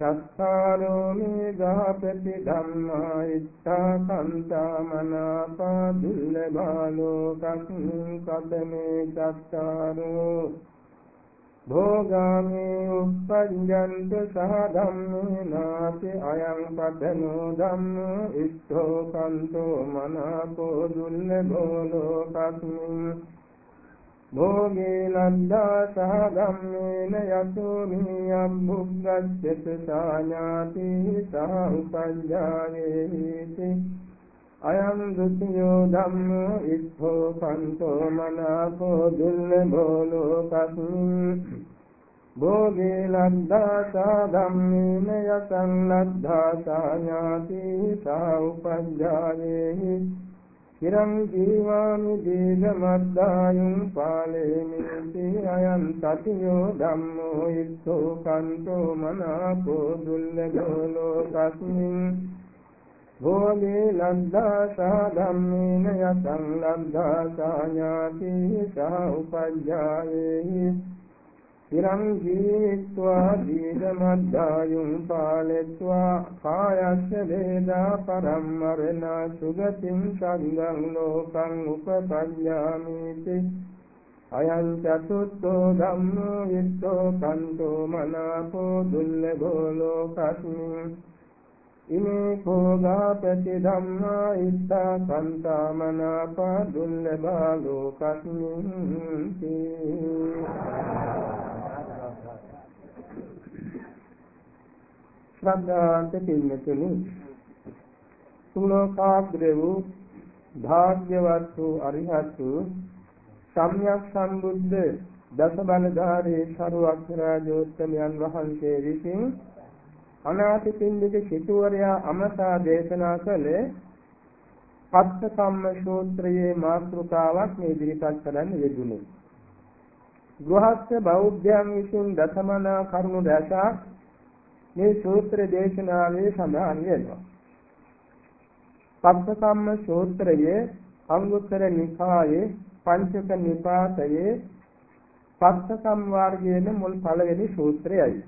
සත්තාරෝ මේ ගාපති ධම්මා ඉත්තා කන්තා මනාපා දුල්ලභාලෝ කස්මින් කදමේ සත්තාරෝ. භෝගාමේ උප්පඤ්ඤන්ත සහ ධම්මේ නාති අයං පදනෝ ධම්මෝ ඉත්තෝ කන්තෝ මනාපෝ දුල්ලභෝ ලෝකස්මින් භෝගේ ලද්දා සහ ධම්මේන යතෝ නියම් බුද්ධච්චත සාඥාති සහ උපඤ්ඤායේති. අයං ဒ ුතියෝ ධම්මෝ ඉද්ධෝ පන්තෝ මනාපෝ දුල්ලභෝ ලෝකස්මින්. භෝගේ ලද්දා සහ ධම්මේන යතං ලද්දා සාඥාති සහ උපඤ්ඤායේති චිරං ජීවාමි දීඝමද්දායුං පාලේමිති අයං සතියෝ ධම්මෝ ඉස්සෝ කන්තෝ මනාපෝ දුල්ලභෝ ලෝකස්මින් භෝගේ ලද්දා සහ ධම්මේන යතං ලද්දා සාඥාති සහ උපජ්ජායේහි ඉරං ජීවිත්වා දීගමද්දායුං පාලෙත්වා කායස්ස වේදා පරම්මරණ සුගතින් සංගං ලෝකං උපපඤ්ඤාමිති අයං චතුත්ථෝ ධම්මෝ විත්තෝ කන්තෝ මනාපෝ දුල්ලභෝ ලෝකස්මින් ඉමේ භෝගා ප්‍රති ධම්මා ඉත්තා කන්තා මනාපා දුල්ලභා ලෝකස්මින් ශ්‍රද්ධාන්ත පින්නතුනි සුලෝකාග්‍ර වූ භාග්‍යවත් වූ අරිහත් වූ සම්්‍යක් සම්බුද්ධ දස බලධාරී සරුවක්ඛරාජෝත්තමයන් වහන්සේ විසින් අනාථ පින්ඩික සිටුවරයා අමතා දේශනා කළ පත්ත කම්ම සූත්‍රයේ මාතෘකාවක් මේ ඉදිරිපත් කරන්න යෙදුනේ. ගෘහස්ත බෞද්ධයන් විසින් දසමනා කරුණු රැසක් මේ සූත්‍ර දේශනාවේ සඳහන් වෙනවා. පබ්බකම්ම සූත්‍රයේ අංගුත්තර නිකායේ පංචක නිපාතයේ පස්සකම් වර්ගයේ මුල් පළවෙනි සූත්‍රයයි.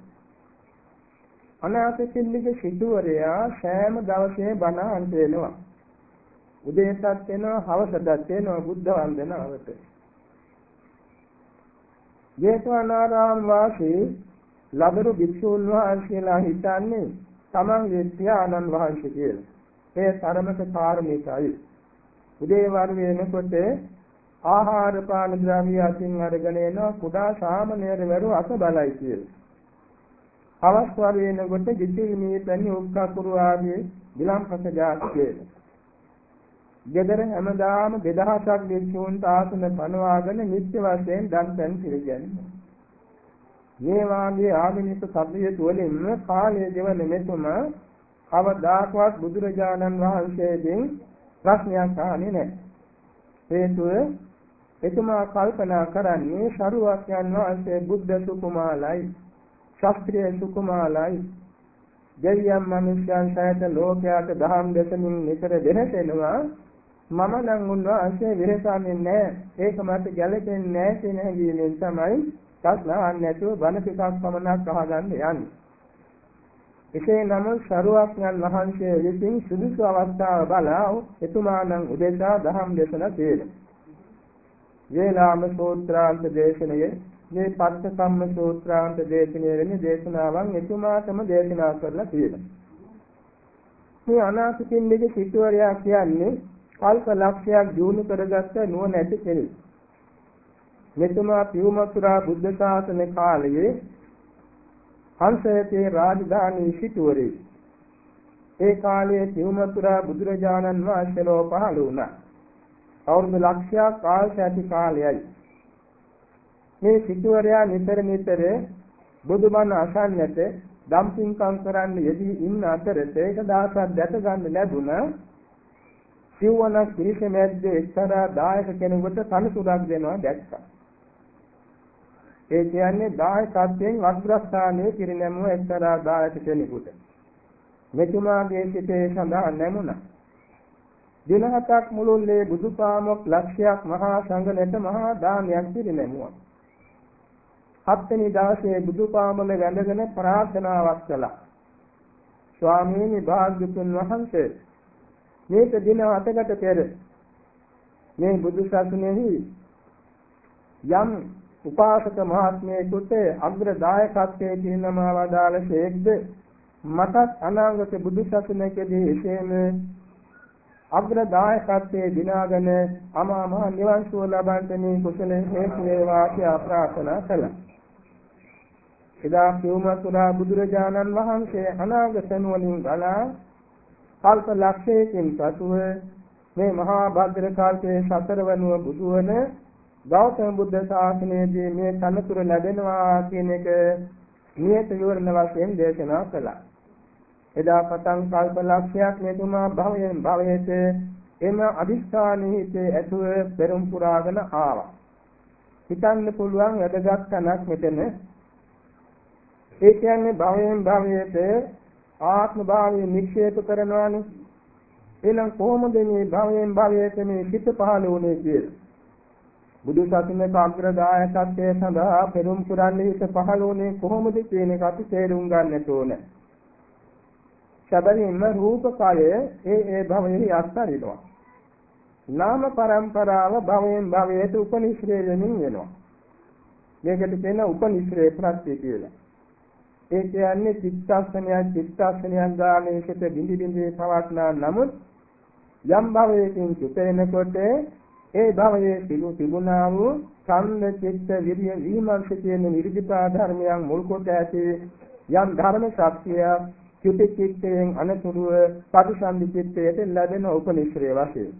අනාථ පිළිග සිටුවරයා සෑම දවසේ බණ අන්ත වෙනවා. උදේටත් වෙනවා හවසටත් වෙනවා බුද්ධ වන්දනාවට. ජේතවනාරාම වාසී ලබරු භික්ෂූන් වහන්සේලා හිතන්නේ තමන්ගේ පියාණන් වහන්සේ කියලා. ඒ තරමක කාර්මිකයි. උදේ වරු වෙනකොට ආහාර පාන ද්‍රව්‍ය අතින් අරගෙන එන කුඩා සාමණේරවරු අත බලයි කියලා. අවස් වරු වෙනකොට ගිජිල් මීතනි උක්කකුරු ආදී විලම්පස ජාතිකේ. ගෙදර හැමදාම 2000ක් භික්ෂූන්ට ආසන පනවාගෙන නිත්‍ය වශයෙන් දන් පෙන් පිළිගන්නේ. මේ වාගේ ආගමික සබ්දයේ තුලින්ම කාලය ගෙවන මෙතුම කවදාකවත් බුදුරජාණන් වහන්සේගෙන් ප්‍රශ්නයක් අහන්නේ නැහැ. හේතුව එතුමා කල්පනා කරන්නේ ශරුවක්යන් වහන්සේ බුද්ධ සුකුමාලයි, ශාස්ත්‍රීය සුකුමාලයි, දෙවියන් මිනිස්යන් සහිත ලෝකයාට දහම් දෙසමින් නිතර දෙනසෙනවා මම නම් උන්වහන්සේ විරසන්නේ නැහැ. ඒක මට ගැළපෙන්නේ නැහැ කියන හැඟීමෙන් තමයි ප්‍රශ්න අහන්නේ නැතුව බණ ටිකක් පමණක් අහගන්න යන්නේ. එසේ නම් ශරුවක්ඥන් වහන්සේ විසින් සුදුසු අවස්ථාව බලා එතුමාණන් උදෙසා දහම් දේශනා කෙරේ. වේලාම සූත්‍රාන්ත දේශනයේ මේ පත්තකම්ම සූත්‍රාන්ත දේශනයේ වෙන දේශනාවන් එතුමාටම දේශනා කරලා තියෙනවා. මේ අනාථපිණ්ඩික සිටුවරයා කියන්නේ කල්ප ලක්ෂයක් ජීුණු කරගත්ත නුවණැති කෙනෙක්. මෙතුමා පියුමතුරා බුද්ධ ශාසන කාලයේ හංසයතේ රාජධානී සිටුවරේ ඒ කාලයේ පියුමතුරා බුදුරජාණන් වහන්සේලෝ පහළ වුණා. අවුරුදු ලක්ෂයක් ආයුෂ ඇති කාලයයි. මේ සිටුවරයා නිතර නිතර බුදුබණ අසන්නට දම්පින්කම් කරන්න යෙදී ඉන්න අතරේ ඒක දහසක් දැක ගන්න ලැබුණා සිව්වනක් පිරිස මැද්දේ එක්තරා දායක කෙනෙකුට තනතුරක් දෙනවා දැක්කා. ඒ කියන්නේ දායකත්වයෙන් අග්‍රස්ථානයේ පිරිනැමුව එක්තරා දායක කෙනෙකුට. මෙතුමාගේ සිතේ සඳහා නැමුණා. දින හතක් මුළුල්ලේ බුදුපාමොක් ලක්ෂයක් මහා සංඝනට මහා දානයක් පිරිනැමුවා. හත්වෙනි දවසේ බුදුපාමොල වැඳගෙන ප්‍රාර්ථනාවක් කළා. ස්වාමීනි භාග්‍යතුන් වහන්සේ මේක දින අටකට පෙර මේ බුදු සසුනේහි යම් උපාසක මහත්මයෙකුට අග්‍ර දායකත්වයේ තියෙනවා වදාළසේක්ද මටත් අනාගත බුදු සසුනකදී එසේම අග්‍ර දායකත්වයේ දිනාගෙන අමා මහ නිවන් සුව ලබන්නට මේ කුසල හේතු වේවා කියලා ප්‍රාර්ථනා කළා. එදා පියුමතුරා බුදුරජාණන් වහන්සේ අනාගත නුවණින් බලා කල්ප ලක්ෂයකින් පසුව මේ මහා භද්‍ර කල්පයේ සතරවනුව බුදුවන ගෞතම බුද්ධ ශාසනයේදී මේ තනතුර ලැබෙනවා කියන එක නියත විවරණ වශයෙන් දේශනා කළා. එදා පටන් කල්ප ලක්ෂයක් මෙතුමා භවයෙන් භවයට එම අදිස්ථානෙහිදී ඇතුව පෙරම් පුරාගෙන ආවා. හිතන්න පුළුවන් වැඩගත් තැනක් මෙතන. ඒ කියන්නේ භවයෙන් භවයට ආත්ම භාවයේ නික්ෂේප කරනවානේ එහෙනම් කොහොමද මේ භවයෙන් භවයට මේ සිත පහළ වුනේ කියලා බුදු සසුනේ අග්‍රදායකත්වයේ සඳහා පෙරම් පුරන්නේ හිත පහළ වුනේ කොහොමද කියන එක අපි තේරුම් ගන්නට ඕන. සැබවින්ම රූප කාලය ඒ ඒ භවයේ අස්තරිනවා. නාම પરම්පරාව භවයෙන් භවයට උපනිශ්‍රේ වෙනින් වෙනවා. මේකට කියන උපනිශ්‍රේ ප්‍රත්‍ය කියලා. ඒ කියන්නේ චිත්තක්ෂණයක් චිත්තක්ෂණයක් ගානේ සිට බිඳි බිඳි පවත්නා නමුත් යම් භවයකින් චුත වෙනකොට ඒ භවයේ සිළු තිබුණා වූ ඡන්ද චිත්ත විරිය විමර්ශ කියන නිර්දිපා ධර්මයන් මුල් කොට ඇති යම් ධර්ම ශක්තිය චුති චිත්තයෙන් අනතුරුව පටිසන්ධි චිත්තයට ලැබෙන උපනිශ්‍රේ වශයෙන්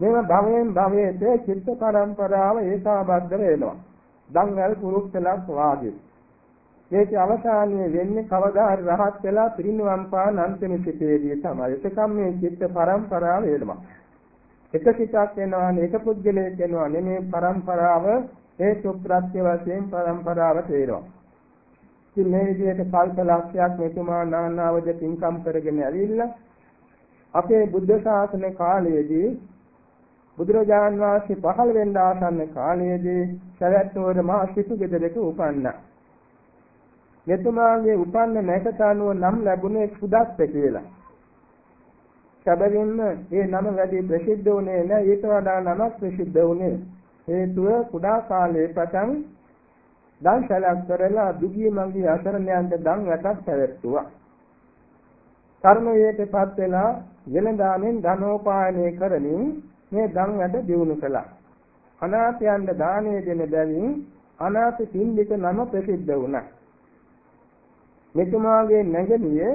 මෙම භවයෙන් භවයට චිත්ත පරම්පරාව ඒකාබද්ධ වෙනවා දන්වැල් කුරුක්කලක් වාගේ මේක අවසානයේ වෙන්නේ කවදා හරි රහත් වෙලා පිරිනිවන් පාන අන්තිම සිටේදී තමයි. ඒකම් මේ චිත්ත පරම්පරාව වෙනවා. එක සිතක් වෙනවා එක පුද්ගලයෙක් වෙනවා නෙමේ පරම්පරාව හේතු ප්‍රත්‍ය වශයෙන් පරම්පරාව තේරෙනවා. ඉතින් මේ විදිහට කල්ප ලක්ෂයක් මෙතුමා නානාවද පින්කම් කරගෙන ඇවිල්ලා අපේ බුද්ධ ශාසන කාලයේදී බුදුරජාන් වහන්සේ පහළ වෙන්න ආසන්න කාලයේදී සවැත් නුවර මහ සිටු ගෙදරක උපන්නා. මෙතුමාගේ උපන්න නැකත අනුව නම් ලැබුණේ සුදස්ස කියලා. සැබවින්ම මේ නම වැඩි ප්‍රසිද්ධ වුණේ නැහැ ඊට වඩා නමක් ප්‍රසිද්ධ වුණේ හේතුව කුඩා කාලයේ පටන් දන්සලක් කරලා දුගී මඟී අසරණයන්ට දන් වැටක් පැවැත්තුවා. කර්මයේටපත් වෙලා වෙනදානෙන් ධනෝපායනය කරමින් මේ දන් වැඩ දියුණු කළා. අනාථයන්ට දානය දෙන බැවින් අනාථ පින්ඩික නම ප්‍රසිද්ධ වුණා. මෙතුමාගේ නැගණිය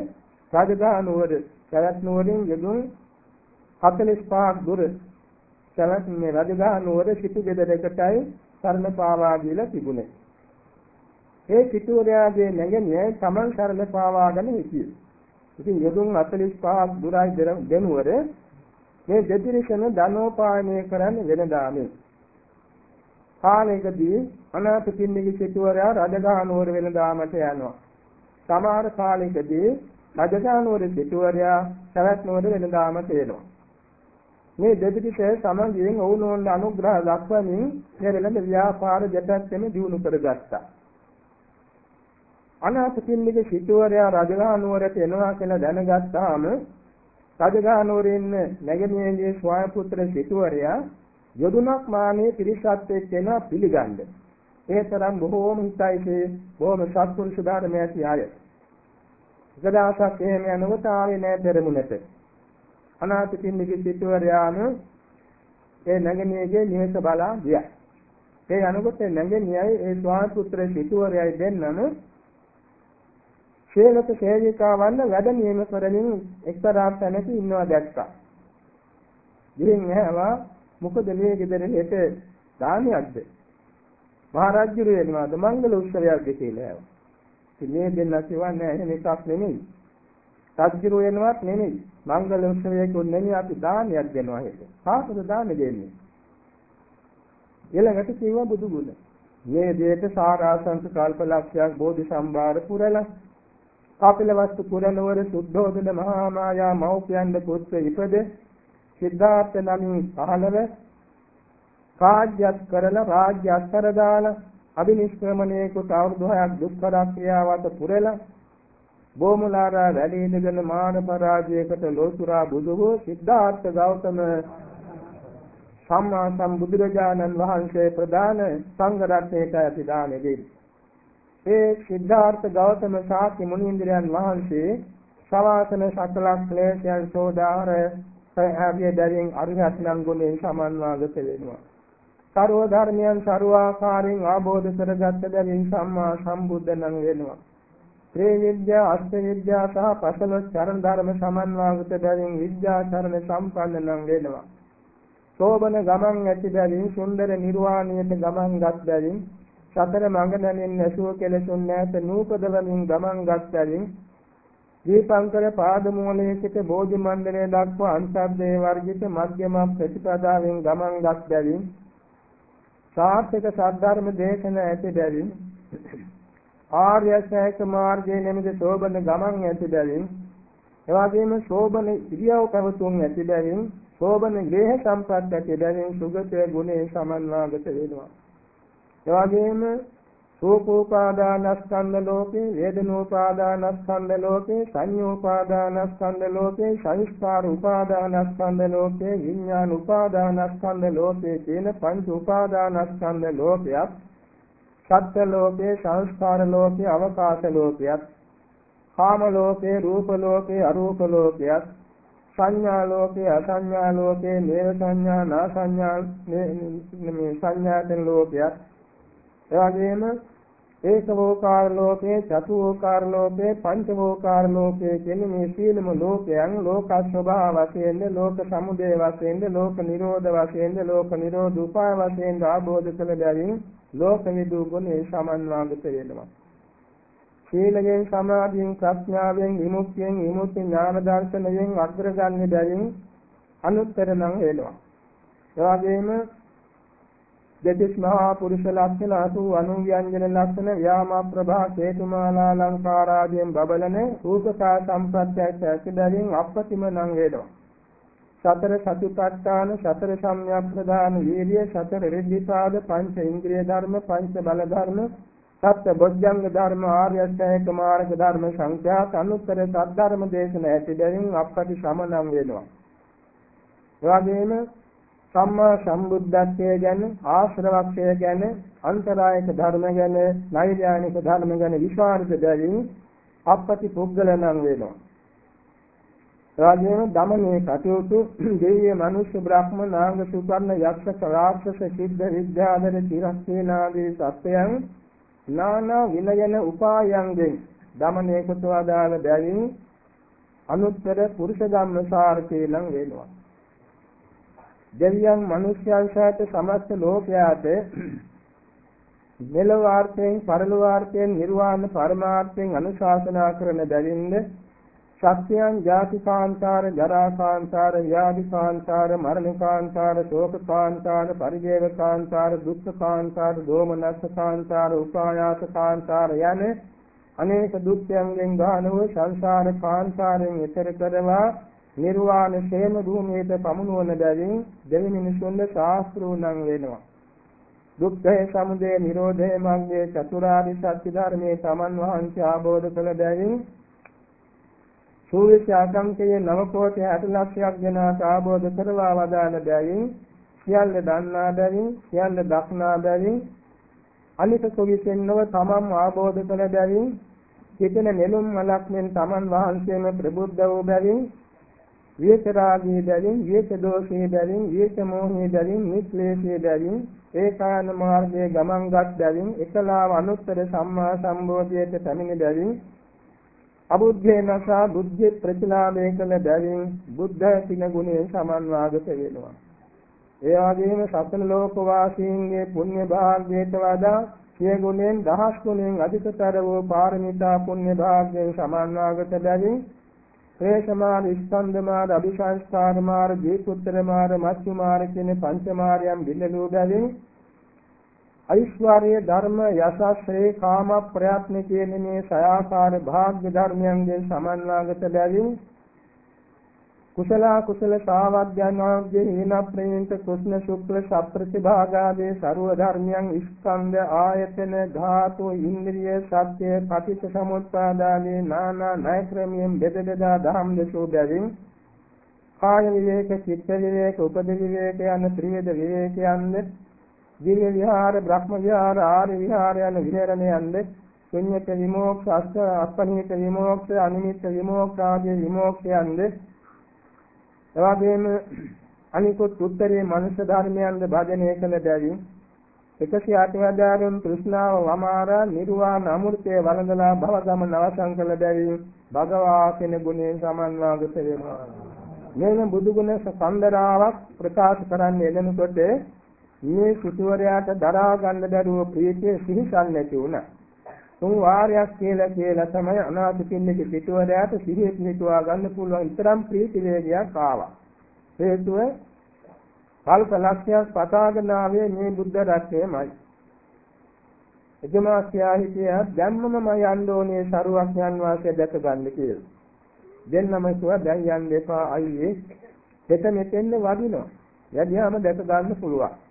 රාජදා නුවර සරත් නුවරින් යදුන් 45ක් දුර සරත් මේ රාජදා නුවර සිටු ගෙදරකටයි සරණ පාවා දීලා තිබුණේ. ඒ සිටුවරයාගේ නැගණිය තමන් සරණ පාවාගෙන හිටියේ. ඉතින් යදුන් 45ක් දුරයි දෙනුවර මේ දෙතිරිසන ධනෝපායනය කරන්න වෙනදාමේ. කාලයකදී අනාථ පින්නිගේ සිටුවරයා රජගහ නුවර වෙනදාමට යනවා. සමහර කාලයකදී රජගහනුවර සිටුවරයා සවැත් නුවර වෙනදාම තේනවා. මේ දෙපිටිස සමගියෙන් ඔවුනෝන් අනුග්‍රහ දක්වමින් මෙරළඳ ව්‍යාපාර ජටත්වෙම දිනු කරගත්තා. අනාථ පින්නික සිටුවරයා රජගහනුවරට එනවා කියලා දැනගත්තාම රජගහනුවරේ ඉන්න නැගෙනහිරේ ස්වාමිපුත්‍ර සිටුවරයා යොදුනක් මානේ පිරිසත් එක්ක එනවා පිළිගන්නේ. ඒ තරම් බොහෝම හිතයිසේ බොහොම සත්පුරුෂ ධර්මය ඇති අය. එක දවසක් එහෙම යනකොට ආවේ නෑ පෙරමුණට. අනාථ පින්නිගේ සිටුවරයාම ඒ නැගණියගේ නිවස බලා ගියා. ඒ යනකොට නැගණියයි ඒ ස්වාමි පුත්‍ර සිටුවරයයි දෙන්නම ශේලක සේවිකාවන් වැඩ නියම කරමින් එක්තරා තැනක ඉන්නවා දැක්කා. ගිහින් ඇහුවා මොකද මේ ගෙදර හෙට දානියක්ද? මහරජුරු වෙනවාද මංගල උත්සවයක්ද කියලා ඇහුවා. මේ දෙන්න කියවන්නේ එහෙම එකක් නෙමෙයි. සත්‍ජිරු වෙනවත් නෙමෙයි. මංගල උත්සවයකුත් නෙමෙයි අපි දානයක් දෙනවා හෙට. කාටද දාන දෙන්නේ? ඊළඟට කියව බුදු ගුණ. මේ දෙයට සාරාංශ කල්පලක්ෂයක් බෝධි සම්භාර පුරලා කපිලවස්තු පුරනවර සුද්ධෝදන මහා මායා මෞපියන්ද පුත්‍ර ඉපද සිද්ධාර්ථ නමින් පහළව කාර්යයක් කරලා රාජ්‍ය අත්තර දාලා අභිනිෂ්ක්‍රමණයේ කොට අවුරුදු 6ක් දුක්ඛ ක්‍රියාවත පුරලා බෝමුලාරා වැඩි ඉඳගෙන මාන පරාජයකට ලෝතුරා බුදු වූ සිද්ධාර්ථ ගෞතම සම්මා සම්බුදුරජාණන් වහන්සේ ප්‍රදාන සංඝ රත්නයට ඇති දානෙ දෙයි. ඒ සිද්ධාර්ථ ගෞතම ශාක්‍ය මුනීන්ද්‍රයන් වහන්සේ සවාසන සකල ක්ලේශයන් සෝදාර සහාවිය දරින් අරිහත් නම් ගුණයෙන් සමන්වාගත වෙනවා. සර්ව ධර්මයන් ਸਰවාකාරයෙන් ආબોධ කරගත්ත බැවින් සම්මා සම්බුද්ධ නම් වෙනවා. ත්‍රේ විද්‍යා, අෂ්ට විද්‍යා සහ පසළොස් චරණ ධර්ම සමන්වාගත බැවින් විද්‍යා චරණ සම්පන්න නම් වෙනවා. සෝබන ගමන් ඇති බැවින් සුන්දර නිර්වාණයට ගමන් ගත් බැවින් සතර මඟ නැමින් නැසුව කෙලසුන් නැත නූපදවමින් ගමන් ගත් බැවින් දීපංකර පාදමූලයේ සිට බෝධි මණ්ඩලය දක්වා අන්තර්දේ වර්ගිත මධ්‍යම ප්‍රතිපදාවෙන් ගමන් ගත් බැවින් සාර්ථක සද්ධර්ම දේශන ඇති බැවින් ආර්ය ශ්‍රේෂ්ඨ මාර්ගයේ නිමිති සෝබන ගමන් ඇති බැවින් එවාගෙම සෝබන ඉරියව් පැවතුම් ඇති බැවින් සෝබන ගේහ සම්පත් ඇති බැවින් සුගතය ගුණේ සමන්වාගත වෙනවා. එවාගෙම රූපෝපාදානස්කන්ධ ලෝකේ වේදනෝපාදානස්කන්ධ ලෝකේ සංඤෝපාදානස්කන්ධ ලෝකේ සංස්කාර උපාදානස්කන්ධ ලෝකේ විඥාන උපාදානස්කන්ධ ලෝකේ කියන පංච උපාදානස්කන්ධ ලෝකයක් සත්‍ය ලෝකේ සංස්කාර ලෝකේ අවකාශ ලෝකයක් කාම ලෝකේ රූප ලෝකේ අරූප ලෝකයක් සංඥා ලෝකේ අසංඥා ලෝකේ නේව සංඥා නා සංඥා මේ සංඥාතන ලෝකයක්. එවැගේම ඒකවෝකාර ලෝකේ චතුෝකාර ලෝකේ පංචවෝකාර ලෝකේ කියන මේ සීලම ලෝකයන් ලෝක ස්වභාව වශයෙන්ද ලෝක සමුදය වශයෙන්ද ලෝක නිරෝධ වශයෙන්ද ලෝක නිරෝධ උපාය වශයෙන් ආબોධ කළ බැවින් ලෝක විදු ගුණේ සමන්වාගත වෙනවා. සීලයෙන් සමාධියෙන් ප්‍රඥාවෙන් විමුක්තියෙන් විමුක්ති ඥාන දර්ශනයෙන් අග්‍රගන්නේ බැවින් අනුත්තර නම් වෙනවා. එවාගෙම දෙතිස් මහා පුරුෂ ලක්ෂණ අසු අනුව්‍යංජන ලක්ෂණ ව්‍යාම ප්‍රභා හේතුමාලා ලංකාරාදීන් බබලන රූපකා සම්ප්‍රත්‍යක්ෂ ඇතිදරින් අපතිම නම් වේදවා. සතර සතිපට්ඨාන සතර සම්‍යක් ප්‍රදාන වීර්ය සතර රිද්ධිපාද පංච ඉන්ද්‍රිය ධර්ම පංච බල ධර්ම සත්‍ය බොජ්ජංග ධර්ම ආර්ය අෂ්ටාංග මාර්ග ධර්ම සංඛ්‍යාත අනුත්තර සද්ධර්ම දේශන ඇතිදරින් අපටි සමනම් වෙනවා එවැගේම සම්මා සම්බුද්ධත්වය ගැන ආශ්‍රවක්ෂය ගැන අන්තරායක ධර්ම ගැන නෛර්යානික ධර්ම ගැන විශාරද බැවින් අපපති පුද්ගල නම් වෙනවා. රාජ්‍යම දමනේ කටයුතු දෙවිය මනුෂ්‍ය බ්‍රහ්ම නාග සුපර්ණ යක්ෂ රාක්ෂස සිද්ධ විද්‍යාධර තිරස්සේනාදී සත්‍යයන් නානා විනයන උපායන්ගෙන් දමනේ කුතවාදාල බැවින් අනුත්තර පුරුෂ ධම්ම සාර්ථේ නම් වෙනවා. දෙවියන් මිනිස්යන් සහිත සමස්ත ලෝකයාට මෙලොව ආර්ථයෙන් පරලොව ආර්ථයෙන් නිර්වාණ පරමාර්ථයෙන් අනුශාසනා කරන බැවින්ද සත්‍යයන් ජාතිකාන්තාර ජරාකාන්තාර ව්‍යාධිකාන්තාර මරණකාන්තාර ශෝකකාන්තාර පරිදේවකාන්තාර දුක්ඛකාන්තාර දෝමනස්සකාන්තාර උපායාසකාන්තාර යන අනේක දුක්ඛයන්ගෙන් ගානව සංසාර කාන්තාරයෙන් ඈතර කරවා නිර්වාණ ශේම භූමියට පමුණුවන බැවින් දෙවිනි නිසොන්ද ශාස්ත්‍රෝණං වෙනවා. දුක්ඛේ සමුදය නිරෝධේ මග්ගේ චතුරාර්ය සත්‍ය ධර්මයේ සමන් වහන්සේ ආબોධ කළ බැවින් සූර්ය ශාකංකයේ නව කෝටි 60 ලක්ෂයක් දෙනා ආબોධ කරවා වදාළ බැවින් සියල්ල දන්නා බැවින් සියල්ල දක්නා බැවින් අනිත සොවිසෙන්නව තමම් ආબોධ කළ බැවින් සිටින නෙළුම් මලක් මෙන් තමන් වහන්සේම ප්‍රබුද්ධ වූ බැවින් විේක රාගයේ බැවින් විේක දෝෂයේ බැවින් විේක මෝහයේ බැවින් නික්ලේශයේ බැවින් ඒකාන මාර්ගයේ ගමන්ගත් බැවින් එකලාව අනුත්තර සම්මා සම්බෝධියට පැමිණි බැවින් අබුද්ධේනසා බුද්ධ ප්‍රතිලාභය කළ බැවින් බුද්ධ සින ගුණයෙන් සමන්වාගත වෙනවා. ඒ වගේම සතර ලෝක වාසීන්ගේ පුණ්‍ය භාග්‍යයට වඩා සිය ගුණෙන් දහස් ගුණෙන් අධිකතර වූ පාරමිතා පුණ්‍ය භාග්‍යයෙන් සමන්වාගත බැවින් ශ්‍රේෂමාර ස්කන්ධමාර අභිසංස්කාර මාර දීපුත්තර මාර මච්චු මාර කියන පංච මාරයන් බිඳලූ බැවින් ඓශ්වර්ය ධර්ම යසස් ශ්‍රේ කාම ප්‍රයත්න කියන මේ සයාකාර භාග්‍ය ධර්මයන්ගෙන් සමන්වාගත බැවින් කුසල කුසල සාවද්‍යනාග්ගේ හේන ප්‍රේණිත කුස්න ශුක්ල සප්‍රතිභාගාදී ਸਰව ධර්මයන් ස්කන්ධ ආයතන ධාතු ඉන්ද්‍රිය සත්‍ය පටිච්ච සමුප්පාදාදී නානා ණය ක්‍රමයෙන් බෙද බෙදා දහම් දසෝ බැවින් කාය විවේක චිත්ත විවේක උපද විවේක යන ත්‍රිවිධ විවේකයන්ද දිව්‍ය විහාර බ්‍රහ්ම විහාර ආර්ය විහාර යන විහරණයන්ද ශුන්‍යත විමෝක්ෂ අස්පනිත විමෝක්ෂ අනිමිත් විමෝක්ෂ ආදී විමෝක්ෂයන්ද එවාගෙම අනිකුත් උත්තරේ මනුෂ්‍ය ධර්මයන්ද භජනය කළ බැවින් 108 වදාරුන් තෘෂ්ණාව වමාරා නිර්වාණ අමෘතයේ වළඳලා භව ගමන අවසන් කළ බැවින් භගවා කෙන ගුණයෙන් සමන්වාගත වෙනවා මේන බුදු ගුණ සම්දරාවක් ප්‍රකාශ කරන්න එළෙනකොට මේ සිටුවරයාට දරා ගන්න බැරුව ප්‍රීතිය සිහිසල් නැති වුණා. තුන් වාරයක් කියලා කියලා තමයි අනාථ පින්නක පිටුවරයාට සිහිය පිටුවා ගන්න පුළුවන් තරම් ප්‍රීති වේගයක් ආවා. හේතුව කල්ප ලක්ෂයක් පතාගෙන ආවේ මේ බුද්ධ රත්නයමයි. එදමාස්යා හිටියා ධම්මම යන්න ඕනේ සරුවක් යන වාසේ දැක ගන්න කියලා. දෙන්නම කිව්වා දැන් යන්න එපා අයියේ. හෙට මෙතෙන්ද වදිනවා. යදියාම දැක ගන්න පුළුවන්.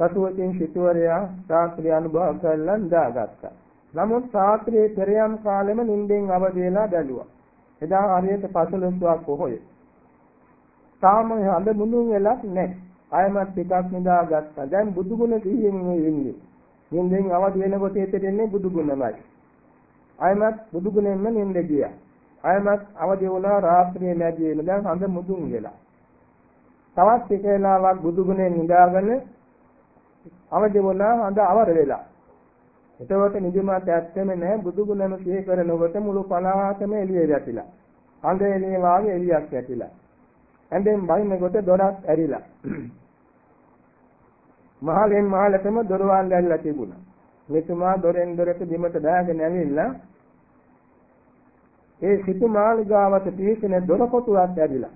පසුවකින් සිටුවරයා ශාස්ත්‍රීය අනුභව කරලා දාගත්තා. නමුත් ශාස්ත්‍රීය පෙරයම් කාලෙම නිින්දෙන් අවදි වෙලා බැලුවා. එදා හරියට පසළොස්වක් පොහොය. තාම හඳ මුණුන් වෙලක් නැහැ. ආයමත් ටිකක් නිදාගත්තා. දැන් බුදුගුණ සිහියෙන් ඉන්නේ. නිින්දෙන් අවදි වෙනකොට එතෙන්නේ බුදුගුණමයි. ආයමත් බුදුගුණෙන්ම නිින්ද ගියා. ආයමත් අවදි වුණා රාත්‍රියේ නැගී දැන් හඳ මුදුන් වෙලා. තවත් ටික වෙලාවක් බුදුගුණෙන් නිදාගෙන අවදි වුණා හඳ අවර වෙලා. එතකොට නිදිමත ඇත්තෙම නෑ බුදු ගුණම සිහි කරනකොට මුළු පලාතම එළිය වැටිලා. හඳ එළිය වාගේ එළියක් වැටිලා. ඇඳෙන් බයින්නකොට දොරක් ඇරිලා. මහලෙන් මහලටම දොරවල් ඇරිලා තිබුණා. මෙතුමා දොරෙන් දොරට බිමට දාගෙන ඇවිල්ලා ඒ සිටු මාළිගාවට පිහිටන දොර කොටුවක් ඇරිලා.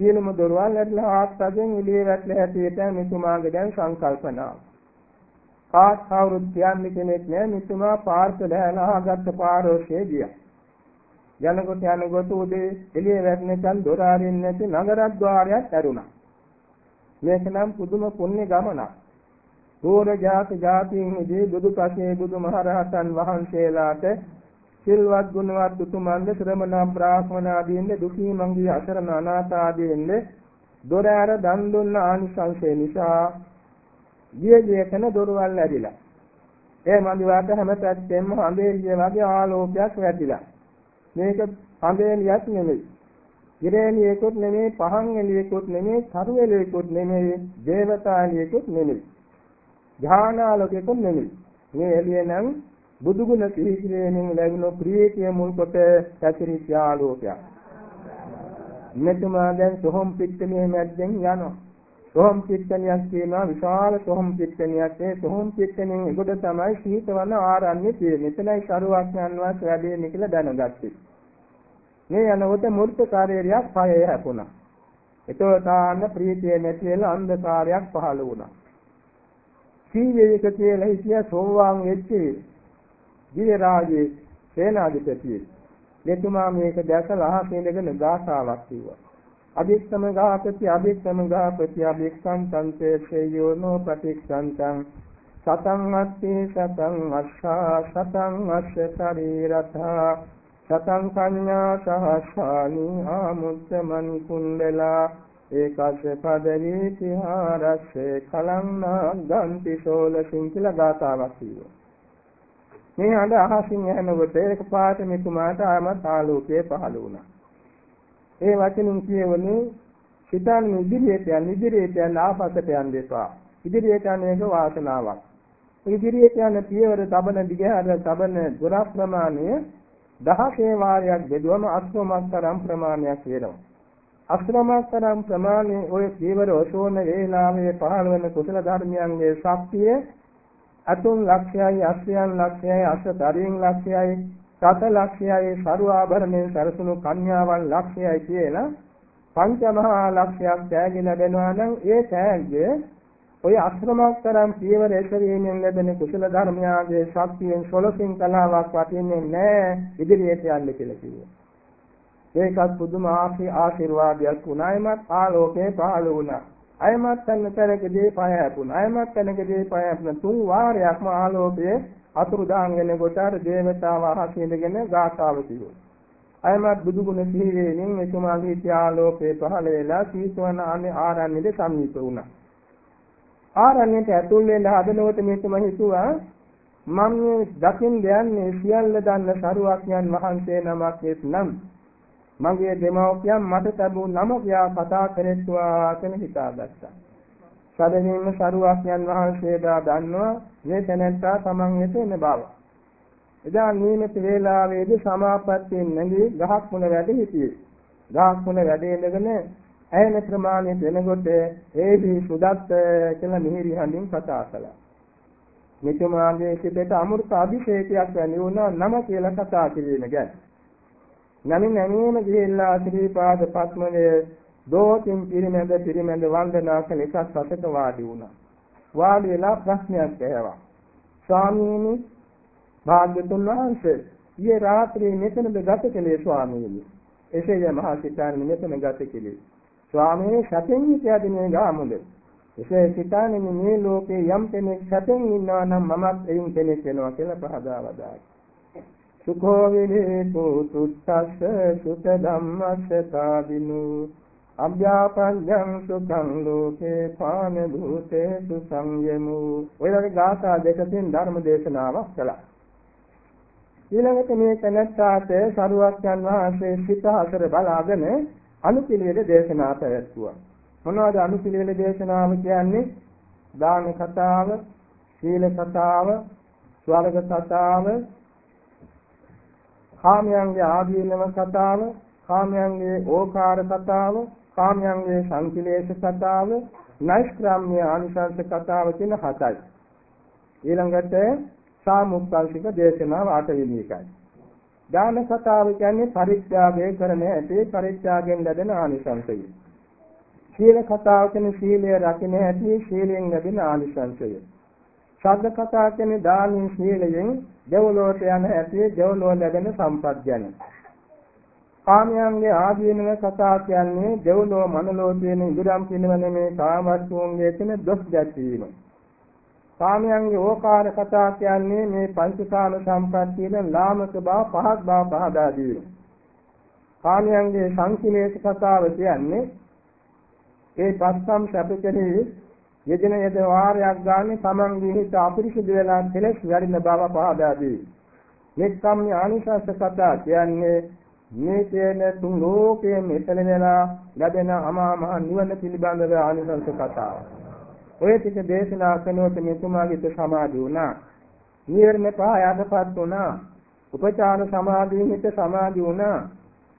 සියලුම දොරවල් ඇදලා ආත්යෙන් එළියේ වැටලා හැටියට මෙතුමාගේ දැන් සංකල්පනාව. කාත් කවුරුත් කියන්නේ කෙනෙක් නෑ මෙතුමා පාර්ථ දැහැලා ආගත්ත පාරෝෂයේ ගියා. යනකොට යනකොට උදේ එළියේ වැටෙනකන් දොර ආරින් නැති නගරද්්වාරයක් ඇරුණා. මේක නම් පුදුම පුණ්‍ය ගමනක්. දෝර ජාති ජාතීන් ඉදී බුදු පසේ බුදු මහරහතන් වහන්සේලාට සිල්වත් ගුණවත් උතුමන්ද ශ්‍රමණ බ්‍රාහ්මණ ආදීන්ද දුකී මංගී අසරණ අනාථ ආදීන්ද දොර ඇර දන් දුන්න ආනිසංසය නිසා ගිය ගියකන දොරවල් ඇරිලා ඒ මන්දිවාට හැම පැත්තෙම හඳේලිය වගේ ආලෝකයක් වැටිලා මේක හඳේලියක් නෙමෙයි. ඉරේලියෙකුත් නෙමෙයි පහන් එළියෙකුත් නෙමෙයි කරු එළියෙකුත් නෙමෙයි දේවතා එළියෙකුත් නෙමෙයි. ඥානාලෝකෙකුත් නෙමෙයි. මේ එළිය නම් බුදුගුණ සිහි කිරීමෙන් ලැබුණු ප්‍රීතිය මුල් කොට පැතිරිච්ච ආලෝකයක්. මෙතුමා දැන් සොහොම් පිට්ටනිය මැද්දෙන් යනවා. සොහොම් පිට්ටනියක් කියනවා විශාල සොහොම් පිට්ටනියක්. ඒ සොහොම් පිට්ටනියෙන් එගොඩ තමයි සීතවන ආරණ්‍ය තියෙන්නේ. මෙතනයි සරුවක් යනවා වැඩේන්නේ කියලා දැනගත්තේ. මේ යනකොට මූර්ත කාර්යයක් පහේ හැපුණා. ඒතෝ තාන්න ප්‍රීතිය නැති වෙලා අන්ධකාරයක් පහළ වුණා. සීවේක කියලා හිතිය සෝවාන් වෙච්චි දිව්‍ය රාජයේ සේනාධිපතියෙක්. මෙතුමා මේක දැකලා අහසේ ඉඳගෙන ගාථාවක් කිව්වා. අභික්ෂම ගාපති අභික්ෂම ගාපති අභික්ෂං තන්තේ සේයෝනෝ ප්‍රතික්ෂන්තං සතං අත්ති සතං අස්සා සතං අස්ස ශරීරතා සතං කඤ්ඤා සහස්සානි ආමුත්තමන් කුණ්ඩලා ඒකස්ස පදවි තිහාරස්සේ කලං ගන්ති සෝලසින් කියලා ගාතාවක් කියනවා. මේ හඬ අහසින් ඇහෙනකොට ඒක පාට මෙතුමාට ආමත් ආලෝකය පහළ වුණා. ඒ වචනින් කියවනේ සිතන් ඉදිරියට යන ඉදිරියට යන ආපසට යන්න දෙපා. ඉදිරියට යන එක වාසනාවක්. ඉදිරියට යන පියවර තබන දිගහැර තබන දුර ප්‍රමාණය 16 වාරයක් බෙදුවම අස්වමස්තරම් ප්‍රමාණයක් වෙනවා. අස්වමස්තරම් ප්‍රමාණය ඔය පියවර ඔසෝන වේලාවේ පහළ වෙන කුසල ධර්මයන්ගේ ශක්තිය අතුන් ලක්ෂයයි අස්යන් ලක්ෂයයි අසතරින් ලක්ෂයයි සත ලක්ෂයයි සරු ආභරණයෙන් සරසුණු කන්‍යාවන් ලක්ෂයයි කියලා පංචමහා ලක්ෂයක් තෑගි ලැබෙනවා නම් ඒ තෑග්ගය ඔය අශ්‍රමස්තරම් පියවර එසවීමෙන් ලැබෙන කුසල ධර්මයාගේ ශක්තියෙන් සොලසින් කලාවක් වටින්නේ නැහැ ඉදිරියට යන්න කියලා කිව්වා. ඒකත් පුදුම ආශිර්වාදයක් වුණායමත් ආලෝකේ පහළ වුණා. අයමත් තැනකදී පය හැපුණා. අයමත් තැනකදී පය හැපුණා. තුන් වාරයක්ම ආලෝකයේ අතුරුදාන් වෙනකොට අර දේවතාව අහසින්දගෙන ගාථාව කිව්වා. අයමත් බුදු ගුණ සිහිවෙමින් එතුමාගේ ආලෝකේ පහළ වෙලා සීසවන ආරණ්‍යෙද සමීප වුණා. ආරණ්‍යට ඇතුල් වෙලා හදනකොට මේකම හිතුවා මම මේ දකින් යන්නේ සියල්ල දන්න සරුවක්ඥන් වහන්සේ නමක් නම් මගේ දෙමව්පියන් මට ලැබූ නම කියා කතා කරෙත්වා කියන හිතාගත්තා. සදෙනින්ම සරුවක්යන් වහන්සේලා දන්නවා මේ තැනැත්තා තමන් වෙත එන බව. එදා නියමිත වේලාවේදී සමාපත්තියෙන් නැගී ගහක් මුල වැඩ සිටියේ. ගහක් මුල වැඩ ඉඳගෙන ඇයෙන ප්‍රමාණය දෙනකොට ඒහි සුදත් කියලා මිහිරි හඬින් කතා කළා. මෙතුමාගේ සිතට අමෘත අභිෂේකයක් වැනි වුණා නම කියලා කතා කිරීම ගැන. නමින් නැමීම ගිහිල්ලා ශ්‍රීපාද පත්මයේ දෝතින් පිරිමැද පිරිමැද වන්දනා කළ එකක් සතක වාඩි වුණා. වාඩි වෙලා ප්‍රශ්නයක් ඇහුවා. ස්වාමීනි භාග්‍යතුන් වහන්සේ ඊයේ රාත්‍රියේ මෙතනද ගත කළේ ස්වාමීනි. එසේය මහා සිතානි මෙතන ගත කළේ. ස්වාමීනි සතෙන් ඉතියදිනේ ගාමුද. එසේ සිතානි මේ ලෝකේ යම් කෙනෙක් සතෙන් ඉන්නවා නම් මමත් එයින් කෙනෙක් වෙනවා කියලා පහදා වදායි. සුඛෝ විනේතු තුත්තස්ස සුත ධම්මස්ස තාදිනු අභ්‍යාපඤ්ඤං සුඛං ලෝකේ පාන භූතේසු සංයමු ඔය වගේ ගාථා දෙකකින් ධර්ම දේශනාවක් කළා. ඊළඟට මේ තැනැත්තාට සරුවක්යන් වහන්සේ සිත හතර බලාගෙන අනුපිළිවෙල දේශනා පැවැත්වුවා. මොනවද අනුපිළිවෙල දේශනාව කියන්නේ? දාන කතාව සීල කතාව ස්වර්ග කතාව කාමයන්ගේ ආදීනව කතාව, කාමයන්ගේ ඕකාර කතාව, කාමයන්ගේ සංකලේශ කතාව, නෛෂ්ක්‍රාම්‍ය ආනිසංස කතාව කියන හතයි. ඊළඟට සාමුක්ඛල්පික දේශනාව අටවෙනි එකයි. දාන කතාව කියන්නේ පරිත්‍යාගය කරන ඇටි පරිත්‍යාගයෙන් ලැබෙන ආනිසංසය. සීල කතාව කියන්නේ සීලය රකින්න ඇටි සීලයෙන් ලැබෙන ආනිසංසය. ශබ්ද කතා කියන්නේ දානින් සීලයෙන් දෙව්ලොවට යන ඇති දෙව්ලොව ලැබෙන සම්පත් ගැන. කාමයන්ගේ ආදීනව කතා කියන්නේ දෙව්ලොව මනලෝ කියන ඉදරම් පිනවන මේ කාමවස්තුන්ගේ තියෙන දොස් ගැටීම. කාමයන්ගේ ඕකාර කතා කියන්නේ මේ පංචකාම සම්පත් කියන ලාමක බව පහක් බව පහදා දීම. කාමයන්ගේ සංකීර්ණ කතාව කියන්නේ ඒ පස්සම් සැපකෙහි යෙදෙන යෙද වාරයක් ගානේ තමන්ගේ හිත අපිරිසිදු වෙලා කෙලෙස් වැඩින බව පහදා දී. මෙක්කම් ආනිසස් කතා කියන්නේ මේ කියන තුන් ලෝකයේ මෙතන වෙලා ලැබෙන අමා මහ නිවන පිළිබඳව ආනිසංස කතාව. ඔය ටික දේශනා කරනකොට මෙතුමාගේ සමාධි වුණා. නිර්ණ පහයටපත් වුණා. උපචාර සමාධියෙන් හිත සමාධි වුණා.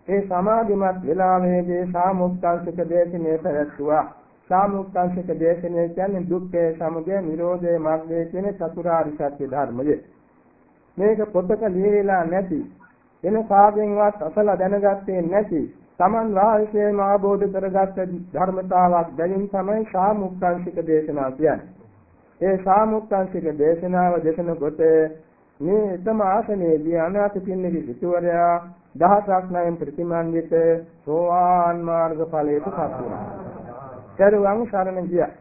ඒ සමාධිමත් වෙලාවේදී සාමුක්ඛංශක දේශනේ පැවැත්වුවා. සාමුක්ඛංශක දේශනය කියන්නේ දුක්ඛේ සමුදය නිරෝධේ මාර්ගය කියන චතුරාර්ය සත්‍ය ධර්මය. මේක පොතක ලියවිලා නැති වෙන කාගෙන්වත් අසලා දැනගත්තේ නැති Taman වාල්සේම ආબોධ කරගත්ත ධර්මතාවක් දැනින් තමයි සාමුක්ඛංශික දේශනාව කියන්නේ. ඒ සාමුක්ඛංශික දේශනාව දේශන කොට මේ එකම ආසනයේදී අනාථ පින්නගේ සිටුවරයා දහසක් නයන් ප්‍රතිමන්විත සෝවාන් මාර්ග ඵලයට පත් වුණා. තෙරුවන් සරණ ගියා.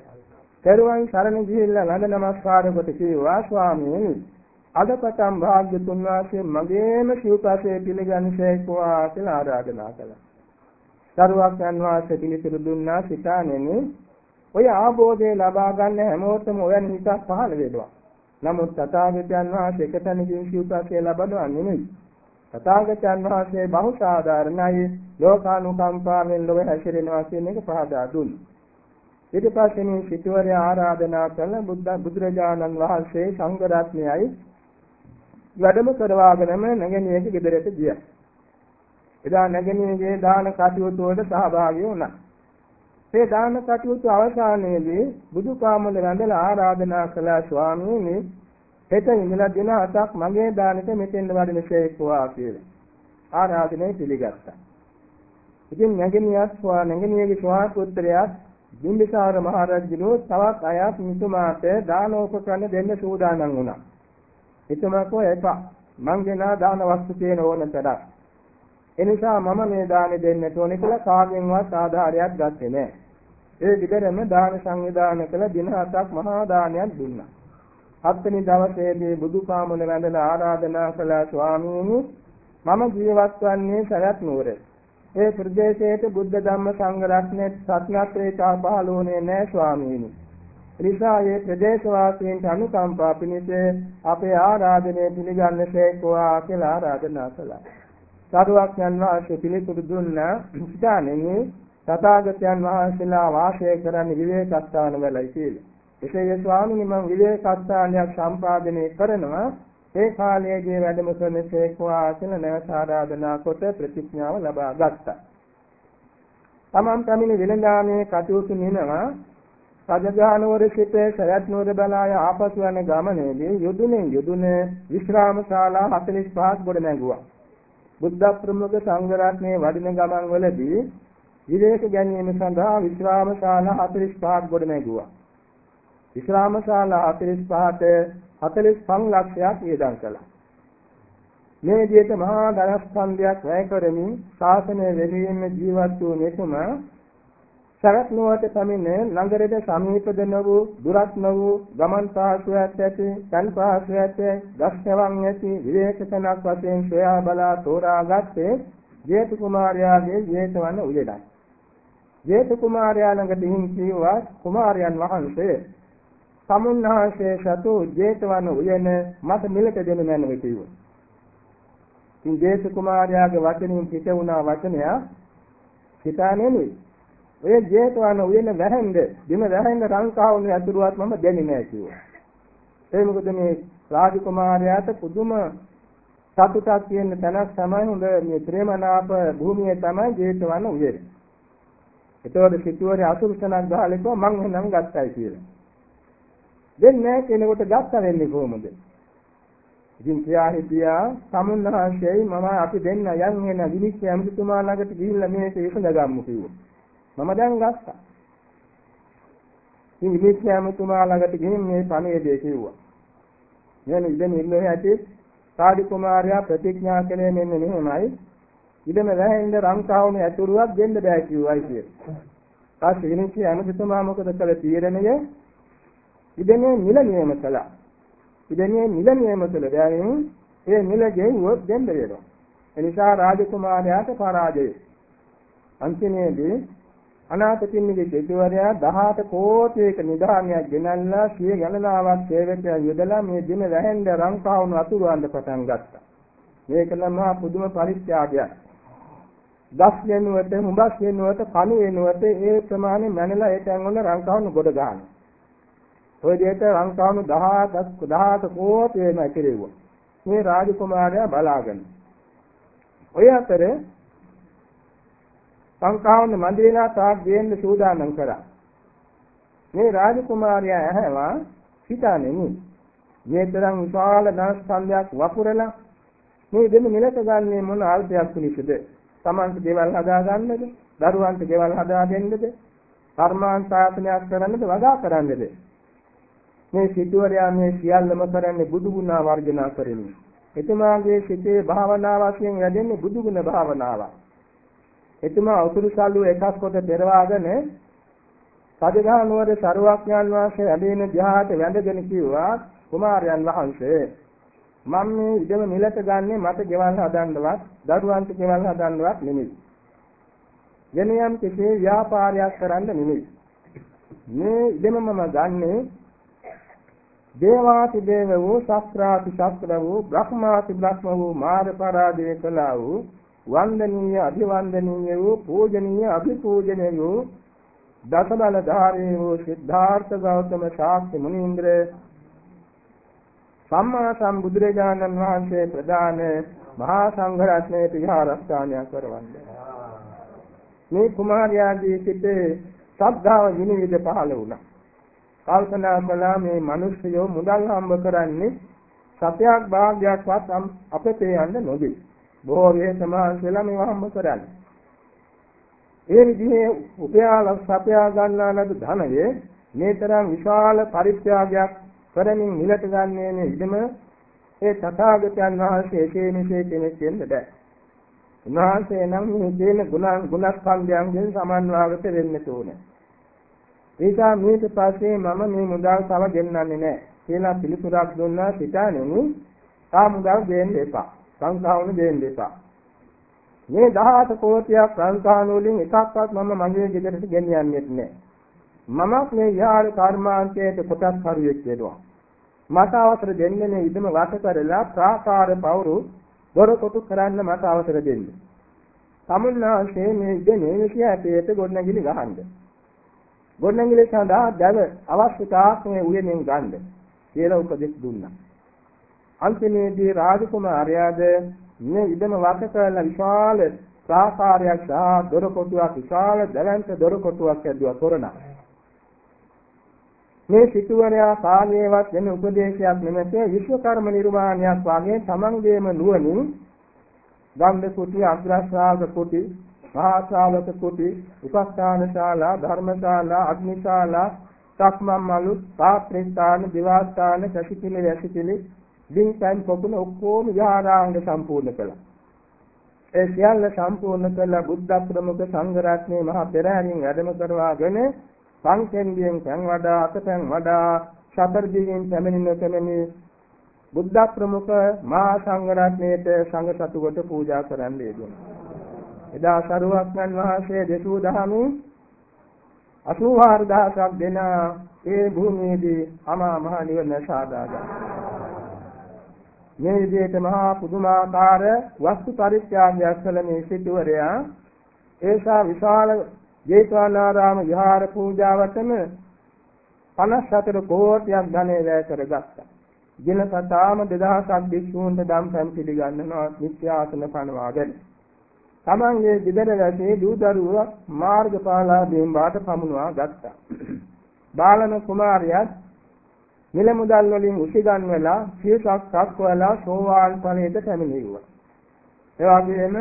තෙරුවන් සරණ ගිහිල්ලා නන්ද නමස්කාර කොට කිව්වා ස්වාමීනි අද පටන් භාග්‍යතුන් වහන්සේ මගේම සිව්පසේ පිළිගනිසේකවා කියලා ආරාධනා කළා. සරුවක්යන් වහන්සේ පිළිතුරු දුන්නා සිතානෙනි ඔය ආબોධය ලබා ගන්න හැමෝටම ඔයන් හිතක් පහළ වෙනවා. නමුත් තථාගතයන් වහන්සේ එකතැනකින් සිව්පසේ ලබනවා නෙමෙයි. තථාගතයන් වහන්සේ බහුසාධාරණයි ලෝකානුකම්පාවෙන් ලොව හැසිරෙනවා කියන එක පහදා දුන්නා. ඊට පස්සේ මේ සිටුවරයා ආරාධනා කළ බුද්ධ බුදුරජාණන් වහන්සේ සංඝ රත්නයයි වැඩම කරවාගෙනම නැගෙනියක ගෙදරට ගියා. එදා නැගෙනියගේ දාන කටයුතු වලට සහභාගී වුණා. මේ දාන කටයුතු අවසානයේදී බුදුපාමුල වැඳලා ආරාධනා කළා ස්වාමීනි හෙට ඉඳලා දින හතක් මගේ දානෙට මෙතෙන් වඩිනසේක්වා කියලා. ආරාධනය පිළිගත්තා. ඉතින් නැගිනියත් ස්වා නැගිනියගේ ස්වා පුත්‍රයාත් බිම්බිසාර මහ රජුගේ තවත් අයත් මිතුමාට දානෝපකරණ දෙන්න සූදානම් වුණා. එතුමා කෝ එපා මං ගෙනා දාන වස්තු තියෙන ඕනතරම්. එනිසා මම මේ දානෙ දෙන්නට ඕනේ කියලා කාගෙන්වත් ආධාරයක් ගත්තේ නැහැ. ඒ විතරම දාන සංවිධානය කළ දින හතක් මහා දානයක් දුන්නා. හත්වෙනි දවසේදී බුදුපාමුල වැඳලා ආරාධනා කළ ස්වාමීනි මම ජීවත් වන්නේ සරත් නුවරේ. ඒ ප්‍රදේශයේ බුද්ධ ධම්ම සංඝ රත්නයේ සත්‍යත්‍රේතා පහළෝනේ නැහැ ස්වාමීනි. නිසා මේ ප්‍රදේශ වාසීන්ට අනුකම්පා පිණිස අපේ ආරාධනය පිළිගන්නසේකවා කියලා ආරාධනා කළා. සාදුවක්යන් වහන්සේ පිළිතුරු දුන්නා ඉස්දානෙන්නේ තථාගතයන් වහන්සේලා වාසය කරන්නේ විවේකස්ථාන වලයි කියලා. එසේ ස්වාමීනි මම විවේකස්ථානයක් සම්පාදනය කරනවා ඒ කාලයේදී වැඩම කරන සේක්වා කියලා නැවත ආරාධනා කොට ප්‍රතිඥාව ලබා ගත්තා. තමන් පැමිණි විලඳාමේ කටයුතු නිනවා රජගහනුවර සිට සයත් නුවර බලාය ආපසු යන ගමනේදී යොදුනේ යොදුන විශ්‍රාම ශාලා 45ක් ගොඩ නැගුවා. බුද්ධ ප්‍රමුඛ සංඝ රත්නයේ වඩින ගමන් වලදී විවේක ගැනීම සඳහා විශ්‍රාම ශාලා 45ක් ගොඩ නැගුවා. විශ්‍රාම ශාලා 45ට 45 ලක්ෂයක් වියදම් කළා. මේ විදිහට මහා ධනස්කන්ධයක් වැය කරමින් ශාසනය වෙනුවෙන් ජීවත් වූ මෙතුම සරත් නුවරට පැමිණ නගරයට සමීපද නොවූ දුරත් නොවූ ගමන් පහසුවක් ඇති තන් පහසුවක් ඇති දක්ෂවන් ඇති විවේකතනක් වශයෙන් සොයා බලා තෝරාගත්තේ ජේතු කුමාරයාගේ ජේතවන උයනයි. ජේතු කුමාරයා ළඟට ගිහින් කිව්වා කුමාරයන් වහන්සේ සමුන්හන්සේ සතු ජේතවන උයන මට මිලට දෙනු මැනව කිව්වා. ඉතින් ජේත කුමාරයාගේ වචනින් පිට වුණා වචනය හිතා නෙමෙයි. ඔය ජේතවන උයන වැහෙන්ද දින වැහෙන්ද රංකාවුනේ අතුරුවත් මම දෙන්නේ නැහැ කිව්වා. ඒ මොකද මේ රාජකුමාරයාට පුදුම සතුටක් තියෙන තැනක් තමයි හොඳ මේ ප්‍රේමනාප භූමියේ තමයි ජේතවන උයන. ඒතකොට සිටුවරේ අසුරුසනක් ගහලා කිව්වා මං එහෙනම් ගත්තයි කියලා. දෙන්නේ නැහැ කෙනෙකුට ගත්ත වෙන්නේ කොහොමද? ඉතින් කියා හිටියා සමුන්හන්සේයි මම අපි දෙන්න යන් එන විනිශ්චය අමුතුමා ළඟට ගිහිල්ලා මේක විසඳගමු කිව්වා. මම දැන් ගත්තා. ඉතින් විනිශ්චය අමුතුමා ළඟට ගිහින් මේ පණිවිඩය කිව්වා. මෙන්න ඉතින් ඉන්නේ ඇටි සාදි කුමාරයා ප්‍රතිඥා කළේ මෙන්න මෙහෙමයි. ඉදම වැහෙන්ද රංකාවුනේ ඇතුරුවක් දෙන්න බෑ කිව්වයි කියලා. තාත් විනිශ්චය අමුතුමා මොකද කළ තීරණය ඉදෙනේ මිල නියම කළා. ඉදෙනේ මිල නියම කළ බැවින් ඒ මිල ගෙවුවොත් දෙන්න වෙනවා. එනිසා රාජකුමාරයාට පරාජය. අන්තිමේදී අනාථපිණ්ඩිකේ දෙවිවරයා 18 කෝටියක නිධානයක් ගෙනල්ලා සිය ගණනාවක් සේවකයන් යොදලා මේ දින වැහෙන්ද රංකාවුණු අතුරුවන්න පටන් ගත්තා. මේක නම් පුදුම පරිත්‍යාගයක්. දස් වෙනුවට, හුඹස් වෙනුවට, කණු වෙනුවට ඒ ප්‍රමාණය මැනලා ඒ තැන් වල රංකාවුණු ගොඩ ගන්නවා. ඔය දෙයට ලංකාවු 10 18 කෝටියම කෙරෙව්වා. මේ රාජකුමාරයා බලාගෙන. ඔය අතර ලංකාවුන් මන්දිරේලා තාක් දෙන්න සූදානම් කරා. මේ රාජකුමාරයා ඇහැවා හිතානෙමි. මේ තරම් විශාල ධනස්කන්ධයක් වපුරලා මේ දෙන්න මිලට ගන්නේ මොන අල්පයක් පිණිසද? Tamanට දේවල් හදා ගන්නද? දරුවන්ට දේවල් හදා දෙන්නද? කර්මාන්තාසනයක් කරන්නද? වගා කරන්නද? මේ සිටුවරයා මේ සියල්ලම කරන්නේ බුදු ගුණ වර්ජනා කරමින්. එතුමාගේ සිතේ භාවනාව වශයෙන් වැඩෙන්නේ බුදු ගුණ භාවනාව. එතුමා උතුරු සල්ලු එකක් කොට පෙරවාගෙන සදගහ නුවර සරුවක්ඥාන් වහන්සේ වැඩෙන ධ්‍යාහට වැඳගෙන කිව්වා කුමාරයන් වහන්සේ මම මේ ඉඩම මිලට ගන්නෙ මට ගෙවල් හදන්නවත් දරුවන්ට ගෙවල් හදන්නවත් නෙමෙයි. වෙන යම් කිසි ව්‍යාපාරයක් කරන්න නෙමෙයි. මේ ඉඩම මම ගන්නේ දේවාති දේව වූ ශස්ත්‍රාති ශස්ත්‍ර වූ බ්‍රහ්මාති බ්‍රහ්ම වූ මාර්ග පරාදය කළා වූ වන්දනීය අභිවන්දනීය වූ පූජනීය අභිපූජනීය වූ දසබල ධාරී වූ සිද්ධාර්ථ ගෞතම ශාස්ත්‍ර මුනීන්ද්‍ර සම්මා සම්බුදුරජාණන් වහන්සේ ප්‍රදාන මහා සංඝ රත්නයේ විහාරස්ථානයක් කරවන්නේ. මේ කුමාරයාගේ සිටේ සද්ධාව විනිවිද පහළ වුණා. කල්පනා කළා මේ මිනිස්සුયો මුදල් හම්බ කරන්නේ සතයක් භාග්‍යයක්වත් අපතේ යන්න නොදී. බොහෝ වේ සමාන්සලා මේව හම්බ කරන්නේ. ඒ විදිහේ උපයාල සපයා ගන්නා ලද ධනය මේ තරම් විශාල පරිත්‍යාගයක් කරමින් මිලට ගන්නේ නේ ඉදම ඒ තථාගතයන් වහන්සේ ඒ මෙසේ කෙනෙක් වෙන්න බෑ. උන්වහන්සේ නම් මේ කියන ගුණ ගුණස්කන්ධයන්ගෙන් සමන්වාගත වෙන්න ඕනේ. ඒකා මේක පස්සේ මම මේ මුදල් තව දෙන්නන්නේ නැහැ කියලා පිළිතුරක් දුන්නා සිතානෙමු තා මුදල් දෙන්න එපා. සංඛාවුන දෙන්න එපා. මේ 18 කෝටියක් සංඛාන වලින් එකක්වත් මම මගේ ගෙදරට ගෙනියන්නෙත් නැහැ. මමත් මේ යාර කර්මාන්තයේ කොටස් හරියෙක් වෙනවා. මට අවසර දෙන්නේ නේ ඉදම වට කරලා ප්‍රාකාර පවුරු දොරකොටු කරන්න මට අවසර දෙන්න. තමුන්නාසේ මේ ඉගෙන විෂය ඇටේට ගොඩනැගිලි ගහන්න. ගොඩනැගිලි සඳහා දැව අවශ්‍යතාවක් මේ උයනෙන් ගන්න කියලා උපදෙස් දුන්නා. අන්තිමේදී රාජකුමාරයාද මේ ඉදම වට කරලා විශාල ප්‍රාකාරයක් සහ දොරකොටුවක් විශාල දැවැන්ත දොරකොටුවක් ඇදුවා තොරණක්. මේ සිටුවරයා කාලයේවත් වෙන උපදේශයක් නෙමෙයි විශ්වකර්ම නිර්මාණයක් වාගේ තමන්ගේම නුවණින් ගම්බ කුටි අග්‍රශ්‍රාවක කුටි මහා ශ්‍රාවක කුටි උපස්ථාන ශාලා ධර්මශාලා අග්නිශාලා සක්මන්මලු පාත්‍රිස්ථාන දිවාස්ථාන කසිතිලි වැසිතිලි දින්පන් පොකුණ ඔක්කොම විහාරාංග සම්පූර්ණ කළා ඒ සියල්ල සම්පූර්ණ කළ බුද්ධ ප්‍රමුඛ සංඝ රත්නයේ මහා පෙරහැරින් වැඩම කරවාගෙන සංකෙන්දියෙන් පෑන් වඩා අතපෑන් වඩා සතර දිගින් පැමිණෙන කෙනෙමි බුද්ධ ප්‍රමුඛ මහා සංඝ රත්නයේට සංඝ සතු කොට පූජා කරන්න යෙදුණා. එදා සරුවක්මන් වහන්සේ දෙසූ දහමින් 84000ක් දෙන ඒ භූමියේදී අමා මහ නිවන සාදා මේ විදිහට මහා පුදුමාකාර වස්තු පරිත්‍යාගයක් කළ මේ සිටුවරයා ඒසා විශාල ජේතවනාරාම විහාර පූජාවටම 54 කෝටියක් ධනෙ වැය කරගත්තා. දිනපතාම 2000ක් භික්ෂූන්ට දම් පැන් පිළිගන්නවා නිත්‍යාසන පනවාගෙන. තමන්ගේ ගෙදර වැසේ දූ දරුවා මාර්ගඵලාදීන් වාට පමුණවා ගත්තා. බාලන කුමාරයාත් මිල මුදල් වලින් උසිගන්වලා සියසක් සක්වලා සෝවාන් ඵලයට පැමිණෙව්වා. ඒ වගේම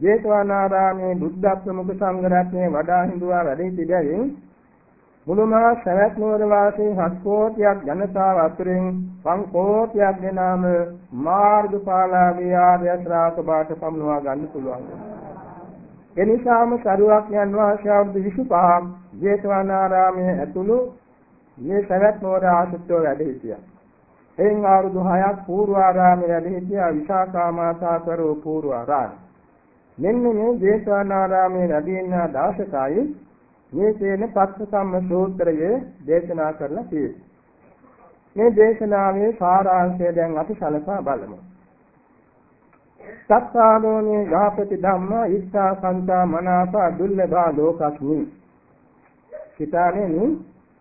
ජේතවනාරාමේ බුද්ධ ප්‍රමුඛ සංඝ රත්නයේ වඩා හිඳුවා වැඩ සිටියමින් මුළුමහා සවැත් නුවර වාසී හත් කෝටියක් ජනතාව අතරින් පන් කෝටියක් දෙනාම මාර්ගඵලාවේ ආර්ය ශ්‍රාවක බාට පමුණවා ගන්න පුළුවන්. එනිසාම සරුවක් යන වාසී අවුරුදු 25ක් ජේතවනාරාමයේ ඇතුළු මේ සවැත් නුවර ආසත්ව වැඩ සිටියා. එයින් අවුරුදු 6ක් පූර්වාරාමයේ වැඩ සිටියා විශාඛා මාතා කරෝ පූර්වාරාමයේ මෙන්න මේ දේශනාරාමයේ රැඳෙනා දාසකයි මේ තේන පස්සසම්ම සූත්‍රයේ දේශනා කරලා තියෙන්නේ. මේ දේශනාවේ සාරාංශය දැන් අපි සලකා බලමු. සත්සාදෝනේ ගාපති ධම්මා ඉස්සා සංතා මනාපා දුල්ලභා ලෝකස්මි. සිතානේ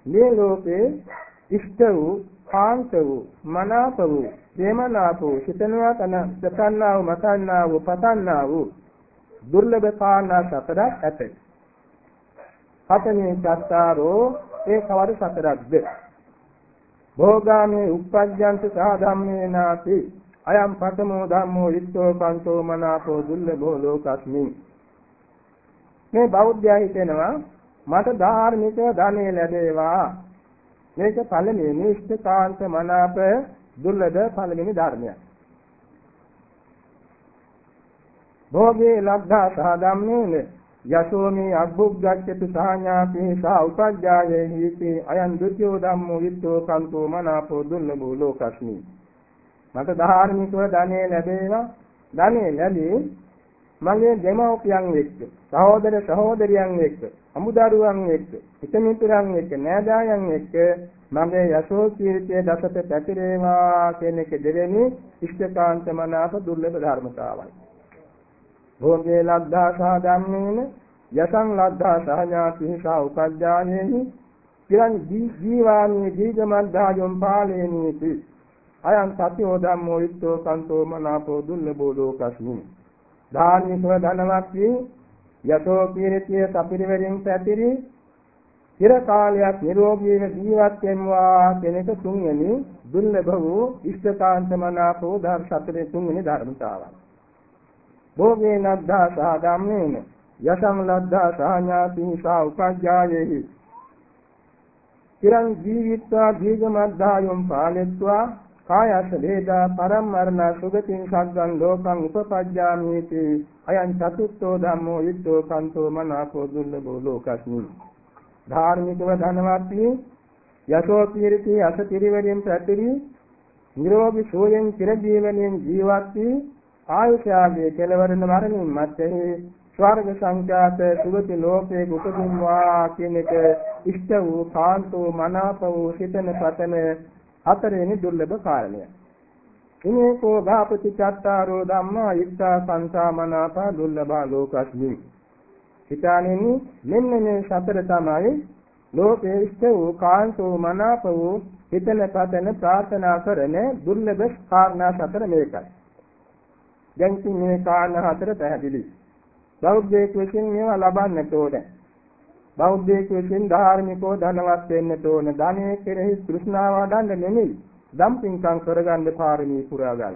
මේ ලෝකේ ඉෂ්ට වූ කාන්ත වූ මනාප වූ ප්‍රේමනාප වූ සිතනවා තන සතන්නා වූ මතන්නා වූ පතන්නා වූ දුර්ලභ කාරණා සතරක් ඇත. හතනේ චත්තාරෝ ඒ කවර සතරක්ද? භෝගාමේ උප්පජ්ජන්ත සාධම්මේ නාති අයම් පඨමෝ ධම්මෝ විත්තෝ පංචෝ මනාපෝ දුර්ලභෝ ලෝකස්මින්. මේ බෞද්ධයා හිතෙනවා මට ධාර්මික ධනෙ ලැබේවා. මේක පළවෙනි ඉෂ්ඨකාන්ත මනාප දුර්ලභ පළවෙනි ධර්මයක්. භෝගේ ලබ්ධා සාධම්මේන යසෝමි අබ්බුග්ගච්ඡති සාඥාපේ සා උපජ්ජායේ හිති අයං ဒ ුතියෝ ධම්මෝ විත්තෝ කන්තෝ මනාපෝ දුන්නබෝ ලෝකස්මි මට ධාර්මිකව ධනෙ ලැබේවා. ධනෙ ලැබී මගේ දෙමව්පියන් එක්ක සහෝදර සහෝදරියන් එක්ක අමුදරුවන් එක්ක හිතමිතුරන් එක්ක නෑදෑයන් එක්ක මගේ යසෝ කීර්තිය දසත පැතිරේවා කියන එක දෙවෙනි ඉෂ්ඨකාන්ත මනාප දුර්ලභ ධර්මතාවයි. භෝගේ ලද්දා සහ ධම්මේන යසං ලද්දා සහ ඥාති සහ උපජ්ජායේහි පිරන් ජීවාමි දීගමද්ධායම් පාලේනීති. අයං සත්‍යෝ ධම්මෝ විත්තෝ කන්තෝ මනාපෝ දුල්ලබෝ ලෝකස්මි ධාර්මිකව ධනවත් වී යතෝ කීර්තිය සපිරිවරින් පැතිරි චිර කාලයක් නිරෝගීව ජීවත් වෙනවා කියන එක තුන්වෙනි දුර්ලභ වූ ඉෂ්ඨකාන්ත මනාපෝ ධර්ම සතරේ තුන්වෙනි ධර්මතාවය. භෝගේ නද්දා සහ ධම්මේන යසං ලද්දා සහ ඥාති සහ උපජ්ජායෙහි චිරං ජීවිත්වා දීඝමද්ධායම් පාලෙත්වා කායස වේදා පරම්මරණ සුගතින් සග්ගං ලෝකං උපපජ්ජාමීති। අයං චතුත්ථෝ ධම්මෝ ඊත්තෝ කන්තෝ මනාපෝ දුර්ලභෝ ලෝකස්මි। ධාර්මිකව ධනවත් වී යසෝ කීර්ති අස පිරිවරින් ප්‍රතිරි නිරෝගී සෝයෙන් චිර ජීවණයෙන් ජීවත් වී ආයුෂාගේ කෙලවරන මරණින් මැත්තේ ස්වර්ග සංඛ්‍යාත සුගති ලෝකේ උපදින්වා කියන එක ඉෂ්ට වූ කාන්තෝ මනාප වූ සිතන පතන හතරවෙනි දුර්ලභ කාරණය. ඉනේකෝ භාපති චත්තාරෝ ධම්මා ඉත්තා සංසා මනාපා දුර්ලභා ලෝකස්මි. හිතානෙනි මෙන්න මේ සතර තමයි ලෝකේ ඉෂ්ට වූ කාන්තෝ මනාප වූ හිතන පතන ප්‍රාර්ථනා කරන දුර්ලභ කාරණා සතර මේකයි. දැන් මේ කාරණා හතර පැහැදිලි. බෞද්ධයෙක් විසින් මේවා ලබන්නට ඕනේ. බෞද්ධයෙක් විසින් ධාර්මිකව ධනවත් වෙන්නට ඕනේ. ධනෙ කෙරෙහි තෘෂ්ණාව වඩන්න නෙමෙයි. දම්පින්කම් කරගන්න පාරමී පුරා ගන්න.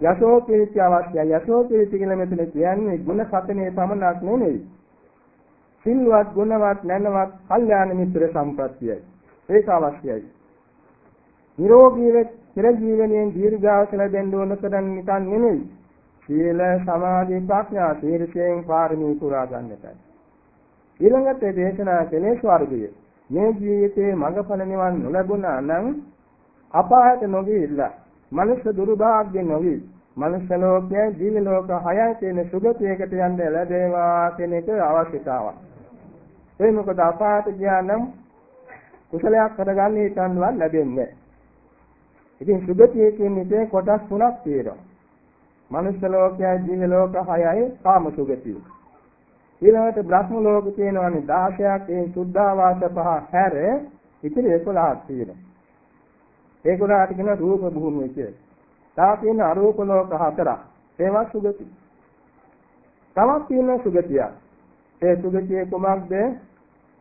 යසෝ කීර්ති අවශ්‍යයි. යසෝ කීර්ති කියලා මෙතන කියන්නේ ගුණ සතනේ පමණක් නෙමෙයි. සිල්වත් ගුණවත් නැනවත් කල්යාණ මිත්‍ර සම්ප්‍රත්‍යයයි. ඒක අවශ්‍යයි. නිරෝගීව චිර ජීවනයෙන් දීර්ඝාස ලැබෙන්න ඕන කරන් නිකන් නෙමෙයි. සීල සමාධි ප්‍රඥා තීර්ථයෙන් පාරමී පුරා ගන්නටයි. ඊළඟට දේශනා කළේ ස්වර්ගය. මේ ජීවිතයේ මඟඵල නිවන් නොලැබුණා නම් අපායට නොගියilla. මනුෂ්‍ය දුර්භාග්‍ය නොවි. මනුෂ්‍ය ලෝකයේ දිව්‍ය ලෝක හයයි තියෙන සුගතියකට යන්න ලැබේවා කියන එක අවශ්‍යතාවක්. ඒ මොකද අපායට ගියා නම් කුසලයක් කරගන්න හිතන්නවත් ලැබෙන්නේ නැහැ. ඉතින් සුගතිය කියන්නේ කොටස් තුනක් තියෙනවා. මනුෂ්‍ය ලෝකයයි දිව්‍ය ලෝක හයයි කාම සුගතිය. ඊළඟට බ්‍රහ්ම ලෝක තියෙනවානේ 16ක් ඒ සුද්ධාවාස පහ හැර ඉතිරි 11ක් තියෙනවා. ඒගොල්ලන්ට කියන රූප භූමිය කියලා. තා තියෙන අරූප ලෝක හතරක්. ඒවා සුගති. තවත් තියෙන සුගතිය. ඒ සුගතියේ කුමක්ද?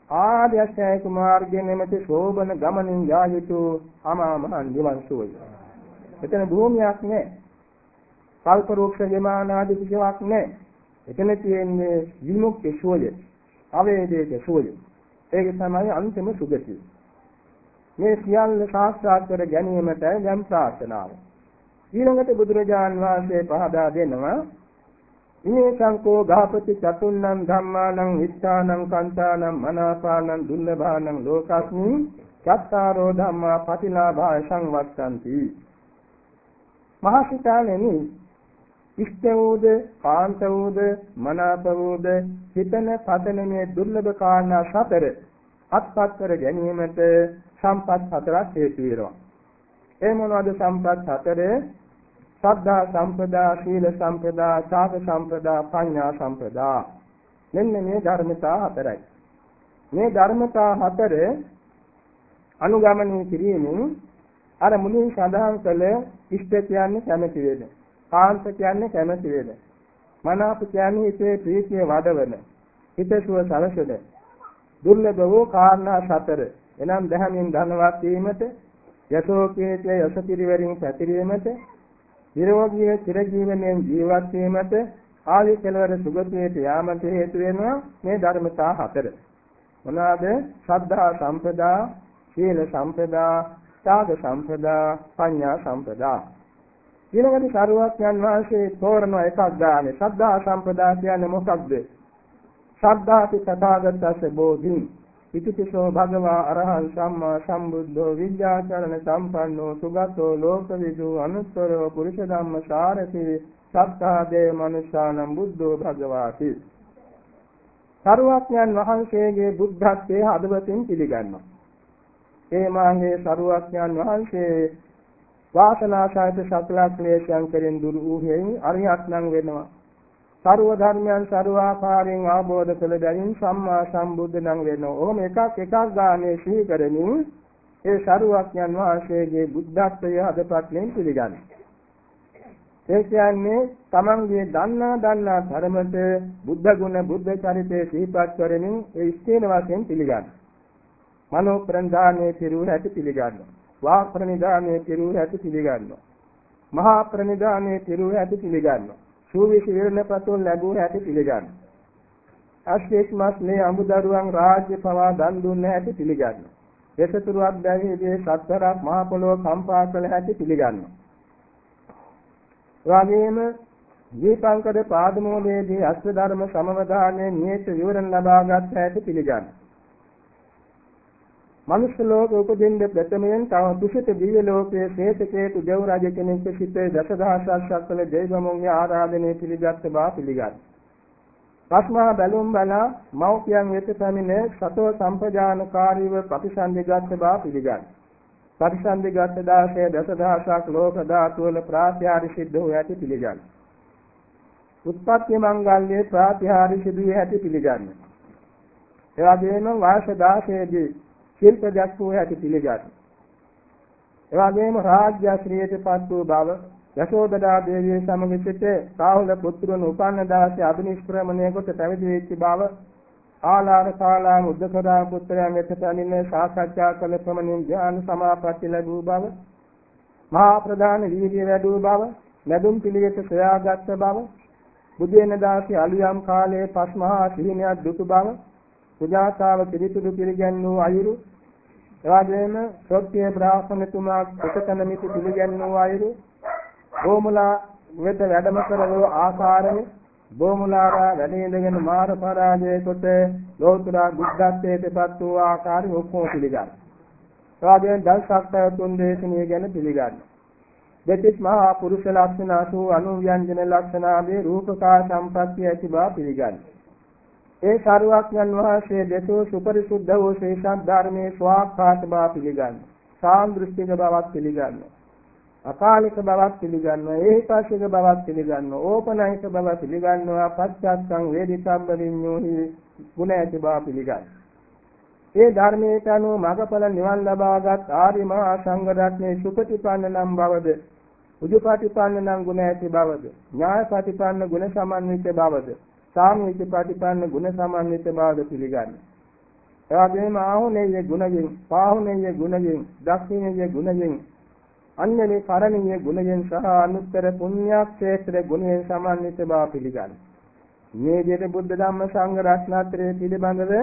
ආර්ය අෂ්ටාංගික මාර්ගයේ නැමැති ශෝබන ගමනින් යා යුතු අමාමහ නිවන් සුවය. එතන භූමියක් නැහැ. කල්ප රෝක්ෂ විමාන ආදී කිසිවක් නැහැ. එතන තියෙන්නේ විමුක්ති සුවය. අවේදයේ සුවය. ඒක තමයි අන්තිම සුගතිය. මේ සියල්ල සාක්ෂාත් කර ගැනීමට යම් ප්‍රාර්ථනාව. ඊළඟට බුදුරජාන් වහන්සේ පහදා දෙනවා ඉනේ සංකෝ ගාපති චතුන්නම් ධම්මානං විත්තානං කන්තානං මනාපානං දුල්ලභානං ලෝකස්මින් චත්තාරෝ ධම්මා පටිලාභා සංවත්තಂತಿ මහසිතානෙනි ඉෂ්ඨ වූද කාන්ත වූද මනාප වූද හිතන පතන මේ දුර්ලභ කාරණා සතර අත්පත් කර ගැනීමට සම්පත් හතරක් හේතු වෙනවා. ඒ මොනවද සම්පත් හතරේ? සද්ධා සම්පදා, සීල සම්පදා, ඡාග සම්පදා, පඤ්ඤා සම්පදා. මෙන්න මේ ධර්මතා හතරයි. මේ ධර්මතා හතර අනුගමනය කිරීමෙන් අර මුලින් සඳහන් කළ ඉෂ්ඨ කියන්නේ කැමැති වෙන. කාන්ත කියන්නේ කැමැති වෙන. මනාප කියන්නේ හිතේ ප්‍රීතිය වඩවන. හිතසුව සලසන. දුර්ලභ වූ කාරණා සතර. එනම් දහමින් ධනවත් වීමට, යසෝ කීතේ යසපිරිවරින් පැතිරීමට, නිරෝගී චිර ජීවනයෙන් ජීවත් වීමට, ආයු කෙලවර සුගතියට යාමට හේතු වෙනවා මේ ධර්මතා හතර. මොනවාද? ශ්‍රද්ධා සම්පදා, සීල සම්පදා, ත්‍යාග සම්පදා, පඤ්ඤා සම්පදා. ඊළඟට සරුවත්යන් වහන්සේ තෝරන එකක් ගානේ සද්ධා සම්පදා කියන්නේ මොකක්ද? සද්ධාති තථාගතස්ස බෝධි ඉතිපිසෝ භගවා අරහං සම්මා සම්බුද්ධෝ විද්‍යාචරණ සම්පන්නෝ සුගතෝ ලෝකවිදු අනුත්තරෝ පුරුෂ ධම්ම සාරති සත්තාදේ මනුෂ්‍යානම් බුද්ධෝ භගවාති සරුවත්යන් වහන්සේගේ බුද්ධත්වයේ හදවතින් පිළිගන්නවා. ඒ මාගේ සරුවත්යන් වහන්සේ වාසනාසහිත සකල ක්ලේශයන් කෙරෙන් දුරු වූ හේයින් අරිහත් නම් වෙනවා. සර්ව ධර්මයන් සර්ව ආකාරයෙන් ආબોධ කළ බැවින් සම්මා සම්බුද්ධ නම් වෙනවා. ඕම එකක් එකක් ගානේ සිහි කරමින් ඒ සරුවඥන් වහන්සේගේ බුද්ධත්වයේ හදපත්ලෙන් පිළිගන්නේ. ඒ කියන්නේ තමන්ගේ දන්නා දන්නා ධර්මත බුද්ධ ගුණ බුද්ධ චරිතය සිහිපත් කරමින් ඒ ස්ථේන වශයෙන් පිළිගන්න. මනෝ ප්‍රඥානේ පිරුව හැටි පිළිගන්නවා. වාක් ප්‍රනිධානයේ පිරුව හැටි පිළිගන්නවා. මහා ප්‍රනිධානයේ පිරුව හැටි පිළිගන්නවා. සූවිසි විරණ පතුල් ලැබුව හැටි පිළිගන්නවා. අශ්වේෂ්මස් මේ අමුදරුවන් රාජ්‍ය පවා දන් දුන්න හැටි පිළිගන්නවා. එසතුරුක් දැවිදී සත්තරක් මහ පොළොව කම්පා කළ හැටි පිළිගන්නවා. එවාගෙම දීපංකර පාදමෝලයේදී අස්ව ධර්ම සමවදානයේ නියත විවරණ ලබාගත් හැටි පිළිගන්නවා. මනුෂ්‍ය ලෝක උපදින්න ප්‍රථමයෙන් තව දුෂිත දිව්‍ය ලෝකයේ ශ්‍රේෂ්ඨකේතු දෙව් රජ කෙනෙක් සිටේ දසදහසක් සක්වල දෙවිවරුන්ගේ ආරාධනය පිළිගත් බව පිළිගත්. පස්මා බැලුම් බලා මෞපියන් වෙත පැමිණ සතෝ සම්පජානකාරීව ප්‍රතිසන්දිගත් බව පිළිගත්. ප්‍රතිසන්දිගත් දාසයේ දසදහසක් ලෝක ධාතු වල ප්‍රාත්‍යාරි සිද්ධ වූ ඇති පිළිගත්. උත්පත්ති මංගල්‍යයේ ප්‍රාත්‍යාරි සිදුවේ ඇති පිළිගන්න. එවැගේම වාස 16 දී ශිල්ප දැක්වූ හැටි පිළිගත්. එවාගෙම රාජ්‍ය ශ්‍රීයටපත් වූ බව යශෝදරා දේවිය සමග සිට රාහුල පුත්‍රයන් උපන්න දාසේ අභිනිෂ්ක්‍රමණය කොට පැවිදි වෙච්ච බව ආලාර කාලා මුද්දකරා පුත්‍රයන් වෙත පැමිණ සාකච්ඡා කළ ප්‍රමණින් ඥාන සමාපatti ලැබූ බව මහා ප්‍රධාන වීර්ය වැඩූ බව ලැබුම් පිළිවෙත සොයාගත් බව බුදු වෙන දාසේ අලුයම් කාලයේ පස්මහා සිහිනයක් දුටු බව සුජාතාව පිළිතුරු පිළිගන්නෝ අයුරු එවාගෙම සොත්තිය බ්‍රාහ්මණතුමා කුසතන මිති පිළිගන්නෝ අයුරු බොමුලා වෙත වැඩම කරවෝ ආකාරය බොමුලාරා වැඩ ඉඳගෙන මාර පරාජය කොට ලෝතුරා බුද්ධත්වයට පත් වූ ආකාරය ඔක්කොම පිළිගන්න. එවාගෙම දල්සක්තය තුන් දේශනිය ගැන පිළිගන්න. දෙතිස් මහා පුරුෂ ලක්ෂණ අසු අනුව්‍යංජන ලක්ෂණ ආදී රූපකා සම්පත්‍ය ඇති බව පිළිගන්න. ඒ සාරුවක්යන් වහන්සේ දෙසෝ සුපරිසුද්ධ වූ ශේෂක් ධර්මයේ ස්වාක්ඛාත බව පිළිගන්න. සාන්දෘෂ්ටික බවක් පිළිගන්න. අකාලික බවක් පිළිගන්න. ඒහිපාසික බවක් පිළිගන්න. ඕපනයික බව පිළිගන්නවා. පච්චත්තං වේදිතම්බ විඤ්ඤෝහි ගුණ ඇති බව පිළිගන්න. ඒ ධර්මයට අනුව මඟඵල නිවන් ලබාගත් ආර්ය මහා සංඝ රත්නයේ සුපටිපන්න නම් බවද උජුපටිපන්න නම් ගුණ ඇති බවද ඥායපටිපන්න ගුණ සමන්විත බවද සාමීච ප්‍රතිපන්න ගුණ සමන්විත බවද පිළිගන්න. එවැගේම ආහුනේය ගුණයෙන්, පාහුනේය ගුණයෙන්, දක්ෂිනේය ගුණයෙන්, අන්‍යනේ කරණීය ගුණයෙන් සහ අනුත්තර පුණ්‍යක්ෂේත්‍ර ගුණයෙන් සමන්විත බව පිළිගන්න. මේ විදිහට බුද්ධ ධම්ම සංඝ රත්නත්‍රයේ පිළිබඳව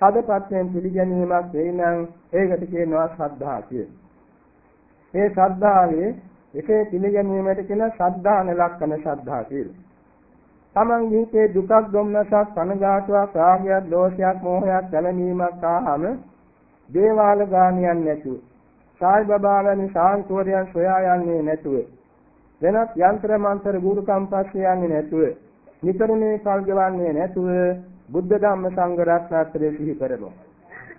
සදපත්යෙන් පිළිගැනීමක් වෙයිනම් ඒකට කියනවා ශ්‍රද්ධා කියලා. මේ ශ්‍රද්ධාවේ එකේ පිළිගැනීමට කියන ශ්‍රද්ධාන ලක්ෂණ ශ්‍රද්ධා කියලා. තමන් ජීවිතේ දුකක් දුම්නසක් කනගාටුවක් රාගයක් දෝෂයක් මෝහයක් දැලීමක් ආවම දේවාල ගානියන් නැතුව සායි බබා වැනි සාන්තුවරයන් සොයා යන්නේ නැතුව වෙනත් යන්ත්‍ර මන්ත්‍ර ගුරුකම් පස්සේ යන්නේ නැතුව නිතරම කල් ගෙවන්නේ නැතුව බුද්ධ ධම්ම සංඝ රත්නත්‍රය සිහි කරනවා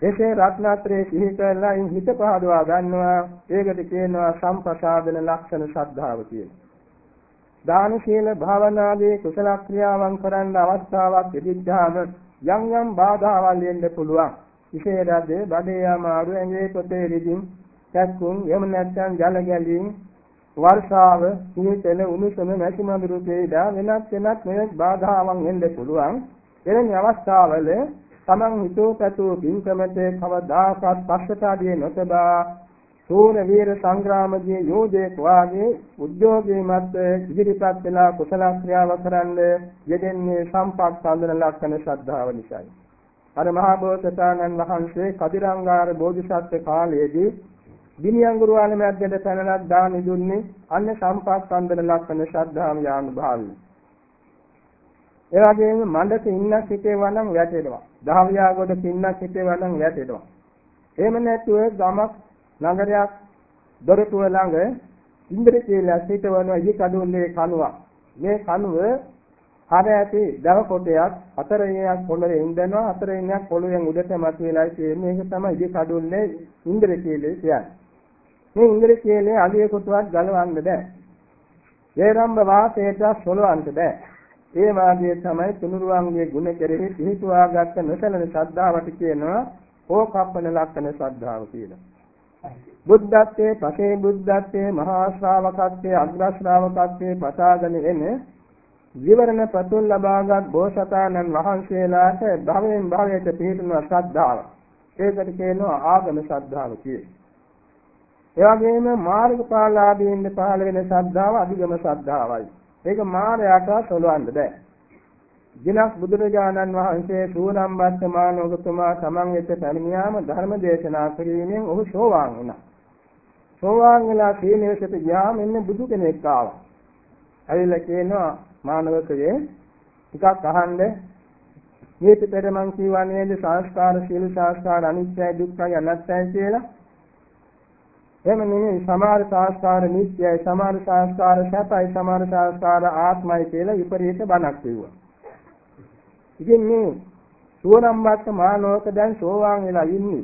එසේ රත්නත්‍රය සිහි කරලා හිත පහදවා ගන්නවා. ඒකට කියනවා සම්ප්‍රසාදන ලක්ෂණ ශ්‍රද්ධාව කියලා. දාන සීල භාවනාදී කුසල ක්‍රියාවන් කරන්න අවස්ථාවක් ලැබිච්චාම යම් යම් බාධාවල් එන්න පුළුවන්. විශේෂයෙන්ද බඩේ අමාරු ඇඟේ පොතේ රිදින් සැක්කුම් එහෙම නැත්නම් ජල ගැලීම් වර්ෂාව සීතල උණුසුම නැති මඳුරු වේදා වෙනත් වෙනත් මේ බාධාවන් එන්න පුළුවන්. එවැනි අවස්ථාවල තමන් හිතෝ පැතෝ පින්කමට කවදාකවත් පස්සට නොතබා සූර වීර සංග්‍රාමදී යෝධයෙක් වාගේ උද්‍යෝගී මත ඉදිරිපත් වෙලා කුසල ක්‍රියාව කරන්න යෙදෙන්නේ සම්පක් සම්දන ලක්ෂණ ශ්‍රද්ධාව නිසායි. අර මහා බෝසතාණන් වහන්සේ කදිරංගාර බෝධිසත්ව කාලයේදී දිනියංගුරු ආලමයන්ට පැනලක් දාන දුන්නේ අන්න සම්පක් සම්දන ලක්ෂණ ශ්‍රද්ධාව යානුභාවයි. ඒ වගේම මණ්ඩක ඉන්නක් හිතේ වනම් වැටෙනවා. දහවියා කොට පින්නක් හිතේ වනම් වැටෙනවා. එහෙම නැතුව ගමක් නගරයක් දොරටුව ළඟ ඉන්ද්‍ර කියලා සිටවන ඉහි කඩුල්ලේ කනුවක්. මේ කනුව හර ඇති දව කොටයක් හතර ඉනියක් පොළවේ ඉඳනවා හතර ඉනියක් පොළවෙන් උඩට මතුවලා තියෙන්නේ මේක තමයි ඉහි කඩුල්ලේ ඉන්ද්‍ර කියලා කියන්නේ. මේ ඉන්ද්‍ර කියලා අලිය කොටුවක් ගලවන්න බෑ. වේරම්බ වාසයට සොලවන්න බෑ. ඒ වාගේ තමයි තුනුරුවන්ගේ ගුණ කෙරෙහි පිහිටුවාගත්ත නොසලන ශ්‍රද්ධාවට කියනවා ඕකප්පන ලක්ෂණ ශ්‍රද්ධාව කියලා. බුද්ධත්වයේ පසේ බුද්ධත්වයේ මහා ශ්‍රාවකත්වයේ අග්‍ර ශ්‍රාවකත්වයේ පසාගෙන එන විවරණ ප්‍රතුල් ලබාගත් බෝසතාණන් වහන්සේලාට භවයෙන් භවයට පිහිටුන ශ්‍රද්ධාව ඒකට කියනවා ආගම ශ්‍රද්ධාව කියලා. ඒ වගේම මාර්ගඵලාදීන් පහළ වෙන ශ්‍රද්ධාව අධිගම ශ්‍රද්ධාවයි. ඒක මායයට සොලවන්න බෑ. දිනක් බුදුරජාණන් වහන්සේ සූනම්බත් මානෝගතුමා තමන් වෙත පැමිණියාම ධර්ම දේශනා කිරීමෙන් ඔහු සෝවාන් වුණා. සෝවාන් වෙලා සීනේසට ගියාම එන්නේ බුදු කෙනෙක් ආවා. ඇවිල්ලා කියනවා මානවකයේ ටිකක් අහන්න මේ පිටර මං කියවන්නේ නේද සංස්කාර සීල සංස්කාර අනිත්‍යයි දුක්ඛයි අනාත්මයි කියලා එහෙම නෙමෙයි සමහර සංස්කාර නිත්‍යයි සමහර සංස්කාර සැපයි සමහර සංස්කාර ආත්මයි කියලා විපරීත බණක් කිව්වා. ඉතින් මේ සෝනම්බත් මානෝක දැන් සෝවාන් වෙලා ඉන්නේ.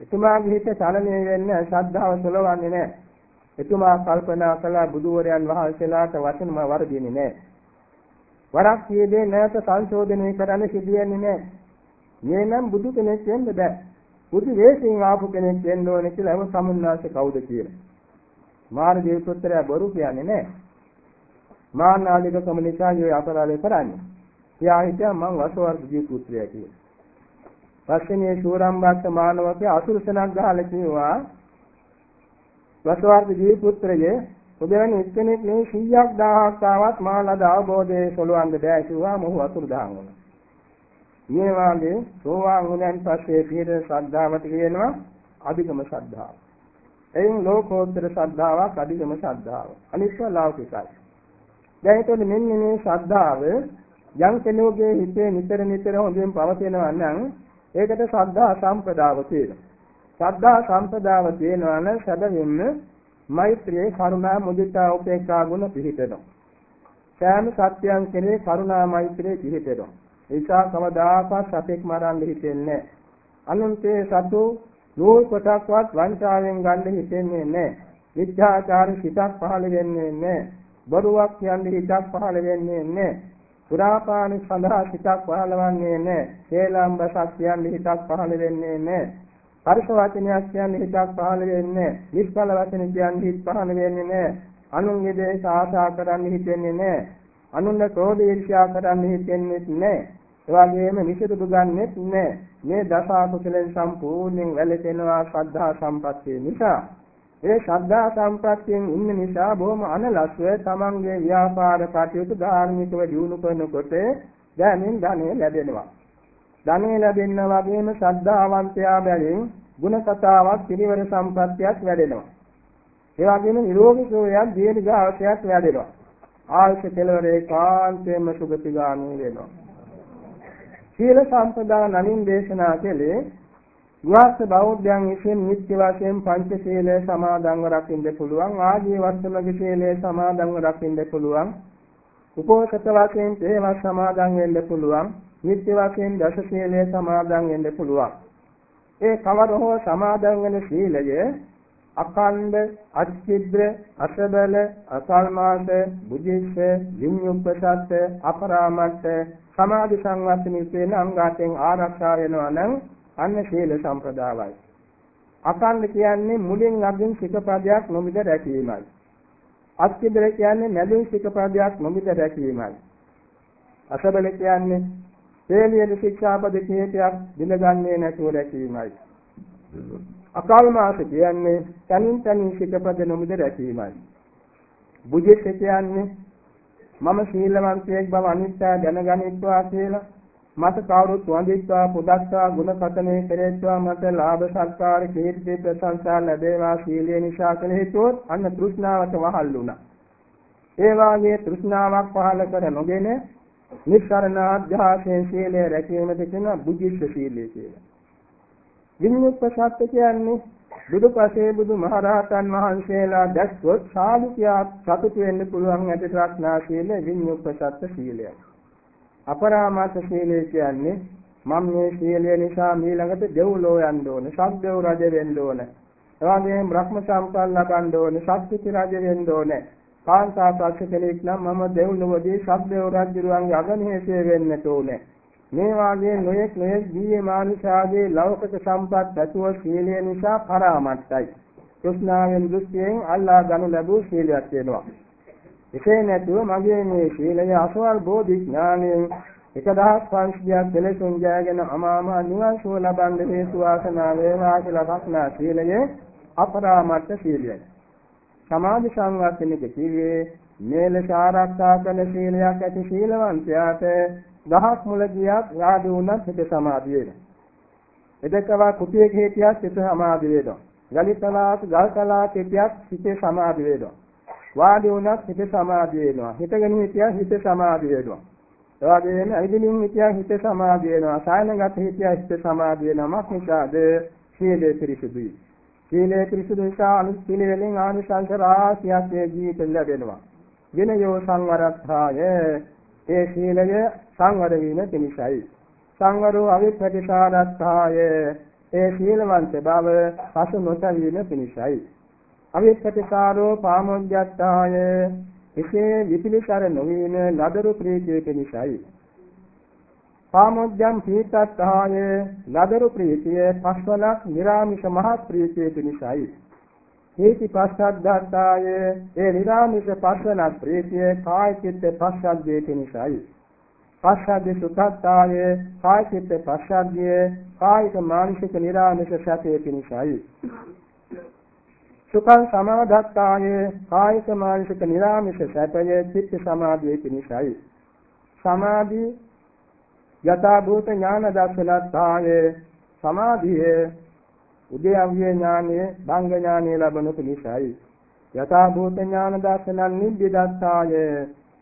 එතුමාගේ හිත චලනය වෙන්නේ ශ්‍රද්ධාව සලවන්නේ නැහැ. එතුමා කල්පනා කළා බුදුවරයන් වහන්සේලාට වචනම වරදින්නේ නැහැ. වරක් කියදේ නැවත සංශෝධනය කරන්න සිදුවෙන්නේ නැහැ. මේ නම් බුදු කෙනෙක් වෙන්න බෑ. බුදු වේශයෙන් ආපු කෙනෙක් වෙන්න ඕනේ කියලා එම සමුන්නාංශ කවුද කියලා. මාර්ගයේ පුත්‍රය බොරු කියන්නේ නැහැ. මාන්නාලික කමනිකාගේ අපරාධය කරන්නේ. එයා හිටියා මං වසවර්ගී පුත්‍රයා කියලා. පස්සේ මේ ශූරම්බක්ත මානවකේ අසුරසනක් ගහලා කිව්වා වසවර්ගී පුත්‍රයේ ඔබෙන් එක්කෙනෙක් මේ 100ක් 1000ක් ආවත් මාළද අවබෝධයේ සොලවන්න බෑ කිව්වා මොහු අතුරු දහන් වුණා. මේ වාගේ සෝවාන් වුණාන් පස්සේ පිළිද ශ්‍රද්ධාවට කියනවා අධිගම ශ්‍රද්ධාව. එයින් ලෝකෝත්තර ශ්‍රද්ධාවක් අධිගම ශ්‍රද්ධාව. අනිත්ව ලෞකිකයි. දැන් එතකොට මෙන්න මේ ශ්‍රද්ධාව යම් කෙනෙකුගේ හිතේ නිතර නිතර හොඳින් පවතිනවා නම් ඒකට ශ්‍රද්ධා සම්පදාව තියෙනවා. ශ්‍රද්ධා සම්පදාව තියෙනවා නම් සැබවින්ම මෛත්‍රියේ කරුණා මුදිතා උපේක්ඛා ගුණ පිහිටනවා. සෑම සත්‍යයන් කෙරේ කරුණා මෛත්‍රියේ පිහිටනවා. ඒසා කවදාකවත් සතෙක් මරන්න හිතෙන්නේ අනුන්ගේ සතු නූල් කොටක්වත් වංචාවෙන් ගන්න හිතෙන්නේ නැහැ. විද්‍යාචාර හිතක් පහළ වෙන්නේ නැහැ. බොරුවක් කියන්නේ හිතක් පහළ වෙන්නේ නැහැ. සුරාපාන සඳහා හිතක් පහළවන්නේ නැහැ. හේලම්බසක් කියන්නේ හිතක් පහළ වෙන්නේ නැහැ. පරිස වචනයක් කියන්නේ හිතක් පහළ වෙන්නේ නැහැ. නිෂ්ඵල වචන කියන්නේ හිත පහළ වෙන්නේ නැහැ. අනුන්ගේ දේශ ආශා කරන්න හිතෙන්නේ නැහැ. අනුන්ගේ ක්‍රෝධ ඊර්ෂ්‍යා කරන්න හිතෙන්නේ නැහැ. එවාගෙම නිසිරුදු ගන්නෙත් නෑ. මේ දස අකුසලෙන් සම්පූර්ණයෙන් වැළකෙනවා ශ්‍රද්ධා සම්පත්තිය නිසා. ඒ ශ්‍රද්ධා සම්ප්‍රත්‍යයෙන් ඉන්න නිසා බොහොම අනලස්ව තමන්ගේ ව්‍යාපාර කටයුතු ධාර්මිකව දියුණු කරනකොට දැනින් ධනෙ ලැබෙනවා. ධනෙ ලැබෙනා වගේම ශ්‍රද්ධාවන්තයා බැවින් ගුණ කතාවක් පිරිවර සම්පත්තියක් වැඩෙනවා. ඒ වගේම නිරෝගී සෝයක් දීර්ඝාසයක් වැඩෙනවා. ආයුෂ කෙලවරේ කාන්තේම සුගතිගාමී වෙනවා. සීල සම්පදා නමින් දේශනා කළේ ගෘහස්ත බෞද්ධයන් විසින් නිත්‍ය වශයෙන් පංච සීලය සමාදන්ව රකින්න පුළුවන් ආජීවස්තමක සීලය සමාදන්ව රකින්න පුළුවන් උපෝසත වශයෙන් තේවස් සමාදන් වෙන්න පුළුවන් නිත්‍ය වශයෙන් දස සීලය සමාදන් වෙන්න පුළුවන්. ඒ කවර හෝ සමාදන් වෙන සීලය අකණ්ඩ අච්චිද්‍ර අසබල අසල්මාස බුද්ධිස්ස විඤ්ඤුප්පසත් අපරාමත්ත සමාධි සංවත්තනයේ තියෙන අංගාතෙන් ආරක්ෂා වෙනවා නම් අන්න සීල සම්ප්‍රදායයි. අකණ්ඩ කියන්නේ මුලින් අගින් සිකපදයක් නොමිද රැකීමයි. අච්චිද්‍ර කියන්නේ මැදින් සිකපදයක් නොමිද රැකීමයි. අසබල කියන්නේ හේලියද ශික්ෂාපද කීපයක් දිනගන්නේ නැතුව රැකීමයි. අකාල මාස කියන්නේ තනින් තනින් සිකපද නොමිද රැකීමයි. බුජෙත් කියන්නේ මම සීලවන්තයෙක් බව අනිත්‍ය දැනගනිත්වා කියලා මට කවුරුත් වඳිත්වා පුදස්වා ගුණ කතනේ කෙරෙත්වා මට ලාභ සත්කාර කීර්ති ප්‍රශංසා ලැබේවා සීලය නිසා කළ හේතුවත් අන්න තෘෂ්ණාවට වහල් වුණා. ඒ වාගේ තෘෂ්ණාවක් පහළ කර නොගෙන නිස්සරණ අධ්‍යාසයෙන් සීලය රැකීමට කියන බුද්ධිස්ස සීලය කියලා. විඤ්ඤුක්පසත්ත කියන්නේ බුදුපසේ බුදු මහරහතන් වහන්සේලා දැක්කොත් සාදුකියා සතුටු වෙන්න පුළුවන් ඇති ප්‍රඥා සීල විඤ්ඤුප්පසත්ත සීලය. අපරාමාස සීලය කියන්නේ මම මේ සීලය නිසා ඊළඟට දෙව්ලෝ යන්න ඕනේ, සත්දෙව් රජ වෙන්න ඕනේ. එවාගෙම බ්‍රහ්ම සම්පන්න ලබන්න ඕනේ, සත්‍විති රජ වෙන්න ඕනේ. කාන්තා පක්ෂ කෙනෙක් නම් මම දෙව්ලොවදී සත්දෙව් රජුරුවන්ගේ අගනිහසේ වෙන්නට ඕනේ. මේ වාගේ නොයෙක් නොයෙක් දීයේ මානුෂාගේ ලෞකික සම්පත් ඇතුව සීලය නිසා පරාමත්තයි. කෘෂ්ණාවෙන් දෘෂ්ටියෙන් අල්ලා ගනු ලැබූ සීලයක් වෙනවා. එසේ නැතුව මගේ මේ සීලය අසවල් බෝධි ඥානයෙන් 1500ක් දෙලසුන් ජයගෙන අමාමහ නිවන් සුව ලබන්න හේතු වාසනා වේවා කියලා කස්නා සීලයේ අපරාමර්ථ සීලයයි. සමාධි සංවර්ධනයේ කිව්වේ මේ ලෙස ආරක්ෂා කරන සීලයක් ඇති සීලවන්තයාට ගහක් මුල ගියත් යාදු වුණත් හිත සමාධිය වෙනවා. එදකවා කුටියක හිටියත් හිත සමාධිය වෙනවා. ගලිතලාක ගල්තලාක හිටියත් හිතේ සමාධිය වෙනවා. වාඩි වුණත් හිත සමාධිය වෙනවා. හිතගෙන හිටියත් හිත සමාධිය වෙනවා. ඒ වගේම ඇවිදින්න හිටියත් හිත සමාධිය වෙනවා. සායනගත හිටියත් හිත සමාධිය වෙනවා. මොකද සීලේ පිරිසුදුයි. සීලේ පිරිසුදු නිසා අනුත් පිළිවෙලින් ආනිසංස රාශියක් ඒ ජීවිතෙ ලැබෙනවා. විනයෝ සංවරත්ථාය ඒ සීලය සංවර වීම පිණිසයි. සංවරෝ අවිපටිසාරත්ථාය ඒ සීලවන්ත බව පසු නොසැලීම පිණිසයි. අවිපටිසාරෝ පාමොඤ්ඤත්තාය එසේ විපිලිසර නොවීම නදරු ප්‍රීතිය පිණිසයි. පාමොඤ්ඤම් පීතත්තාය නදරු ප්‍රීතිය පස්වලක් නිරාමිෂ මහත් ප්‍රීතිය පිණිසයි. හේති පස්සද්ධාය ඒ නිරාමිෂ පස්වලක් ප්‍රීතිය කාය චිත්ත පස්සද්ධේ පිණිසයි. පස්සද්ධි සුඛත්තාය කාය චිත්ත පස්සද්ධිය කායික මානසික නිරාමිෂ සැපේ පිණිසයි. සුඛං සමාධත්තාය කායික මානසික නිරාමිෂ සැපය චිත්ත සමාධිය පිණිසයි. සමාධි යථා භූත ඥාන දර්ශනත්තාය සමාධිය උද්‍යව්‍ය ඥානයේ භංග ඥානයේ ලැබෙනු පිණිසයි. යථා භූත ඥාන දර්ශනං නිබ්බිදත්තාය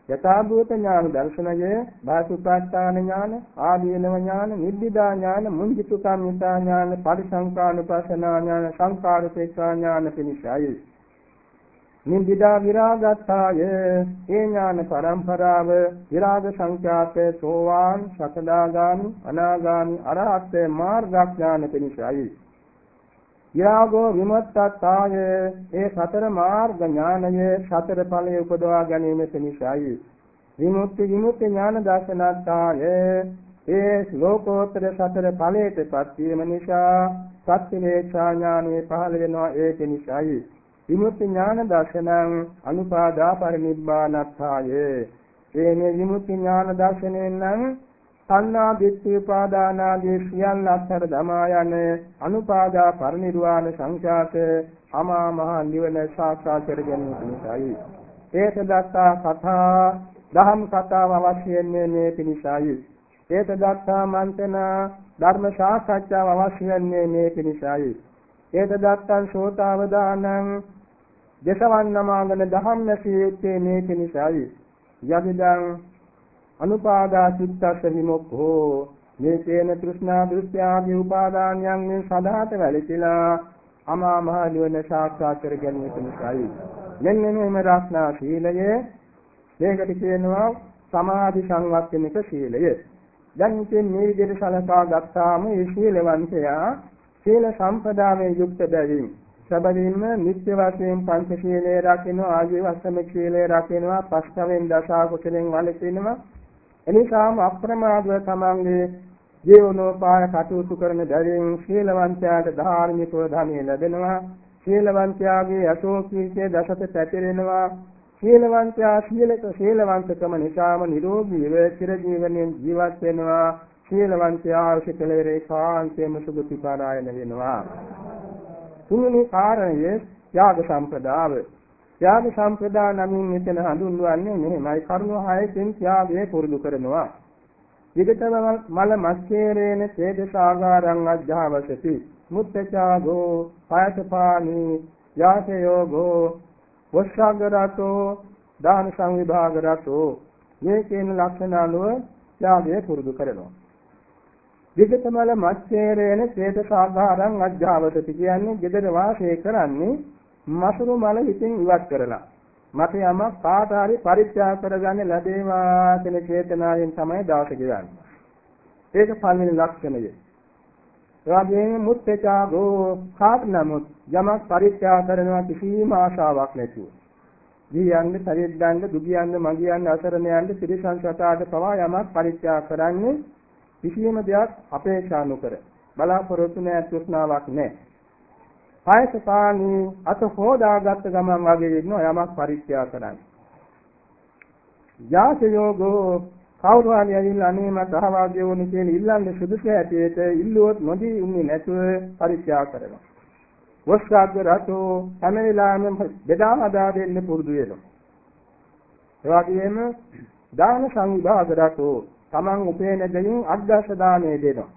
යථා භූත ඥාන දර්ශනය භාසුපාඨාන ඥාන ආදීනව ඥාන නිබ්බිදා ඥාන මුංජිතුකාමිතා ඥාන පරිසංකානුපස්සනා ඥාන සංකාරුපේක්ෂා ඥාන පිණිසයි. නිබ්බිදා විරාගත්තාය. ඒ ඥාන පරම්පරාව විරාග සංඛ්‍යාත සෝවාන් සකදාගාමි අනාගාමි අරහත් මාර්ගඥාන පිණිසයි. විරාගෝ විමුක්තත්තාය. ඒ සතර මාර්ග ඥානය සතර ඵලයේ උපදවා ගැනීම පිණිසයි. විමුක්ති විමුක්ති ඥාන දර්ශනත්තාය. ඒ ලෝකෝත්තර සතර ඵලයටපත් වීම නිසා සත්‍විනේක්ෂා ඥානෙ පහළ වෙනවා ඒ පිණිසයි විමුක්ති ඥාන දර්ශනං අනුපාදා පරිනිබ්බානත්තාය. ඒ විමුක්ති ඥාන දර්ශනයෙන් නම් තණ්හා දිට්ඨි උපාදානාදී සියල්ල අත්හැර දමා යන අනුපාදා පරිනිර්වාණ සංඛ්‍යාත අමා මහ නිවන සාක්ෂාත් කර ගැනීම පිණිසයි. ඒක දත්තා කතා දහම් කතාව අවශ්‍ය වෙන්නේ මේ පිණිසයි. ඒක දත්තා මන්තන ධර්ම සාකච්ඡාව අවශ්‍ය වෙන්නේ මේ පිණිසයි. ඒක දත්තං සෝතාවදානං දසවන්නමාගෙන දහම් නැසී යුත්තේ මේ පිණිසයි. යදිදං අනුපාදා චිත්තස්ස විමුක්ඛෝ. මේ තේන තෘෂ්ණා දෘෂ්ට්‍යාදී උපාදානයන් මේ සදාත වැළකීලා අමා මහ නිවන සාක්ෂාත් කර ගැනීම පිණිසයි මෙන්න මේ රාස්නා සීලය. මේකට කියනවා සමාධි සංවර්ධනික සීලය. දැන් ඉතින් මේ විදිහට සලකා ගත්තාම මේ සීලවන්තයා සීල සම්පදායෙන් යුක්ත බැවින් සබඳින්ම නිත්‍ය වශයෙන් පංච සීලය රකින්න ආජීව අෂ්ටම සීලය රකින්නවා පස්කවෙන් දසා කුසලෙන් වළකිනවා එනිසාම අප්‍රමාදව තමන්ගේ ජීවනෝපාය කටයුතු කරන බැවින් ශීලවන්තයාට ධාර්මිකව ධනෙ ලැබෙනවා. ශීලවන්තයාගේ අශෝකීකේ දසත පැතිරෙනවා. ශීලවන්තයා ශීලක ශීලවන්තකම නිසාම නිරෝගීව චිර ජීවනයෙන් ජීවත් වෙනවා. ශීලවන්තයා අවශ්‍යකලේ කාන්තේම සුගතිපාරායන වෙනවා. තුන්වෙනි කාරණය යාග සම්පදාය ත්‍යාග සම්ප්‍රදාය නමින් මෙතන හඳුන්වන්නේ මෙහෙමයි කරුණ හයකින් ත්‍යාගය පුරුදු කරනවා. විගතම මල මස්කේරේන තේජසාගාරං අධ්‍යාවසති මුත්තචාගෝ පායතපානි යාසයෝගෝ වස්සාගරතෝ දාන සංවිභාගරතෝ මේ කියන ලක්ෂණ අනුව ත්‍යාගය පුරුදු කරනවා. විගතමල මස්කේරේන තේජසාගාරං අධ්‍යාවසති කියන්නේ gedara වාසය කරන්නේ මසුරු මල හිතින් ඉවත් කරලා මට යමක් කාට හරි පරිත්‍යාග කරගන්න ලැබේවා කියන චේතනාවෙන් තමයි දවස ගෙවන්නේ. ඒක පළවෙනි ලක්ෂණය. එවාගෙම මුත්තේචාගෝ කාට නමුත් යමක් පරිත්‍යාග කරනවා කිසිම ආශාවක් නැතුව. ගියන්නේ පරිද්දන්න දුගියන්න මගියන්න අසරණයන්ට ත්‍රිසං සතාට පවා යමක් පරිත්‍යාග කරන්නේ කිසියම් දෙයක් අපේක්ෂා නොකර බලාපොරොත්තු නැ තෘෂ්ණාවක් නැහැ. කායසපානී අත හොදාගත් ගමන් වගේ ඉන්නවා යමක් පරිත්‍යාග කරන්නේ. යාස යෝගෝ කවුරු හරි ඇවිල්ලා අනේ මට සහභාගී වුණ කියලා ඉල්ලන්නේ සුදුසු හැටියට ඉල්ලුවොත් නොදී උන්නේ නැතුව පරිත්‍යාග කරනවා. වස්සාග්ග රතෝ හැම වෙලාවෙම බෙදා හදා දෙන්න පුරුදු වෙනවා. ඒ වගේම දාන සංවිභාග රතෝ තමන් උපේන දෙයින් අද්දාස දාණය දෙනවා.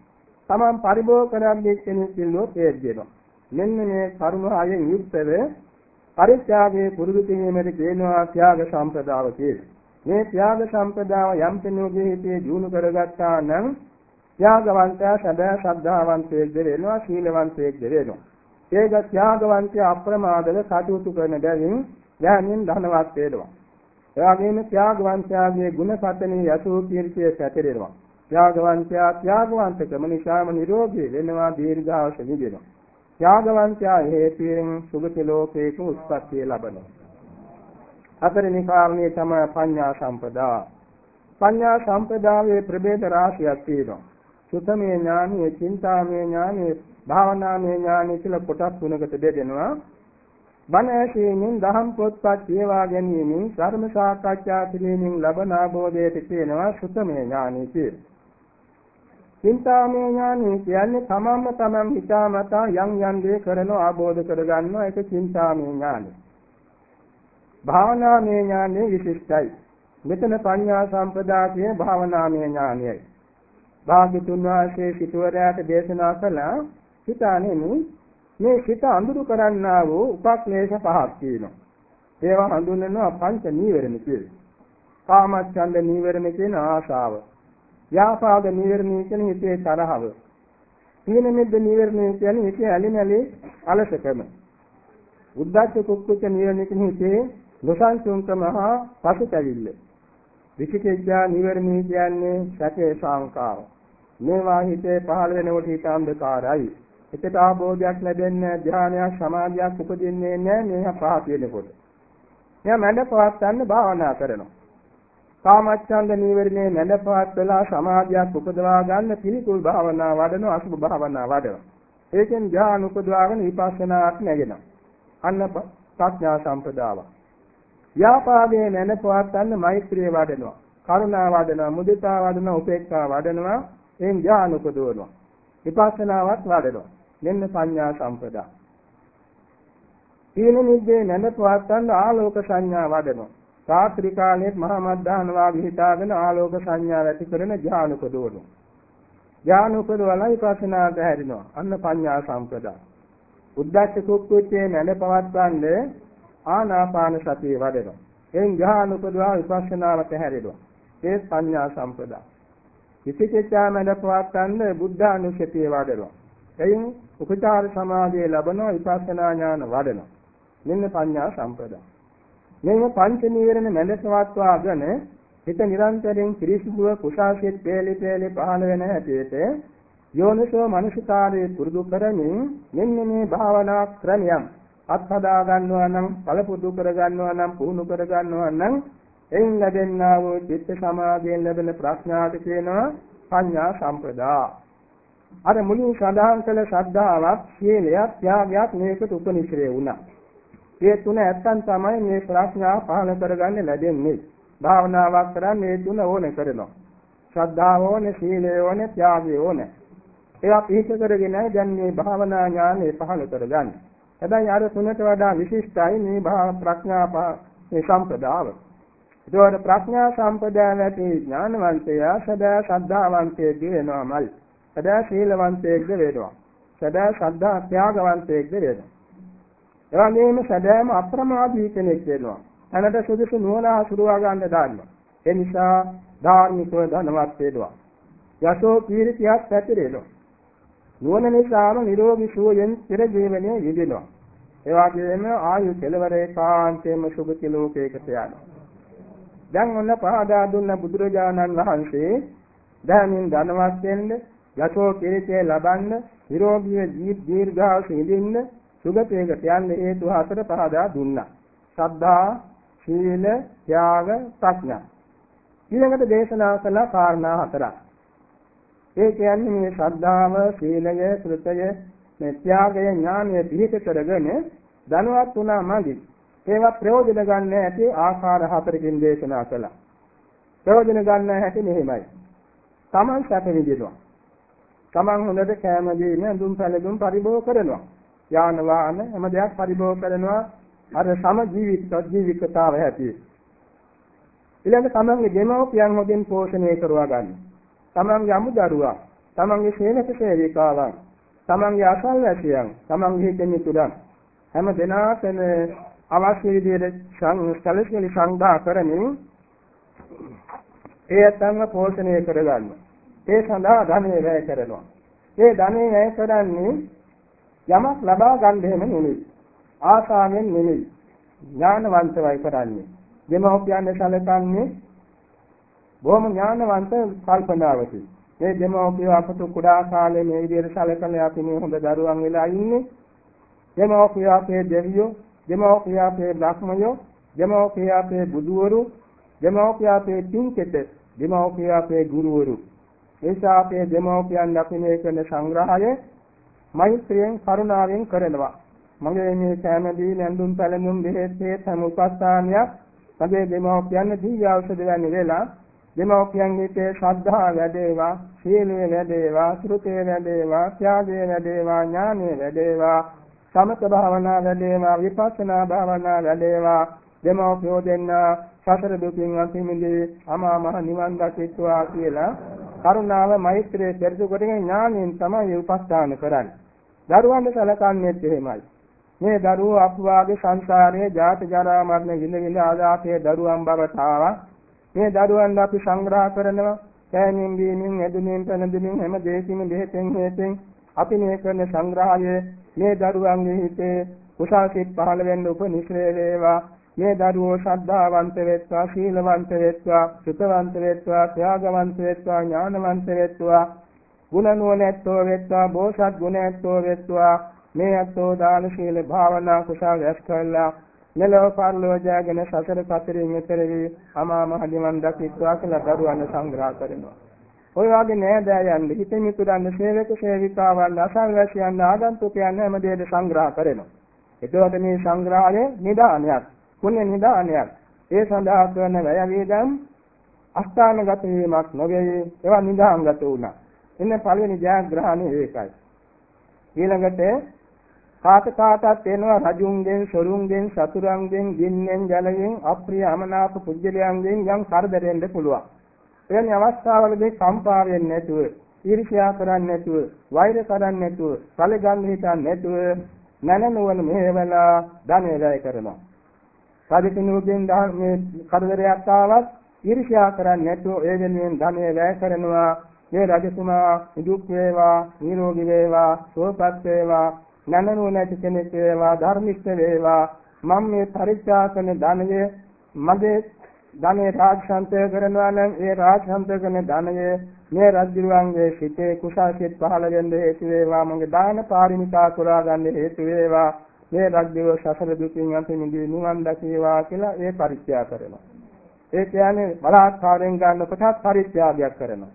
තමන් පරිභෝග කරන්නේ කෙනෙක් ඉල්ලුවොත් ඒ දෙනවා. මෙන්න මේ කරුණ හයෙන් යුක්තව පරිත්‍යාගයේ පුරුදු කිරීමේදී කියනවා ත්‍යාග සම්පදාව කියලා. මේ ත්‍යාග සම්පදාව යම් කෙනෙකුගේ හිතේ දිනු කරගත්තා නම් ත්‍යාගවන්තයා සදා ශ්‍රද්ධාවන්තයෙක්ද වෙනවා සීලවන්තයෙක්ද වෙනවා. ඒක ත්‍යාගවන්තයා අප්‍රමාදව කටයුතු කරන බැවින් ඥානින් ධනවත් වෙනවා. එවාගෙම ත්‍යාගවන්තයාගේ ගුණ සතනේ යසෝ කීර්තිය පැතිරෙනවා. ත්‍යාගවන්තයා ත්‍යාගවන්තකම නිසාම නිරෝගී වෙනවා දීර්ඝාස විදිනවා. ත්‍යාගවන්තයා හේතුයෙන් සුගති ලෝකයක උත්පත්තිය ලබනවා. හතරෙනි කාරණේ තමයි පඤ්ඤා සම්පදා. පඤ්ඤා සම්පදාවේ ප්‍රභේද රාශියක් තියෙනවා. සුතමේ ඥානෙ, චින්තාමේ ඥානෙ, භාවනාමේ ඥානෙ කියලා කොටස් තුනකට බෙදෙනවා. බණ ඇසීමෙන් දහම් පොත්පත් කියවා ගැනීමෙන් ධර්ම සාකච්ඡා කිරීමෙන් ලබන ආબોධයට කියනවා සුතමේ ඥානෙ කියලා. චින්තාමය ඥානෙ කියන්නේ තමන්ම තමන් හිතාමතා යම් යම් දේ කරනව ආબોධ කරගන්නවා ඒක චින්තාමය ඥානෙ. භාවනාමය ඥානෙ විශිෂ්ටයි. මෙතන පඤ්ඤා සම්පදායේ භාවනාමය ඥානයයි. භාග්‍යතුන් වහන්සේ සිටුවරයාට දේශනා කළා හිතානෙමි මේ සිත අඳුරු කරන්නා වූ උපක්ලේශ පහක් තියෙනවා. ඒවා හඳුන්වනවා පංච නීවරණ කියලා. කාමච්ඡන්ද නීවරණ කියන ආශාව. ව්‍යාපාද නීවරණ කියන හිතේ තරහව. තීන මිද්ද නීවරණ කියන්නේ හිතේ ඇලිමැලි අලසකම. උද්දච්ච කුක්කුච්ච නීවරණ කියන හිතේ නොසන්සුන්කම හා පසුතැවිල්ල. විචිකිච්ඡා නිවර්ණී කියන්නේ සැකේ සංකාර. මේවා හිතේ පහළ වෙනකොට හිත අන්ධකාරයි. එතට ආબોධයක් ලැබෙන්නේ ධානයක් සමාධියක් උපදින්නේ නැහැ මේවා පහත් වෙනකොට. එයා මැඩ පවත්වන්න භාවනා කරනවා. කාමච්ඡන්ද නීවරණේ මැඩ පවත් වෙලා සමාධියක් උපදවා ගන්න පිළිකුල් භාවනා වඩනවා අසුභ භාවනා වඩනවා. ඒකෙන් ධානය උපදවාගෙන විපස්සනාක් නැගෙනවා. අන්න ප්‍රඥා සම්පදාවක්. ව්‍යාපාදයේ නැන පවත්න්න මෛත්‍රිය වඩනවා. කරුණා වඩනවා, මුදිතා වඩනවා, උපේක්ඛා වඩනවා, එයින් ඥාන උපදවනවා. විපස්සනාවත් වඩනවා. මෙන්න පඤ්ඤා සම්පදා. සීල නිද්දේ නැන පවත්න්න ආලෝක සංඥා වඩනවා. රාත්‍රී කාලයේ මහා මද්දාන වාගේ හිතාගෙන ආලෝක සංඥා ඇති කරන ඥාන උපදවනවා. ඥාන උපදවලා විපස්සනාට හැරෙනවා. අන්න පඤ්ඤා සම්පදා. උද්දච්ච කුක්කුච්චේ නැන පවත්වන්නේ ආනාපාන සතිය වඩනවා. එයින් ඥාන උපදවා විපස්සනාවට හැරෙනවා. ඒ සංඥා සම්පදා. විචිකිච්ඡාමද පවත්තන්න බුද්ධානුස්සතිය වඩනවා. එයින් උපචාර සමාධිය ලැබනවා විපස්සනා ඥාන වඩනවා. මෙන්න පඤ්ඤා සම්පදා. මෙන්න පංච නීවරණ මැදසවත්වාගෙන හිත නිරන්තරයෙන් ත්‍රිසුභව කුසාසිත පෙළි පෙළි පහළ වෙන හැටියට යෝනිසෝ මනසිකාරයේ පුරුදු කරමින් මෙන්න මේ භාවනා ක්‍රමයන් අත්හදා ගන්නවා නම් පළපුදු කර ගන්නවා නම් පුහුණු කර ගන්නවා නම් එයින් ලැබෙනා වූ චිත්ත සමාධියෙන් ලැබෙන ප්‍රඥාට කියනවා පඤ්ඤා සම්පදා. අර මුලින් සඳහන් කළ ශ්‍රද්ධාවක්, සීලයක්, ත්‍යාගයක් මේකට උපනිශ්‍රේ වුණා. මේ තුන ඇත්තන් තමයි මේ ප්‍රඥා පහළ කරගන්න ලැබෙන්නේ. භාවනාවක් කරන්නේ මේ තුන ඕනේ කරනවා. ශ්‍රද්ධාව ඕනේ, සීලය ඕනේ, ත්‍යාගය ඕනේ. ඒවා පිහිට කරගෙනයි දැන් මේ භාවනා ඥානෙ පහළ කරගන්නේ. හැබැයි අර තුනට වඩා විශිෂ්ටයි මේ භාව ප්‍රඥා මේ සම්පදාව. ඒතකොට ප්‍රඥා සම්පදාය නැති ඥානවන්තයා සදා ශ්‍රද්ධාවන්තයෙක් වෙනවාමයි. සදා සීලවන්තයෙක්ද වෙනවා. සදා ශ්‍රද්ධා ත්‍යාගවන්තයෙක්ද වෙනවා. එවැගේම සදාම අප්‍රමාදී කෙනෙක් වෙනවා. තනට සුදුසු නුවණ හසුරුවා ගන්න දාන්නවා. ඒ නිසා ධාර්මිකව ධනවත් වෙනවා. යසෝ කීර්තියක් පැතිරෙනවා. නුවණ නිසාම නිරෝගී සුවයෙන් චිර ජීවනයේ යෙදෙනවා. ඒ වගේම ආයු කෙලවර ඒකාන්තයෙන්ම සුභති ලෝකයකට යනවා. දැන් ඔන්න පහදා දුන්න බුදුරජාණන් වහන්සේ ධර්මයෙන් ධනවත් වෙන්න, යසෝ කිරිතේ ලබන්න, නිරෝගී දීර්ඝාස විඳින්න, සුගතයකට යන්න හේතු හතර පහදා දුන්නා. ශ්‍රද්ධා, සීල, ත්‍යාග, ප්‍රඥා. ඊළඟට දේශනා කළ කාරණා හතරක්. ඒ කියන්නේ මේ ශ්‍රද්ධාව, සීලය, ත්‍ෘතය, මේ ත්‍යාගය, ඥානය පිහිට කරගෙන ධනවත් වුණා මදි. ඒවා ප්‍රයෝජන ගන්න ඇති ආකාර හතරකින් දේශනා කළා. ප්‍රයෝජන ගන්න හැටි මෙහෙමයි. Taman සැප විඳිනවා. Taman හොඳට කෑම දීම, දුම් පැලදුම් පරිභෝග කරනවා. යාන වාහන හැම දෙයක් පරිභෝග කරනවා. අර සම ජීවිත ජීවිතතාවය ඇති. ඊළඟ තමන්ගේ දෙමව්පියන් හොදින් පෝෂණය කරවා ගන්න. තමන්ගේ අමුදරුවා, තමන්ගේ සේවක සේවිකාවන්, තමන්ගේ අසල්වැසියන්, තමන්ගේ හිතමිතුරන් හැම දෙනාටම අවශ්‍ය විදිහට සැලසෙලි සංග්‍රහ කරමින් ඒ අතංග පෝෂණය කරගන්න. ඒ සඳහා ධනෙ වැය කරනවා. ඒ ධනෙ වැය කරන්නේ යමක් ලබා ගන්න හැම නෙමෙයි. ආසාවෙන් නෙමෙයි. ඥානවන්තවයි කරන්නේ. දෙමෝපියන් සැලකන්නේ බොහොම ඥානවන්ත කල්පනාවකින්. මේ දෙමෝපිය අපට කුඩා කාලේ මේ විදිහට සැලකන අපි මේ හොඳ දරුවන් වෙලා ඉන්නේ. දෙමෝපිය අපේ දෙවියෝ, දෙමෝපිය අපේ බ්‍රහ්මයෝ, දෙමෝපිය අපේ බුදුවරු, දෙමෝපිය අපේ පින්කෙත, දෙමෝපිය අපේ ගුරුවරු. එසා අපේ දෙමෝපියන් අපි මේ කරන සංග්‍රහය මෛත්‍රියෙන් කරුණාවෙන් කරනවා. මගේ මේ සෑම දී නැඳුම් පැළඳුම් බෙහෙත් හේත් හැම උපස්ථානයක් මගේ දෙමෝපියන් දී ඖෂධ වැනි වෙලා දෙමෝපියන්ගේ ශ්‍රද්ධාව වැඩේවා, සීලය වැඩේවා, ශ්‍රුතය වැඩේවා, ත්‍යාගය වැඩේවා, ඥානය වැඩේවා, සමත භාවනා වැඩේවා, විපස්සනා භාවනා වැඩේවා, දෙමෝපියෝ දෙන්නා සතර දුකින් අත් මිදී අමා මහ නිවන් දකිත්වා කියලා කරුණාව මෛත්‍රිය පෙරදු කොටගෙන ඥානයෙන් තමයි උපස්ථාන කරන්නේ. දරුවන්ට සැලකන්නේත් එහෙමයි. මේ දරුවෝ අපවාගේ සංසාරයේ ජාත ජරා මරණ විඳ විඳ ආදාතේ දරුවන් බවට ආවා. මේ දරුවන් අපි සංග්‍රහ කරනවා. කෑමින් බීමින් ඇදුමින් පැනදුමින් හැම දෙයකින් දෙහෙතෙන් හේතෙන් අපි මේ කරන සංග්‍රහය මේ දරුවන්ගේ හිතේ කුසල් සිත් පහළ වෙන්න උපනිශ්‍රේ වේවා. මේ දරුවෝ ශ්‍රද්ධාවන්ත වෙත්වා, සීලවන්ත වෙත්වා, සුතවන්ත වෙත්වා, ත්‍යාගවන්ත වෙත්වා, ඥානවන්ත වෙත්වා, ගුණ නුවණැත්තෝ වෙත්වා, බෝසත් ගුණැත්තෝ වෙත්වා මේ අත්ෝ දාන ශීල භාවනා කුසල රැස් කළා මෙලොව පරලොව ජයගෙන සසර කතරින් එතර වී අමා මහ නිවන් දකිත්වා කියලා දරුවන් සංග්‍රහ කරනවා. ඔය වගේ නෑදෑයන් හිතෙන් මිතුරන් සේවක සේවිකාවන් අසල්වැසියන් ආගන්තුකයන් හැම දෙයක සංග්‍රහ කරනවා. එතකොට මේ සංග්‍රහය නිදානයක්, පුණ්‍ය නිදානයක්. ඒ සඳහා කරන වැය වේදම් අස්ථානගත වීමක් නොවේ ඒවා නිදාංගත වුණා. එන්න පළවෙනි ජයග්‍රහණය ඒකයි. ඊළඟට කාට කාටත් එනවා රජුන්ගෙන් සොරුන්ගෙන් සතුරුන්ගෙන් ගින්නෙන් ජලයෙන් අප්‍රිය අමනාප පුජ්‍යලයන්ගෙන් යම් කරදරෙන්න පුළුවන්. එවැනි අවස්ථාවලදී කම්පා වෙන්නේ නැතුව, ඊර්ෂ්‍යා කරන්නේ නැතුව, වෛර කරන්නේ නැතුව, සැලගන්න හිතන්නේ නැතුව නැනනුවන මෙහෙवला ධනෙ වැය කරනවා. රජකිනුගෙන් මේ කරදරයක් ආවත් ඊර්ෂ්‍යා කරන්නේ නැතුව ඒ වෙනුවෙන් ධනෙ වැය කරනවා. මේ රජතුමා නිදුක් වේවා, නිරෝගී වේවා, සුවපත් වේවා නැනනු නැති කෙනෙක් වේවා ධර්මිෂ්ඨ වේවා. මම මේ පරිත්‍යාගන ධනය මගේ ධනෙ රාජසන්තය කරනවා නම් ඒ රාජසන්තය කරන ධනය මේ රජුරුවන්ගේ සිතේ කුසල් සිත් පහළ වෙන්න හේතු වේවා. මගේ දාන පාරමිතා පුරා ගන්න හේතු වේවා. මේ රජ්‍යව සසර දුකින් අත මිදී නිවන් දකීවා කියලා ඒ පරිත්‍යාග කරනවා ඒ කියන්නේ බලාත්කාරයෙන් ගන්න කොටස් පරිත්‍යාගයක් කරනවා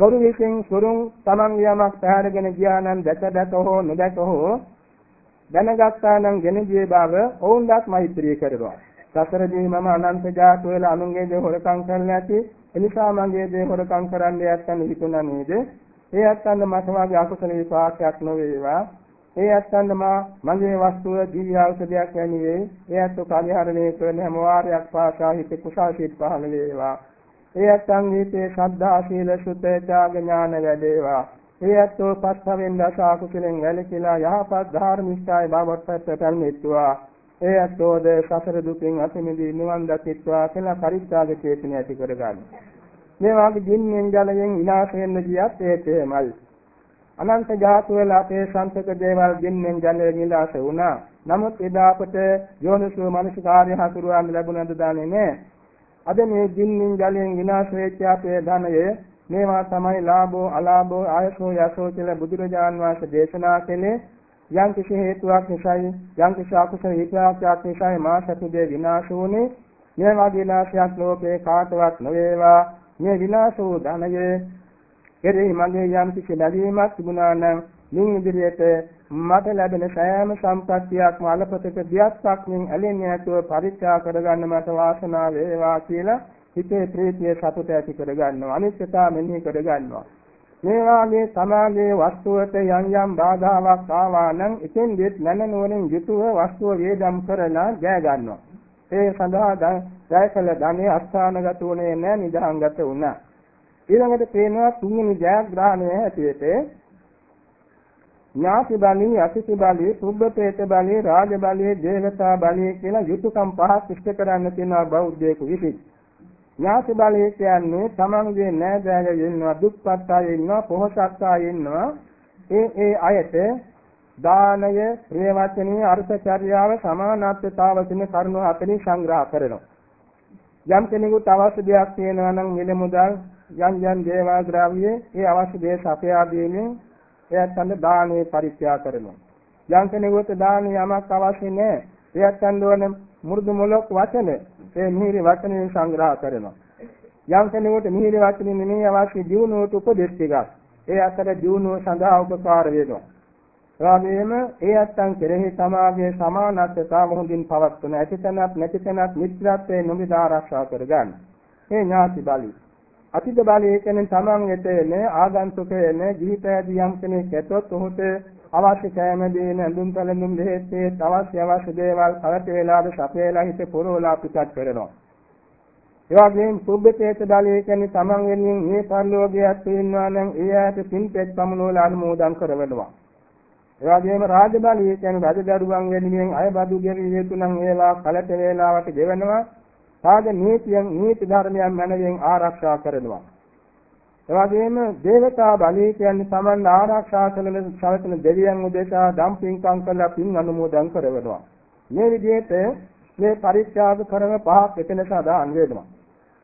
සොරු විසින් සොරුන් Taman යමක් පැහැරගෙන ගියා නම් දැක දැක හෝ නොදැක හෝ දැනගත්තා නම් ගෙන ගියේ බව ඔවුන්වත් මෛත්‍රී කරනවා. සසරදී මම අනන්ත ජාත වල අනුන්ගේ දේ හොරකම් කරන්න ඇති. එනිසා මගේ දේ හොරකම් කරන්න යත්තන් හිතුණා නේද? ඒ අත්තන්න මට වාගේ අකුසල විපාකයක් නොවේවා. ඒ අත්තන්න මා මගේ වස්තුව දිව්‍ය ඖෂධයක් වැනි වේ. ඒ අත්තු පරිහරණය කරන හැම වාරයක් පාසා හිත කුසල් සිත් පහළ වේවා. ඒ අත්ං හිතේ ශ්‍රද්ධා සීල සුත ත්‍යාග ඥාන වැඩේවා. ඒ අත්ෝ පස්වෙන් දස අකුසලෙන් වැළකීලා යහපත් ධර්මිෂ්ඨාය බවට පැමිණෙත්වා. ඒ අත්ෝද සසර දුකින් අත මිදී නිවන් දකිත්වා කියලා පරිත්‍යාග චේතනය ඇති කරගන්න. මේ වාගේ දින්නෙන් ජලයෙන් විනාශ වෙන්න ගියත් ඒකෙමයි. අනන්ත ජාතු වල අපේ සම්පක දේවල් දින්නෙන් ජලයෙන් විනාශ වුණා. නමුත් එදා අපට යෝනිසෝ මනසිකාර්ය හසුරුවන්න ලැබුණද දන්නේ නැහැ. අද මේ දින්නින් ජලයෙන් විනාශ වෙච්ච අපේ ධනය මේවා තමයි ලාභෝ අලාභෝ ආයසෝ යසෝ කියලා බුදුරජාන් වහන්සේ දේශනා කළේ යම් කිසි හේතුවක් නිසායි යම් කිසි අකුසල විපාකයක් නිසායි මා සතුදේ විනාශ වුනේ මේ වගේ විනාශයක් ලෝකේ කාටවත් නොවේවා මේ විනාශ වූ ධනය කෙරෙහි මගේ යම් කිසි ලැබීමක් තිබුණා නම් මින් ඉදිරියට මට ලැබෙන සෑම සම්පත්තියක්ම අලපතක දියස්සක් මින් ඇලෙන්නේ නැතුව පරිත්‍යාග කරගන්න මට වාසනාව වේවා කියලා හිතේ ප්‍රීතිය සතුට ඇති කර ගන්නවා අනිත්‍යතාව මෙනෙහි කර ගන්නවා මේ වාගේ සමාගයේ වස්තුවට යම් යම් බාධාවක් ආවා නම් ඉතින් දෙත් නැන නුවණින් යුතුව වස්තුව වේදම් කරලා ජය ගන්නවා. ඒ සඳහා ජයකල ධනෙ අස්ථානගත උනේ නැහැ නිදහංගත වුණා. ඊළඟට පේනවා තුන්වෙනි ජයග්‍රහණය හැටියට ඥාති බලී, අතිථි බලී, සුබ්බපේත බලී, රාජ බලී, දේවතා බලී කියලා යුතුයකම් පහක් ඉෂ්ට කරන්න තියෙනවා බෞද්ධයෙකු විසින්. ඥාති බලී කියන්නේ තමන්ගේ නෑදෑයෝ ඉන්නවා, දුක්පත් අය ඉන්නවා, පොහොසත් අය ඉන්නවා. ඒ ඒ අයට දානය, ප්‍රිය වචනීය අර්ථචර්යාව, සමානත්වතාව කියන කරුණු හතරෙන් සංග්‍රහ කරනවා. යම් කෙනෙකුට අවශ්‍ය දෙයක් තියෙනවා නම් මිල මුදල් යම් යම් දේවා ද්‍රව්‍ය ඒ අවශ්‍ය දේ සපයා දීමෙන් එයත් අන්න දානේ පරිත්‍යාග කරනවා. යම් කෙනෙකුට දානේ යමක් අවශ්‍ය නැහැ. එයත් අන්න ඕන මුරුදු මොලොක් වචන ඒ මිහිරි වචනෙන් සංග්‍රහ කරනවා. යම් කෙනෙකුට මිහිරි වචනේ නෙමෙයි අවශ්‍ය දියුණුවට උපදෙස් ටිකක්. ඒ අතර දියුණුව සඳහා උපකාර වෙනවා. එවාගෙම ඒ අත්තන් කෙරෙහි සමාගයේ සමානත්වතාව හොඳින් පවත්වන ඇතිතනත් නැතිතනත් මිත්‍රත්වයේ නොමිදා ආරක්ෂා කරගන්න. මේ ඥාති බලී අතිද බලය කියන්නේ තමන් වෙත එන ආගන්තුකයන ජීවිතයදී යම් කෙනෙක් ඇතොත් ඔහුට අවශ්‍ය කෑම දේන ඇඳුම් පැළඳුම් දෙහෙත්තේ අවශ්‍ය අවශ්‍ය දේවල් කලට වේලාද සපේලා හිත පුරවලා පිටත් කරනවා. ඒ වගේම සුබ්බතේත බලය කියන්නේ තමන් වෙනින් මේ පරිලෝකයක් තියෙනවා නම් ඒ ඇයට පින්පෙත් පමනෝල අනුමෝදන් කරවනවා. ඒ වගේම රාජ බලය කියන්නේ රජදරුවන් වෙනුවෙන් අයබදු ගෙවිය යුතු නම් ඒවා කලට වේලාවට ගෙවනවා. සාග නීතියන් නීති ධර්මයන් මනවෙන් ආරක්ෂා කරනවා. එවැගේම දේවතා බලී කියන්නේ Taman ආරක්ෂා කරන සලසන දෙවියන් උදෙසා දම් පින්කම් කරලා පින් අනුමෝදන් කරනවා. මේ විදිහට මේ පරිත්‍යාග කරන පහක් එතන සදාන් වෙනවා.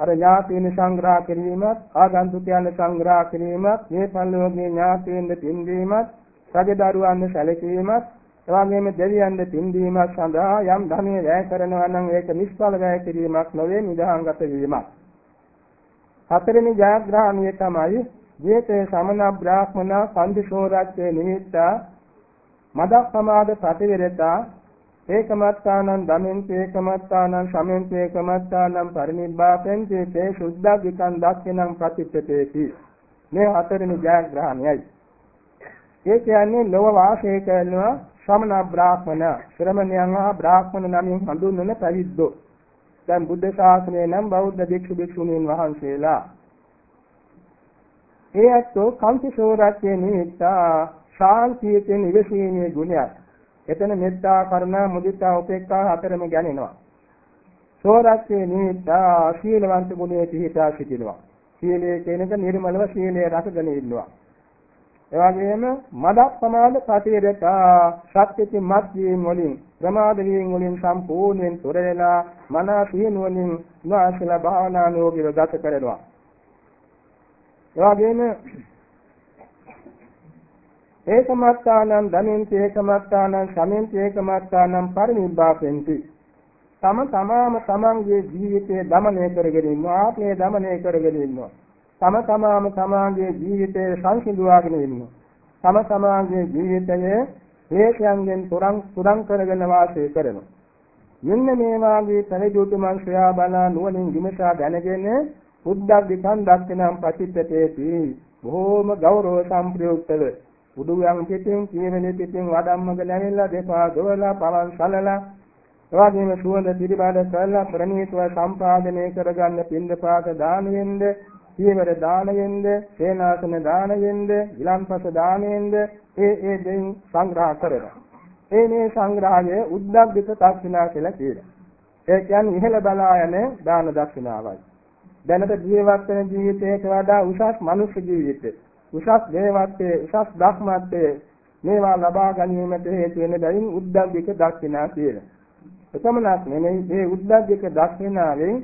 අර ඥාතීන් සංග්‍රහ කිරීමත් ආගන්තුකයන් සංග්‍රහ කිරීමත් මේ පරිලෝකීය ඥාතීන් දෙපින්දීමත් රජදරුවන් සැලකීමත් එවාගෙම දෙවියන්ද පින්දීමක් සඳහා යම් ධනෙ වැය කරනවා නම් ඒක නිෂ්ඵල වැය කිරීමක් නොවේ නිදහංගත වීමක්. හතරෙනි ජයග්‍රහණය තමයි ජීතේ සමන බ්‍රාහ්මණ සම්දිශෝරච්චේ නිමිත්තා මදක් සමාද ප්‍රතිවිරතා ඒකමත්තානං ධමෙන්ති ඒකමත්තානං සමෙන්ති ඒකමත්තානං පරිනිබ්බාපෙන්ති තේ සුද්ධග්ගිකං දක්ඛිනං ප්‍රතිච්ඡතේති මේ හතරෙනි ජයග්‍රහණයයි ඒ කියන්නේ ලෝව වාසය කරනවා ශ්‍රමණ බ්‍රාහ්මණ. ශ්‍රමණයන් හා බ්‍රාහ්මණ නමින් හඳුන්වන පැවිද්දෝ. දැන් බුද්ධ ශාසනය නම් බෞද්ධ භික්ෂු භික්ෂුණීන් වහන්සේලා. ඒ අත්ෝ කම්පිසෝරත්යේ නිමිත්තා ශාන්තියේ නිවසීමේ ගුණයක්. එතන මෙත්තා කරුණා මුදිතා උපේක්ඛා හතරම ගැනෙනවා. සෝරත්යේ නිමිත්තා සීලවන්ත ගුණයේ පිහිටා සිටිනවා. සීලයේ කෙනක නිර්මලව සීලයේ රැකගෙන ඉන්නවා. එවැගේම මදක් ප්‍රමාද ප්‍රතිරතා සත්‍යිත මත් වීම වලින් ප්‍රමාද වීම වලින් සම්පූර්ණයෙන් තොර වෙලා මනස සිහිනුවණින් වාසල භාවනා යෝගීව ගත කරනවා. එවැගේම ඒකමත්තානං ධනෙන්ති ඒකමත්තානං සමෙන්ති ඒකමත්තානං පරිනිබ්බාපෙන්ති තම තමාම තමන්ගේ ජීවිතය දමනය කරගෙන ඉන්නවා ආත්මය දමනය කරගෙන ඉන්නවා. තම තමාම තමාගේ ජීවිතය සංසිඳුවාගෙන ඉන්නවා. තම තමාගේ ජීවිතයේ හේතයන්ගෙන් තුරන් තුරන් කරගෙන වාසය කරනවා. මෙන්න මේ වාගේ පරිදුතු මං ශ්‍රයා බලා නුවණින් විමසා දැනගෙන බුද්ධ විකන් දක්ෂණම් පටිච්චතේති බොහෝම ගෞරව සම්ප්‍රයුක්තව උඩුයන් පිටින් කියවෙන පිටින් වඩම්මක නැවිලා දෙපා දොවලා පවන් සලලා එවාගෙම සුවඳ පිළිබඳ කරලා ප්‍රණීතව සම්පාදනය කරගන්න පින්දපාත දානෙන්ද පියවර දානයෙන්ද, සේනාසන දානයෙන්ද, විලම්පස දානයෙන්ද ඒ ඒ දෙයින් සංග්‍රහ කරනවා. ඒ මේ සංග්‍රහය උද්දග්ගිත දක්ෂිනා කියලා කියනවා. ඒ කියන්නේ ඉහළ බලා යන දාන දක්ෂිනාවයි. දැනට ජීවත් වෙන ජීවිතයට වඩා උසස් මනුෂ්‍ය ජීවිතය, උසස් දේවත්වයේ, උසස් ධර්මත්වයේ මේවා ලබා ගැනීමට හේතු වෙන බැවින් උද්දග්ගික දක්ෂිනා කියනවා. එතමනක් නෙමෙයි මේ උද්දග්ගික දක්ෂිනාවෙන්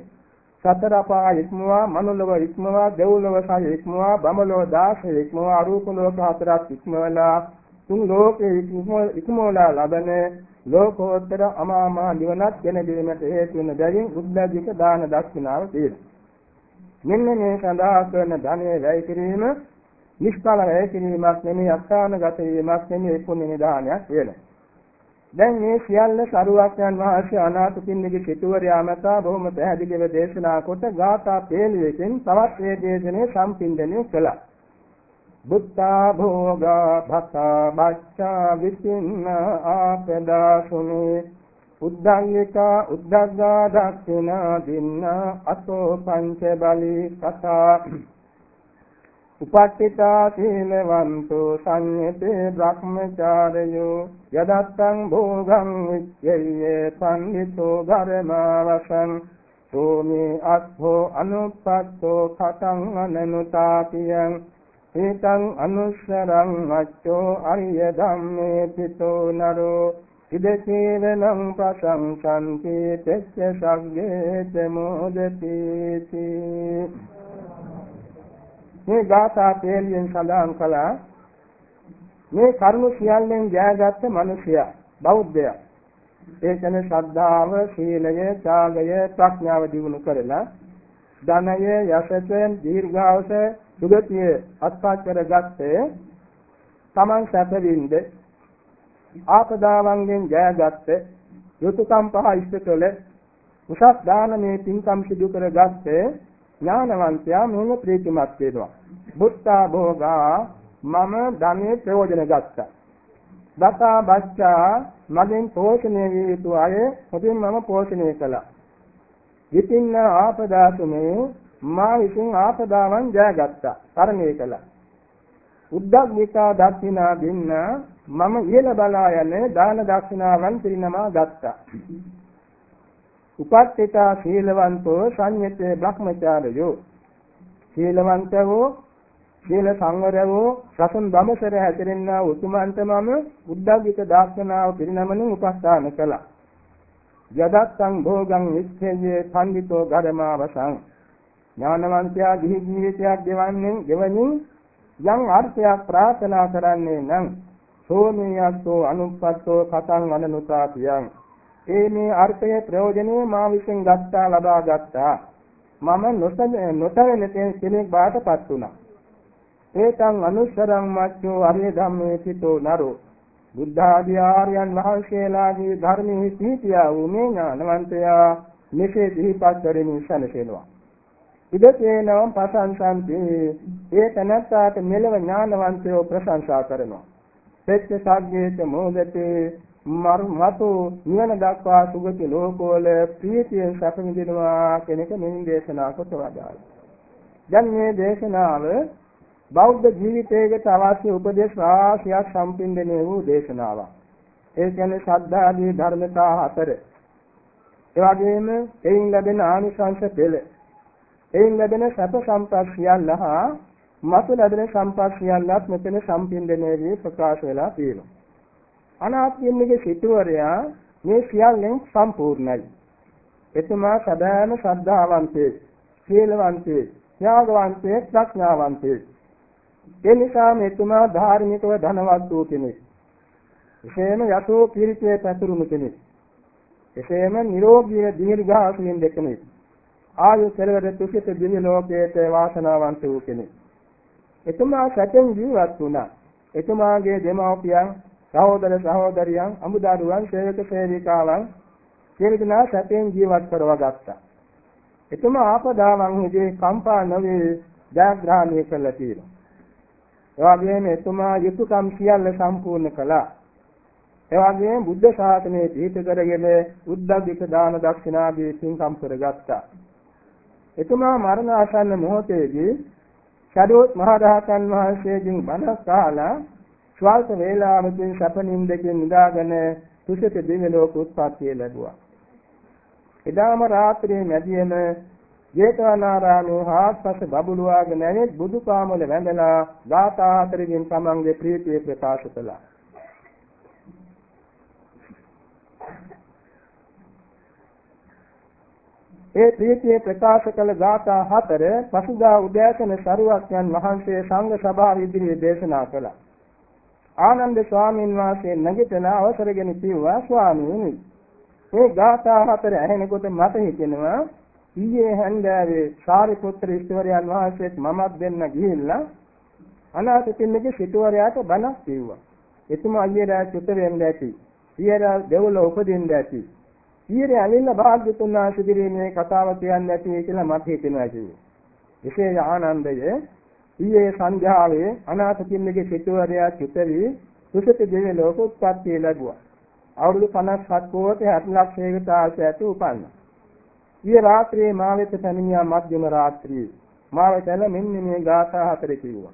සතර අපාය ඉක්මවා මනුලව ඉක්මවා දෙව්ලොව සහ ඉක්මවා බමලොව දාස ඉක්මවා අරූප ලෝක හතරක් ඉක්මවලා තුන් ලෝකේ ඉක්මවලා ලබන ලෝකෝත්තර අමාමා නිවනත් ගෙන දීමට හේතු වෙන බැවින් බුද්ධජික දාන දක්ෂිනාව තියෙනවා. මෙන්න මේ සඳහා කරන ධනෙ වැය කිරීම නිෂ්ඵල වැය කිරීමක් නෙමෙයි අස්ථානගත වීමක් නෙමෙයි පුණ්‍ය නිදානයක් වෙනවා. දැන් මේ සියල්ල සරුවක්යන් වහන්සේ අනාථපිණ්ඩික සිටුවරයා මතා බොහොම පැහැදිලිව දේශනා කොට ගාථා පෙළියකින් තවත් මේ දේශනේ සම්පින්දණය කළා. බුත්තා භෝගා භතා බච්චා විසින්න ආපදාසුනේ. උද්දංගිකා උද්දග්ගා දක්ඛිනා දින්න අසෝ පංච බලී කතා. උපට්ඨිතා සීලවන්තෝ සංයතේ බ්‍රහ්මචාරයෝ. යදත්තං භෝගං විච්ඡයේ පන්විතෝ ධර්මාවසං සෝමේ අත්ථෝ අනුපත්තෝ කතං අනනුතාපියං ඒතං අනුස්සරං අච්චෝ අරිය ධම්මේ පිතෝ නරෝ ඉදකේවනං ප්‍රසංසන්ති තෙස්ස සග්ගේ මොදති මේ ගාථා තේලියෙන් සඳහන් කළා මේ කරුණු සියල්ලෙන් ජයගත්ත මිනිසයා බෞද්ධයා ඒ කියන්නේ ශ්‍රද්ධාව, සීලය, ත්‍යාගය, ප්‍රඥාව දිනු කරලා ධනය, යසයෙන්, දීර්ඝාස, සුගතිය අත්පත් කරගත්තේ තමන් සැපවින්ද ආපදාවන්ගෙන් ජයගත්ත යුතුයකම් පහ ඉෂ්ට කළ උසස් දානමේ පින්කම් සිදු කරගත්තේ ඥානවන්තයා මෙහෙම ප්‍රීතිමත් වෙනවා. බුත්තා භෝගා මම ධනෙ ප්‍රයෝජන ගත්තා. දතා බච්චා මගෙන් පෝෂණය විය යුතු අය හොඳින් මම පෝෂණය කළා. විපින්න ආපදාතුමේ මා විසින් ආපදාවන් ජයගත්තා. තරණය කළා. උද්දග්ගිකා දක්ෂිනා දෙන්න මම ඉහළ බලා යන්නේ දාන දක්ෂිනාවන් පිරිනමා ගත්තා. උපත්ිතා සීලවන්තෝ සංයතේ බ්‍රහ්මචාරයෝ සීලවන්තවෝ සීල සංවරවෝ රසන් බමසර හැසිරෙන්නා උතුමන්ට මම උද්දග්ගික දාර්ශනාව පිරිනමනින් උපස්ථාන කළා. යදත්තං භෝගං විච්ඡේයේ පඬිතෝ ගරමාවසං. ඥානවන්තයා ගිහි ජීවිතයක් ගෙවන්නේ ගෙවමින් යම් අර්ථයක් ප්‍රාර්ථනා කරන්නේ නම් සෝමියස්සෝ අනුප්පත්තෝ කතං අනනුතාපියං ඒ මේ අර්ථයේ ප්‍රයෝජනෙ මා විසින් ගත්තා ලබා ගත්තා. මම නොතවෙන කෙනෙක් බාටපත් වුණා. ඒතං අනුස්සරං මච්චෝ අරිය ධම්මේ පිටෝ නරෝ. බුද්ධ ආදී ආර්යයන් වහන්සේලාගේ ධර්මයේ පිහිටියා වූ මේ ඥානවන්තයා මෙසේ දීපත් කරමින් සැලසෙනවා ඉදතේනවම් ප්‍රශංසන්ති. ඒ තනත්තාට මෙලව ඥානවන්තයෝ ප්‍රශංසා කරනවා. සෙච්ච සග්ගේත මොදතේ මතු නිවන දක්වා සුගති ලෝකවල ප්‍රීතියෙන් සැප විඳිනවා කෙනෙක් මෙහින් දේශනා කොට වදාළා. දැන් මේ දේශනාව බෞද්ධ ජීවිතයකට අවශ්‍ය උපදේශ රාශියක් සම්පින්දණය වූ දේශනාවක්. ඒ කියන්නේ ශ්‍රද්ධාදී ධර්මතා හතර. ඒ වගේම එයින් ලැබෙන ආනිසංස පෙළ. එයින් ලැබෙන සැප සම්පත් සියල්ල හා මතු ලැබෙන සම්පත් සියල්ලත් මෙතන සම්පින්දණය වී ප්‍රකාශ වෙලා තියෙනවා. අනාත්මින්ගේ සිටුවරයා මේ සියල්ලෙන් සම්පූර්ණයි. එතුමා සදාම ශ්‍රද්ධාවන්තේ, සීලවන්තේ, ත්‍යාගවන්තේ, ප්‍රඥාවන්තේ. ඒ නිසා මෙතුමා ධාර්මිකව ධනවත් වූ කෙනෙක්. එසේම යසෝ පිරිතේ පැතුරුණු කෙනෙක්. එසේම නිරෝගී දීර්ඝාසයෙන් දෙකෙනෙක්. ආයු කෙලවර තුසිත දිව්‍ය ලෝකයේ වාසනාවන්ත වූ කෙනෙක්. එතුමා සැපෙන් ජීවත් වුණා. එතුමාගේ දෙමව්පියන් සහෝදර සහෝදරියන් අමුදරුවන් සේවක සේවිකාවන් සියලු දෙනා සැපෙන් ජීවත් කරවා ගත්තා. එතුම ආපදාවන් හිදී කම්පා නොවේ ජයග්‍රහණය කළා කියලා. ඒ වගේම එතුමා යුතුයකම් සියල්ල සම්පූර්ණ කළා. ඒ වගේම බුද්ධ ශාසනයේ පිහිට කරගෙන උද්දග්ගික දාන දක්ෂිනාදී පින්කම් කරගත්තා. එතුමා මරණ ආසන්න මොහොතේදී ශරීරත් මහ රහතන් වහන්සේගෙන් බණ කාලා ස්වල්ප වේලාවකින් සැප නින්දකින් නිදාගෙන තුසිත දිව්‍ය ලෝක උත්පත්තිය ලැබුවා. එදාම රාත්‍රියේ මැදියම ජේතවනාරාමයේ හාත්පස බබළුවාගෙන ඇවිත් බුදුපාමුල වැඳලා ගාථා හතරකින් තමන්ගේ ප්‍රීතිය ප්‍රකාශ කළා. ඒ ප්‍රීතිය ප්‍රකාශ කළ ගාථා හතර පසුදා උදෑසන සරුවක්යන් වහන්සේ සංඝ සභාව ඉදිරියේ දේශනා කළා. ආනන්ද ස්වාමීන් වහන්සේ නැගිටලා අවසරගෙන කිව්වා ස්වාමීනි මේ ගාථා හතර ඇහෙනකොට මට හිතෙනවා ඊයේ හන්දෑවේ සාරිපුත්‍ර ඉස්වරයන් වහන්සේත් මමත් දෙන්න ගිහිල්ලා අනාථ පින්නගේ සිටුවරයාට බණක් කිව්වා. එතුමා අයියලා චුත වෙන්න ඇති. සියර දෙවොල උපදින්න ඇති. සියර ඇවිල්ලා භාග්‍යතුන් වහන්සේ දිරීමේ කතාව කියන්නේ ඇති කියලා මට හිතෙනවා කිව්වේ. එසේ ආනන්දය ඊයේ සංඝයාවේ අනාථ පින්නගේ සිටුවරයා චුතරි සුසත දෙවියන් ලෝක උත්පත්ති ලැබුවා. අවුරුදු 57 කෝටි 60 ලක්ෂයකට ආසයට උපන්නා. ඊයේ රාත්‍රියේ මා වෙත පැමිණියා මධ්‍යම රාත්‍රියේ. මා වෙතල මෙන්න මේ ගාථා හතර කිව්වා.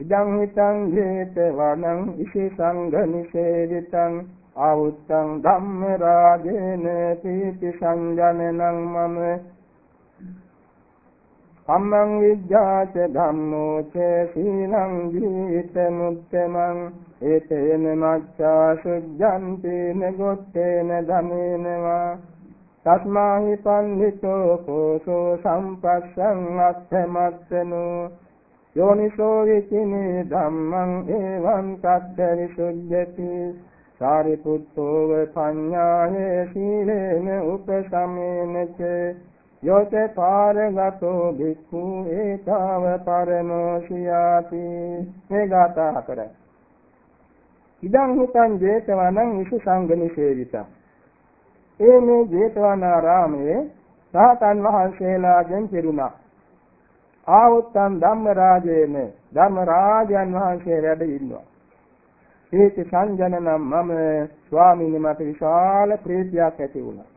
ඉදං හිතං හේත වනං විශේෂං ගනිසේවිතං ආවුත්තං ධම්ම රාජේන පීති සංජනනං මම කම්මං විජ්ජාච ධම්මෝ ච සීලං ජීවිත මුත්තමං ඒතේන මච්ඡා සුජ්ජන්ති නගොත්තේන ධමේනවා තස්මාහි පන්විතෝ කෝසෝ සම්පස්සං අස්සමස්සනෝ යෝනිසෝ විචිනේ ධම්මං එවං තද්ද විසුද්ධති සාරිපුත්තෝව පඤ්ඤායේ සීලේන උපසමේනච යෝත පාරගතෝ භික්ඛු ඒතාව පරමෝසියාති මේ ගාථා හතරයි ඉදං හිතං ජේතවනං විසු සංගනි සේවිතං ඒ මේ ජේතවනාරාමයේ සාතන් වහන්සේලාගෙන් පිරුණා ආවුත්තන් ධම්මරාජේන ධර්මරාජයන් වහන්සේ වැඩ ඉන්නවා. ඒක සංජන නම් මම ස්වාමීන් මට විශාල ප්‍රීතියක් ඇති වුණා.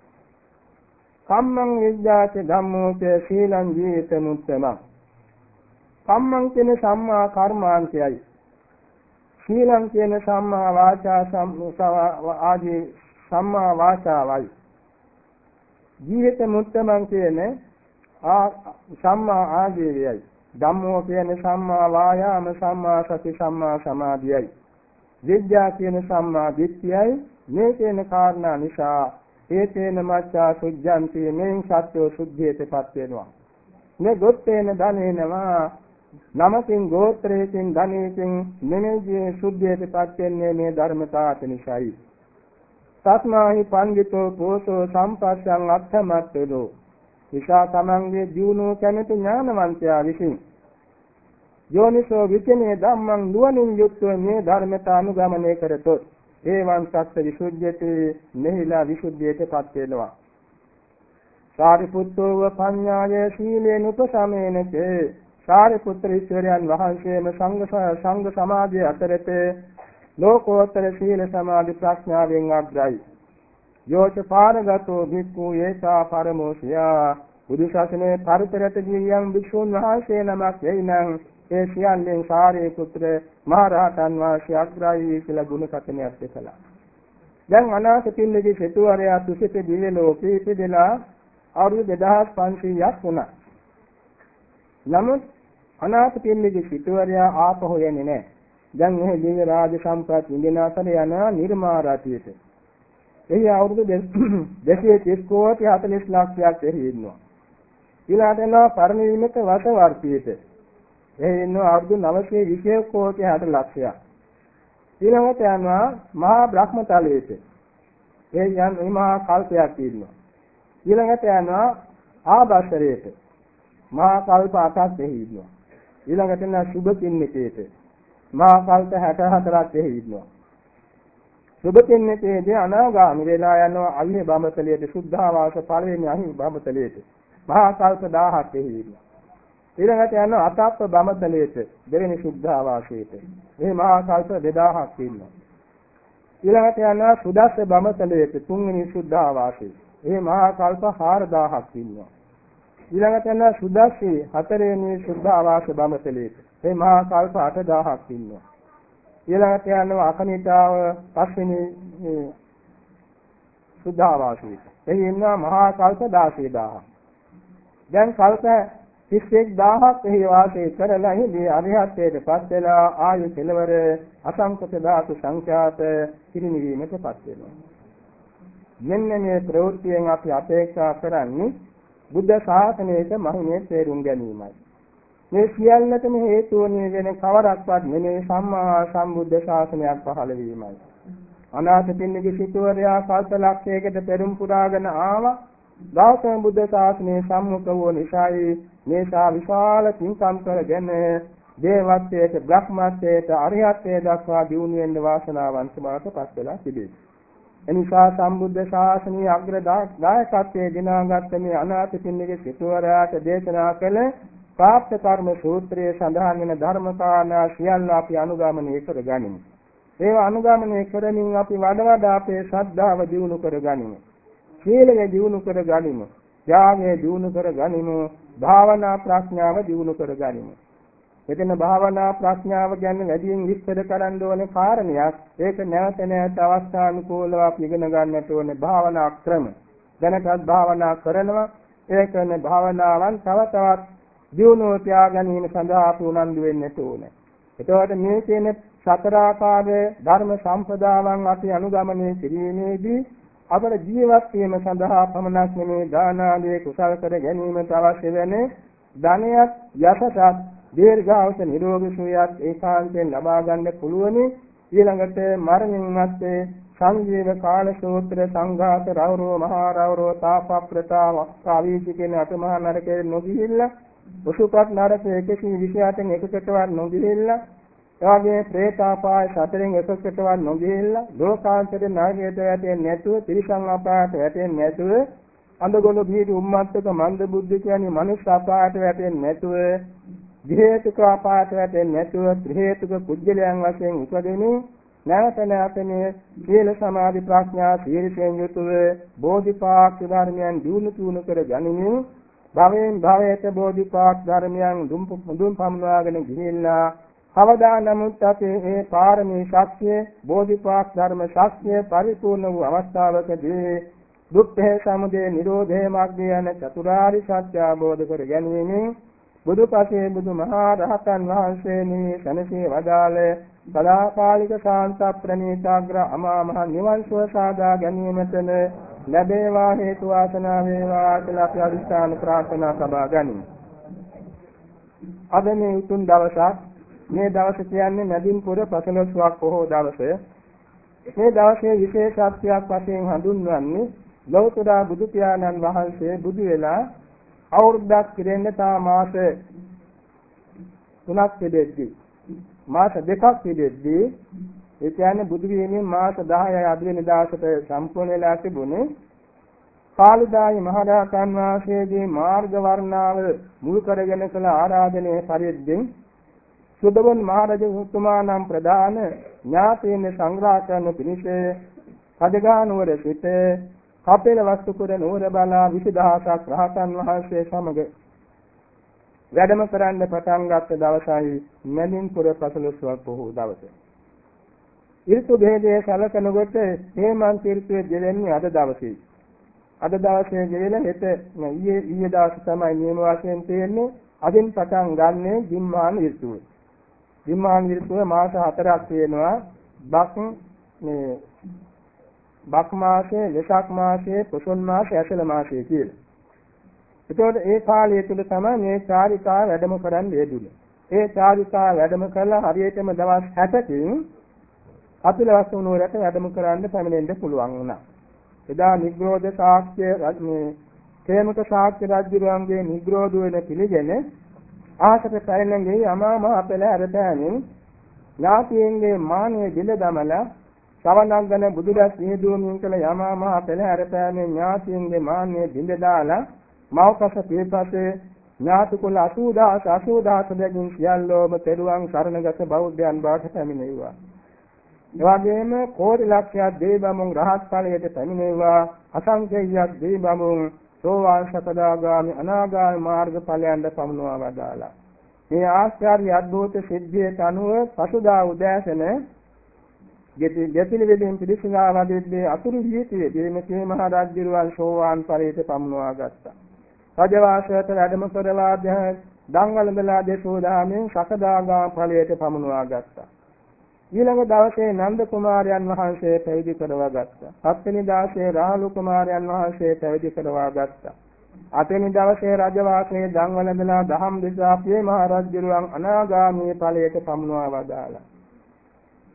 කම්මං විද්‍යාච ධම්මෝච සීලං ජීවිත මුත්තමං. කම්මං කියන සම්මා කර්මාන්තයයි. සීලං කියන සම්මා වාචා ආදී සම්මා වාචාවයි. ජීවිත මුත්තමං කියන්නේ සම්මා ආජීවයයි. ධම්මෝ කියන්නේ සම්මා වායාම සම්මා සති සම්මා සමාධියයි. විද්‍යා කියන සම්මා දිට්ඨියයි. මේ කියන කාරණා නිසා ඒතේන මච්ඡා සුද්ධන්ති මෙන් සත්‍යෝ සුද්ධියටපත් වෙනවා. මේ ගොත්තේන ධනේනවා නමකින් ගෝත්‍රයකින් ධනයකින් නෙමෙයි සුද්ධියටපත් වෙන්නේ මේ ධර්මතාවත නිසායි. තස්මාහි පණ්ඩිතෝ පෝසෝ සම්පස්සං අත්තමත්තදෝ නිසා තමන්ගේ දියුණුව කැමති ඥානවන්තයා විසින් යෝනිසෝ විචනේ ධම්මං නුවණින් යුක්තව මේ ධර්මතා අනුගමනය කරතොත් ඒවන් සත්‍ය විසුද්ධියති මෙහිලා විසුද්ධියටපත් වෙනවා සාරිපුත්තෝව පඤ්ඤාය සීලේන උපසමේනතේ සාරිපුත්‍ර ඊශ්වරයන් වහන්සේම සංඝ සංඝ සමාධිය අතරත ලෝකෝත්තර සීල සමාධි ප්‍රඥාවෙන් අග්‍රයි යෝච පාරගතෝ භික්ඛු ඒසා පරමෝසියා බුදු ශාසනයේ පරිතරත ගියම් භික්ෂුන් වහන්සේ නමක් එයිනම් ඒ සියල්ලෙන් සාරේ පුත්‍ර මහරහතන් වහන්සේ අග්‍රාහී කියලා ගුණ කතනයක් දෙකලා. දැන් අනාථ පින්නගේ සිටුවරයා තුසිත දිව්‍ය ලෝකේ ඉපදලා අවුරුදු 2500ක් වුණා. නමුත් අනාථ පින්නගේ සිටුවරයා ආපහු යන්නේ නැහැ. දැන් මේ දිව්‍ය රාජ සම්ප්‍රාප්ත විඳින අතර යන නිර්මාරාතියට එහි අවුරුදු 230 කෝටි 40 ලක්ෂයක් එහි ඉන්නවා. ඊළාට යනවා පරිණිවිමක වසවර්තියට. එහි ඉන්නවා අවුරුදු 920 කෝටි 60 ලක්ෂයක්. ඊළඟට යනවා මහා බ්‍රහ්මතලයට. එහි යන මහා කල්පයක් ඉන්නවා. ඊළඟට යනවා ආබස්සරයට. මහා කල්ප අටක් එහි ඉන්නවා. ඊළඟට යනවා සුභ කින්නකේට. මහා කල්ප 64ක් එහි ඉන්නවා. සුභතින්නේදී අනාගාමි වෙලා යනවා අල්හි බඹතලයට සුද්ධාවාස පළවෙනි අහි බඹතලයට. මහා කල්ප 1000ක් එහි ඉන්නවා ඊළඟට යනවා අතප්ප බඹතලයට දෙවෙනි සුද්ධාවාසයට. මේ මහා කල්ප 2000ක් ඉන්නවා. ඊළඟට යනවා සුදස්ස බඹතලයට තුන්වෙනි සුද්ධාවාසයට. මේ මහා කල්ප 4000ක් ඉන්නවා. ඊළඟට යනවා සුදස්සී හතරවෙනි සුද්ධාවාස බඹතලයට. මේ මහා කල්ප 8000ක් ඉන්නවා ඊළඟට යනවා අකනිතාව පස්වෙනි සුද්ධාවාසීක. එහි ඉන්නවා මහා කල්ප 16000. දැන් කල්ප 31000ක් එහි වාසය කරලා ඉදී අරිහත්ත්වයට පත් වෙලා ආයු කෙලවර අසංකත ධාතු සංඛ්‍යාත පිරිනිවීමට පත් වෙනවා. මෙන්න මේ ප්‍රවෘත්තියෙන් අපි අපේක්ෂා කරන්නේ බුද්ධ ශාසනයක මහිමේ තේරුම් ගැනීමයි. මේ සියල්ලටම හේතු වන්නේ වෙන කවරක්වත් නෙමෙයි සම්මා සම්බුද්ධ ශාසනයක් පහළ වීමයි. අනාථ පින්නගේ සිටුවරයා කල්ප ලක්ෂයකට පෙරම් පුරාගෙන ආවා. ගෞතම බුද්ධ ශාසනයේ සම්මුඛ වූ නිසායි මේසා විශාල පින්කම් කරගෙන දේවත්වයට බ්‍රහ්මත්වයට අරිහත්ත්වයට දක්වා දියුණු වෙන්න වාසනාවන්ත බවට පත් වෙලා තිබේ. එනිසා සම්බුද්ධ ශාසනයේ අග්‍ර දායකත්වයේ දිනාගත් මේ අනාථ පින්නිගේ සිටුවරයාට දේශනා කළ ප්‍රාප්ත කර්ම සූත්‍රයේ සඳහන් වෙන ධර්මකාරණා සියල්ල අපි අනුගමනය කරගනිමු. ඒවා අනුගමනය කරමින් අපි වඩා වඩා අපේ ශ්‍රද්ධාව දියුණු කරගනිමු. සීලය දියුණු කරගනිමු. ත්‍යාගය දියුණු කරගනිමු. භාවනා ප්‍රඥාව දියුණු කරගනිමු. එතන භාවනා ප්‍රඥාව ගැන වැඩියෙන් විස්තර කරන්න ඕනේ කාරණයක්. ඒක නැවත නැවත අවස්ථානුකූලව අපි ඉගෙන ගන්නට ඕනේ භාවනා ක්‍රම. දැනටත් භාවනා කරනවා. ඒකන භාවනාවන් තව තවත් දියුණුව තියා ගැනීම සඳහා අපි උනන්දු වෙන්නට ඕනේ. එතකොට මේ කියන සතර ආකාරයේ ධර්ම සම්පදාවන් අපි අනුගමනය කිරීමේදී අපේ ජීවත් වීම සඳහා පමණක් නෙමේ දාන ආදී කුසල කර ගැනීමට අවශ්‍ය වෙන ධනයත් යසසත් දීර්ඝායුෂ නිරෝගී සුවයත් ඒකාන්තයෙන් ලබා ගන්න පුළුවනි ඊළඟට මරණින් මත්තේ සංජීව කාල සූත්‍ර සංඝාත රවරෝ මහා රවරෝ තාපප්‍රතා වක්කාවීචි කියන අටමහා නරකයේ නොගිහිල්ලා උසුපත් නරකයේ 128න් එකකටවත් නොගිහිල්ලා එවාගේ പ്രേතාපාය සතරෙන් එකකටවත් නොගිහිල්ලා ලෝකාන්තරේ නරකයට වැටෙන්නේ නැතුව තිරිසන් අපායට වැටෙන්නේ නැතුව අඳගොළු බීඩි උම්මත්තක මන්ද බුද්ධ කියන්නේ මනුස්ස අපායට වැටෙන්නේ නැතුව හේතුක අපායට වැටෙන්නේ නැතුව ත්‍රි හේතුක කුජලයන් වශයෙන් උපදිනු නැවත නැවත මේ සීල සමාධි ප්‍රඥා සීලයෙන් යුතුව බෝධිපාක් ධර්මයන් දිනු තුන කර ගනිමින් භවයෙන් භවයට බෝධිපාක් ධර්මයන් දුම් දුම් පමුණවාගෙන ගිහිල්ලා කවදා නමුත් අපේ මේ පාරමී ශක්තිය බෝධිපාක් ධර්ම ශක්තිය පරිපූර්ණ වූ අවස්ථාවකදී දුක්ඛේ සමුදය නිරෝධේ මාර්ගය යන චතුරාරි සත්‍ය අවබෝධ කර ගැනීමෙන් බුදුපසේ බුදුමහා රහතන් වහන්සේ මේ සනසේ වදාළ සදාකාලික ශාන්ත ප්‍රණීතාග්‍ර අමා මහ නිවන් සුව සාදා ගැනීමතන ලැබේවා හේතු වාසනා වේවා කියලා අපි අදිස්ථාන ප්‍රාර්ථනා සබා ගනිමු. අද මේ උතුම් දවසක් මේ දවස කියන්නේ මැදින් පුර පසළොස්වක් පොහොව දවස. මේ දවසේ විශේෂත්වයක් වශයෙන් හඳුන්වන්නේ ලෞතර බුදු පියාණන් වහන්සේ බුදු වෙලා අවුරුද්දක් පිරෙන්න තා මාස 3ක් පිරෙද්දී මාස දෙකක් පිරෙද්දී ඒ කියන්නේ බුදු වීමෙන් මාස 10යි අද වෙන දවසට සම්පූර්ණ වෙලා තිබුණේ කාලිදායි මහරහතන් වහන්සේගේ මාර්ග වර්ණාව මුල් කරගෙන කළ ආරාධනයේ පරිද්දෙන් සුදවන් මහරජතුමා නම් ප්‍රධාන ඥාතීන් සංග්‍රහ කරන පිණිස කඩගානුවර සිට කපිල වස්තුපුර නුවර බලා 20000ක් රහතන් වහන්සේ සමග වැඩම කරන්න පටන් ගත්ත දවසයි මැදින් පුර පසළොස්වක් පොහොව දවස. ඍතු භේදයේ සැලකනකොට හේමන්ත ඍතුවේ ගෙවෙන්නේ අද දවසේ. අද දවසේ ගෙවෙන හෙට ඊයේ ඊයේ දවසේ තමයි නියම වශයෙන් තියෙන්නේ. අදින් පටන් ගන්නේ දිම්මාන ඍතුව. දිම්මාන ඍතුව මාස 4ක් වෙනවා. බක් මේ බක් මාසයේ, වෙසක් මාසයේ, පොසොන් මාසයේ, ඇසළ මාසයේ කියලා. එතකොට ඒ කාලය තුල තමයි මේ චාරිකා වැඩම කරන්න යෙදුනේ. ඒ චාරිකා වැඩම කළා හරියටම දවස් 60කින් කපිලවස්තු නුවරට වැඩම කරන්න පැමිණෙන්න පුළුවන් වුණා. එදා නිග්‍රෝධ ශාක්‍ය මේ හේමක ශාක්‍ය රජුගේ නිග්‍රෝධ වෙන පිළිගෙන ආසත පැරණගේ අමා මහ පෙළ අරබෑනින් ඥාතියන්ගේ මානෙ දිල දමලා සවනංගන බුදුරස් නිදුවමින් කළ යමා මහ පෙරහැර පෑමේ ඥාතියන්ගේ මාන්නේ බිඳ දාලා මව්පස පිටපතේ ඥාති කුල 80000 80000 දෙකින් සියල්ලෝම තෙරුවන් සරණගත බෞද්ධයන් බවට පැමිණෙව්වා. එවැගේම කෝටි ලක්ෂයක් දේවබමුන් රහත් ඵලයට පැමිණෙව්වා. අසංඛේයයක් දේවබමුන් සෝවාන් සකදාගාමි අනාගාමි මාර්ග ඵලයන්ට පමුණවා වදාලා. මේ ආශ්චර්ය අද්භූත සිද්ධියට අනුව පසුදා උදෑසන ගැතිලෙමින් පිළිසිනා වදෙද්දී අතුරු ජීවිතයේ මේ මහ රාජ්‍යරුවන් සෝවාන් ඵලයට පමුණවා ගත්තා. රජවාසයට වැඩම කරලා දන්වලඳලා දේශෝදාමෙන් සකදාගාම ඵලයට පමුණවා ගත්තා. ඊළඟ දවසේ නන්ද කුමාරයන් වහන්සේ පැවිදි කරවා ගත්තා. හත්වෙනි දවසේ රාහුල කුමාරයන් වහන්සේ පැවිදි කරවා ගත්තා. අටවෙනි දවසේ රජවාසයේ දන්වලඳලා දහම් දෙසාපියේ මහ රාජ්‍යරුවන් අනාගාමී ඵලයට පමුණවා වදාලා.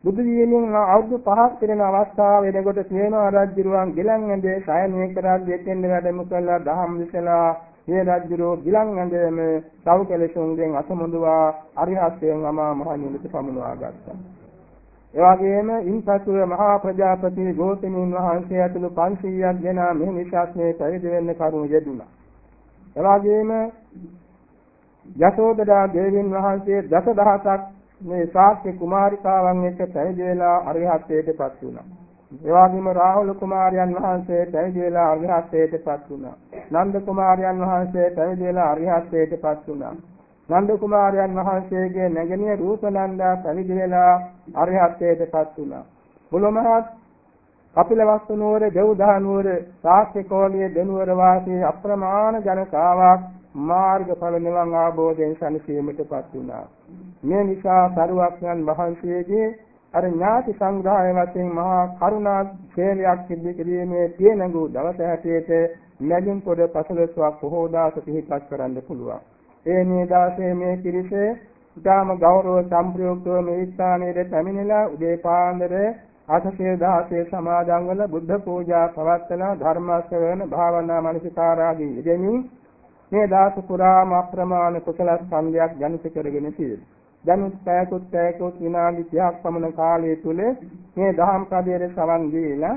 බුදු වීමෙන් අවුරුදු 5ක් පිරෙන අවස්ථාව වෙනකොට සේනා රජුරුවන් ගිලන් ඇඳේ සයනය කරා දෙකෙන් වැඩම කළා දහම් විසලා මේ රජුරෝ ගිලන් ඇඳේම සව් කෙලෙසුන්ගෙන් අසමුදුවා අරිහත්යෙන් අමා මහ නිමිති පමුණවා ගත්තා. එවැගේම ඉන්පසුව මහා ප්‍රජාපති ගෝතමීන් වහන්සේ ඇතුළු 500ක් දෙනා මෙහි නිශාස්නේ පරිදි වෙන්න කරුණු යෙදුණා. එවැගේම යශෝදරා දේවීන් වහන්සේ දසදහසක් මේ ශාක්‍ය කුමාරිකාවන් එක්ක පැවිදි වෙලා අරිහත්ත්වයටපත් වුණා. එවැගේම රාහුල කුමාරයන් වහන්සේ පැවිදි වෙලා අරිහත්ත්වයටපත් වුණා. නන්ද කුමාරයන් වහන්සේ පැවිදි වෙලා අරිහත්ත්වයටපත් වුණා. නන්ද කුමාරයන් වහන්සේගේ නැගණිය රූපනන්දා පැවිදි වෙලා අරිහත්ත්වයටපත් වුණා. මුලමහත් කපිලවස්තු නුවර දෙව්දා නුවර සාක්ෂිකෝලිය දෙනුවර වාසී අප්‍රමාණ ජනකාවක් මාර්ගඵල නිවන් ආબોධයෙන් සැනසීමටපත් වුණා. මේ නිසා සරුවක්යන් වහන්සේගේ අර ඥාති සංග්‍රහය වශයෙන් මහා කරුණා සේවයක් සිදු කිරීමේ තියෙනඟු දවස හැටියට නැගින් පොඩ පසළොස්වක් බොහෝ දාස පිහිටක් කරන්න පුළුවන්. ඒ මේ දාසේ මේ පිරිස ඊටම ගෞරව සම්ප්‍රයුක්තව මේ ස්ථානයේ පැමිණලා උදේ පාන්දර අටසේ දහසේ සමාදන් වල බුද්ධ පූජා පවත්වන ධර්ම ශ්‍රවණ භාවනා මනසිකාරාදී යෙදෙමින් මේ දාස පුරාම අප්‍රමාණ කුසල ස්කන්ධයක් ජනිත කරගෙන තියෙනවා. දැනුත් පැයකුත් පැයකුත් විනාඩි 30ක් පමණ කාලය තුල මේ දහම් පදයේ සවන් දීලා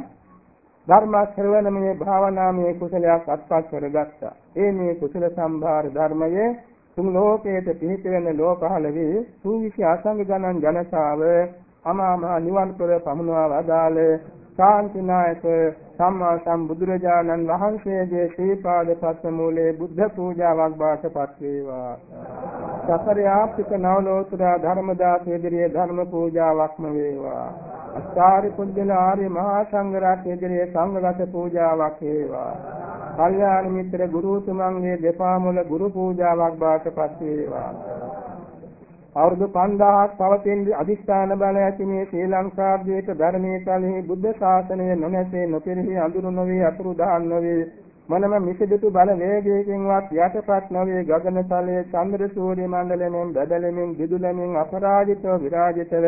ධර්ම ශ්‍රවණමය භාවනාමය කුසලයක් අත්පත් කරගත්තා. ඒ මේ කුසල සම්භාර ධර්මයේ තුන් ලෝකයට පිහිට වෙන ලෝකහල වේ සූවිසි අසංග ගණන් ජනතාව අමාමහ නිවන් පෙර පමුණවා වදාළ ශාන්තිනායක සම්මා සම්බුදුරජාණන් වහන්සේගේ ශ්‍රී පාද පස්ස මූලයේ බුද්ධ පූජාවක් වාසපත් වේවා. සතරයාප්තික නවලෝතර ධර්මදාස ඉදිරියේ ධර්ම පූජාවක්ම වේවා. අස්ථාරි පුජ්‍යල ආර්ය මහා සංඝ රත්නයේ ඉදිරියේ සංඝගත පූජාවක් වේවා. කල්යාණ මිත්‍ර ගුරුතුමන්ගේ දෙපා මුල ගුරු පූජාවක් බාටපත් වේවා. අවුරුදු 5000ක් පවතින අදිස්ථාන බල ඇති මේ ශ්‍රී ලංකාද්වීප ධර්මයේ තලෙහි බුද්ධ ශාසනය නොනැසී නොපිරිහි අඳුරු නොවේ අතුරු දහන් නොවේ මනම මිසදිතු බල වේගයකින්වත් යටපත් නොවේ ගගනතලයේ චන්ද්‍ර සූර්ය මණ්ඩලයෙන් බදලමින් දිදුලමින් අපරාජිතව විරාජිතව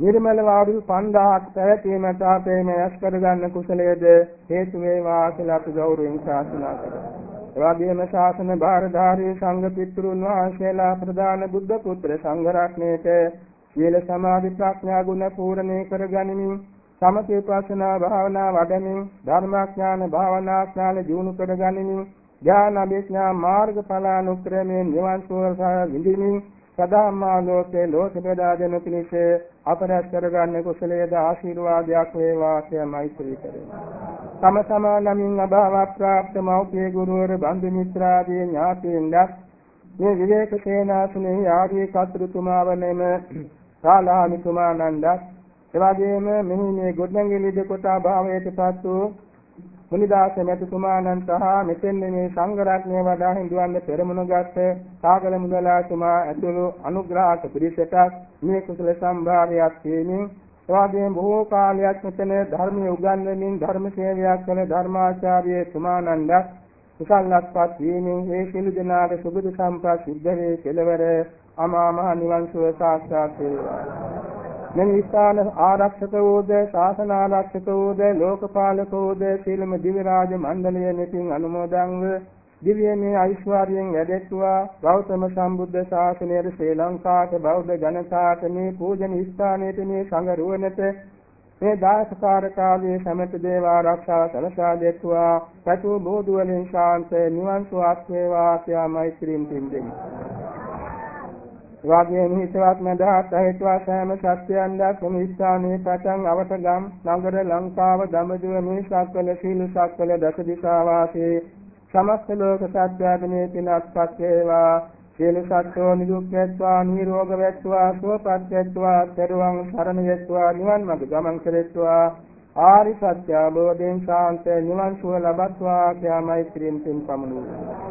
නිර්මල වාරුදු 5000ක් පැවතීමට අපේ මේ ඇස් කරගන්න කුසලයේද හේතු වේවා කියලා අපි ගෞරවයෙන් ශාසනා කරමු. එවැගේම ශාසන භාරධාරී සංඝ පිටුරුන් වහන්සේලා ප්‍රදාන බුද්ධ පුත්‍ර සංඝ රත්නයේට සීල සමාධි ප්‍රඥා ගුණ පූර්ණේ කරගනිමින් සමථ විපස්සනා භාවනා වඩමින් ධර්මාඥාන භාවනා ඥාන දියුණු කරගනිමින් ඥාන අභිඥා මාර්ගඵලානුක්‍රමයෙන් නිවන් සුව විඳිමින් සදාම්මා ලෝකේ ලෝක බෙදා දෙන පිණිස අපරස් කරගන්න කුසලයේද ආශිර්වාදයක් වේවා කියලා මෛත්‍රී කරමු. තම තමා නමින් අභාව ප්‍රාප්ත මෞපිය ගුරුවර බන්දු මිත්‍රාදී ඥාතීන්වත් මේ විවේක සේනාසනේ ආදී කතුරුතුමා වනේම සාලාමිතුමානන්දත් එවැගේම මෙහි මේ ගොඩනැගිලි දෙකොටා භාවයටපත් වූ මුනිදාස මෙතුමාණන් සහ මෙතෙන් මේ සංඝ රත්නය වඩා හිඳුවන්න පෙරමුණගත් සාගල මුදලාතුමා ඇතුළු අනුග්‍රහක පිරිසට මේ කුසල සම්භාරයක් තේමින් එවාගෙම බොහෝ කාලයක් මෙතන ධර්මයේ උගන්වමින් ධර්ම සේවයක් කළ ධර්මාචාර්ය තුමාණන්ද කුසල්ලත්පත් වීමෙන් ඒ සිළු දෙනාගේ සුබද සම්ප්‍රාප්ත සිද්ධ වේ කෙලවර අමා මහ නිවන් සුව සාක්ෂාත් වේවා. මෙන් විස්ථාන ආරක්ෂක වූද ශාසන ආරක්ෂක වූද ලෝකපාලක වූද සීලම දිව්‍ය රාජ මණ්ඩලය මෙතින් අනුමෝදන්ව දිව්‍යමය ඓශ්වර්යයෙන් වැඩෙත්වා. ගෞතම සම්බුද්ධ ශාසනයේ ශ්‍රී ලංකාවට බෞද්ධ ජනතාවට මේ පූජන ස්ථානයේ මේ සංඝ රුවනට මේ දාසකාර කාලයේ සමත දේව ආරක්ෂාව සලසා දෙත්වා. සතු බෝධි වලින් ශාන්ත නිවන් සුවක් වේවා ආශ්‍රය මෛත්‍රීන් පින්දෙමි. එවාගේම හිතවත් මඳහත් අහිතවා සෑම සත්‍යයන්ද සමිස්ථානයේ පටන් අවතගම් නගර ලංකාව දඹදිව මේ සක්වල සීල සක්වල දස දිසා වාසී සමස්ත ලෝක සත්‍යයන්ේ පිනක්පත් වේවා. සියලු සත්වෝ නිදුක් වෙත්වා නිරෝග වෙත්වා සුවපත් වෙත්වා තෙරුවන් සරණ වෙත්වා නිවන් මඟ ගමන් කෙරෙත්වා. ආරි සත්‍ය අවබෝධයෙන් ශාන්ත නිවන් සුව ලබත්වා කියා මෛත්‍රියෙන් පින් පමුණුවා.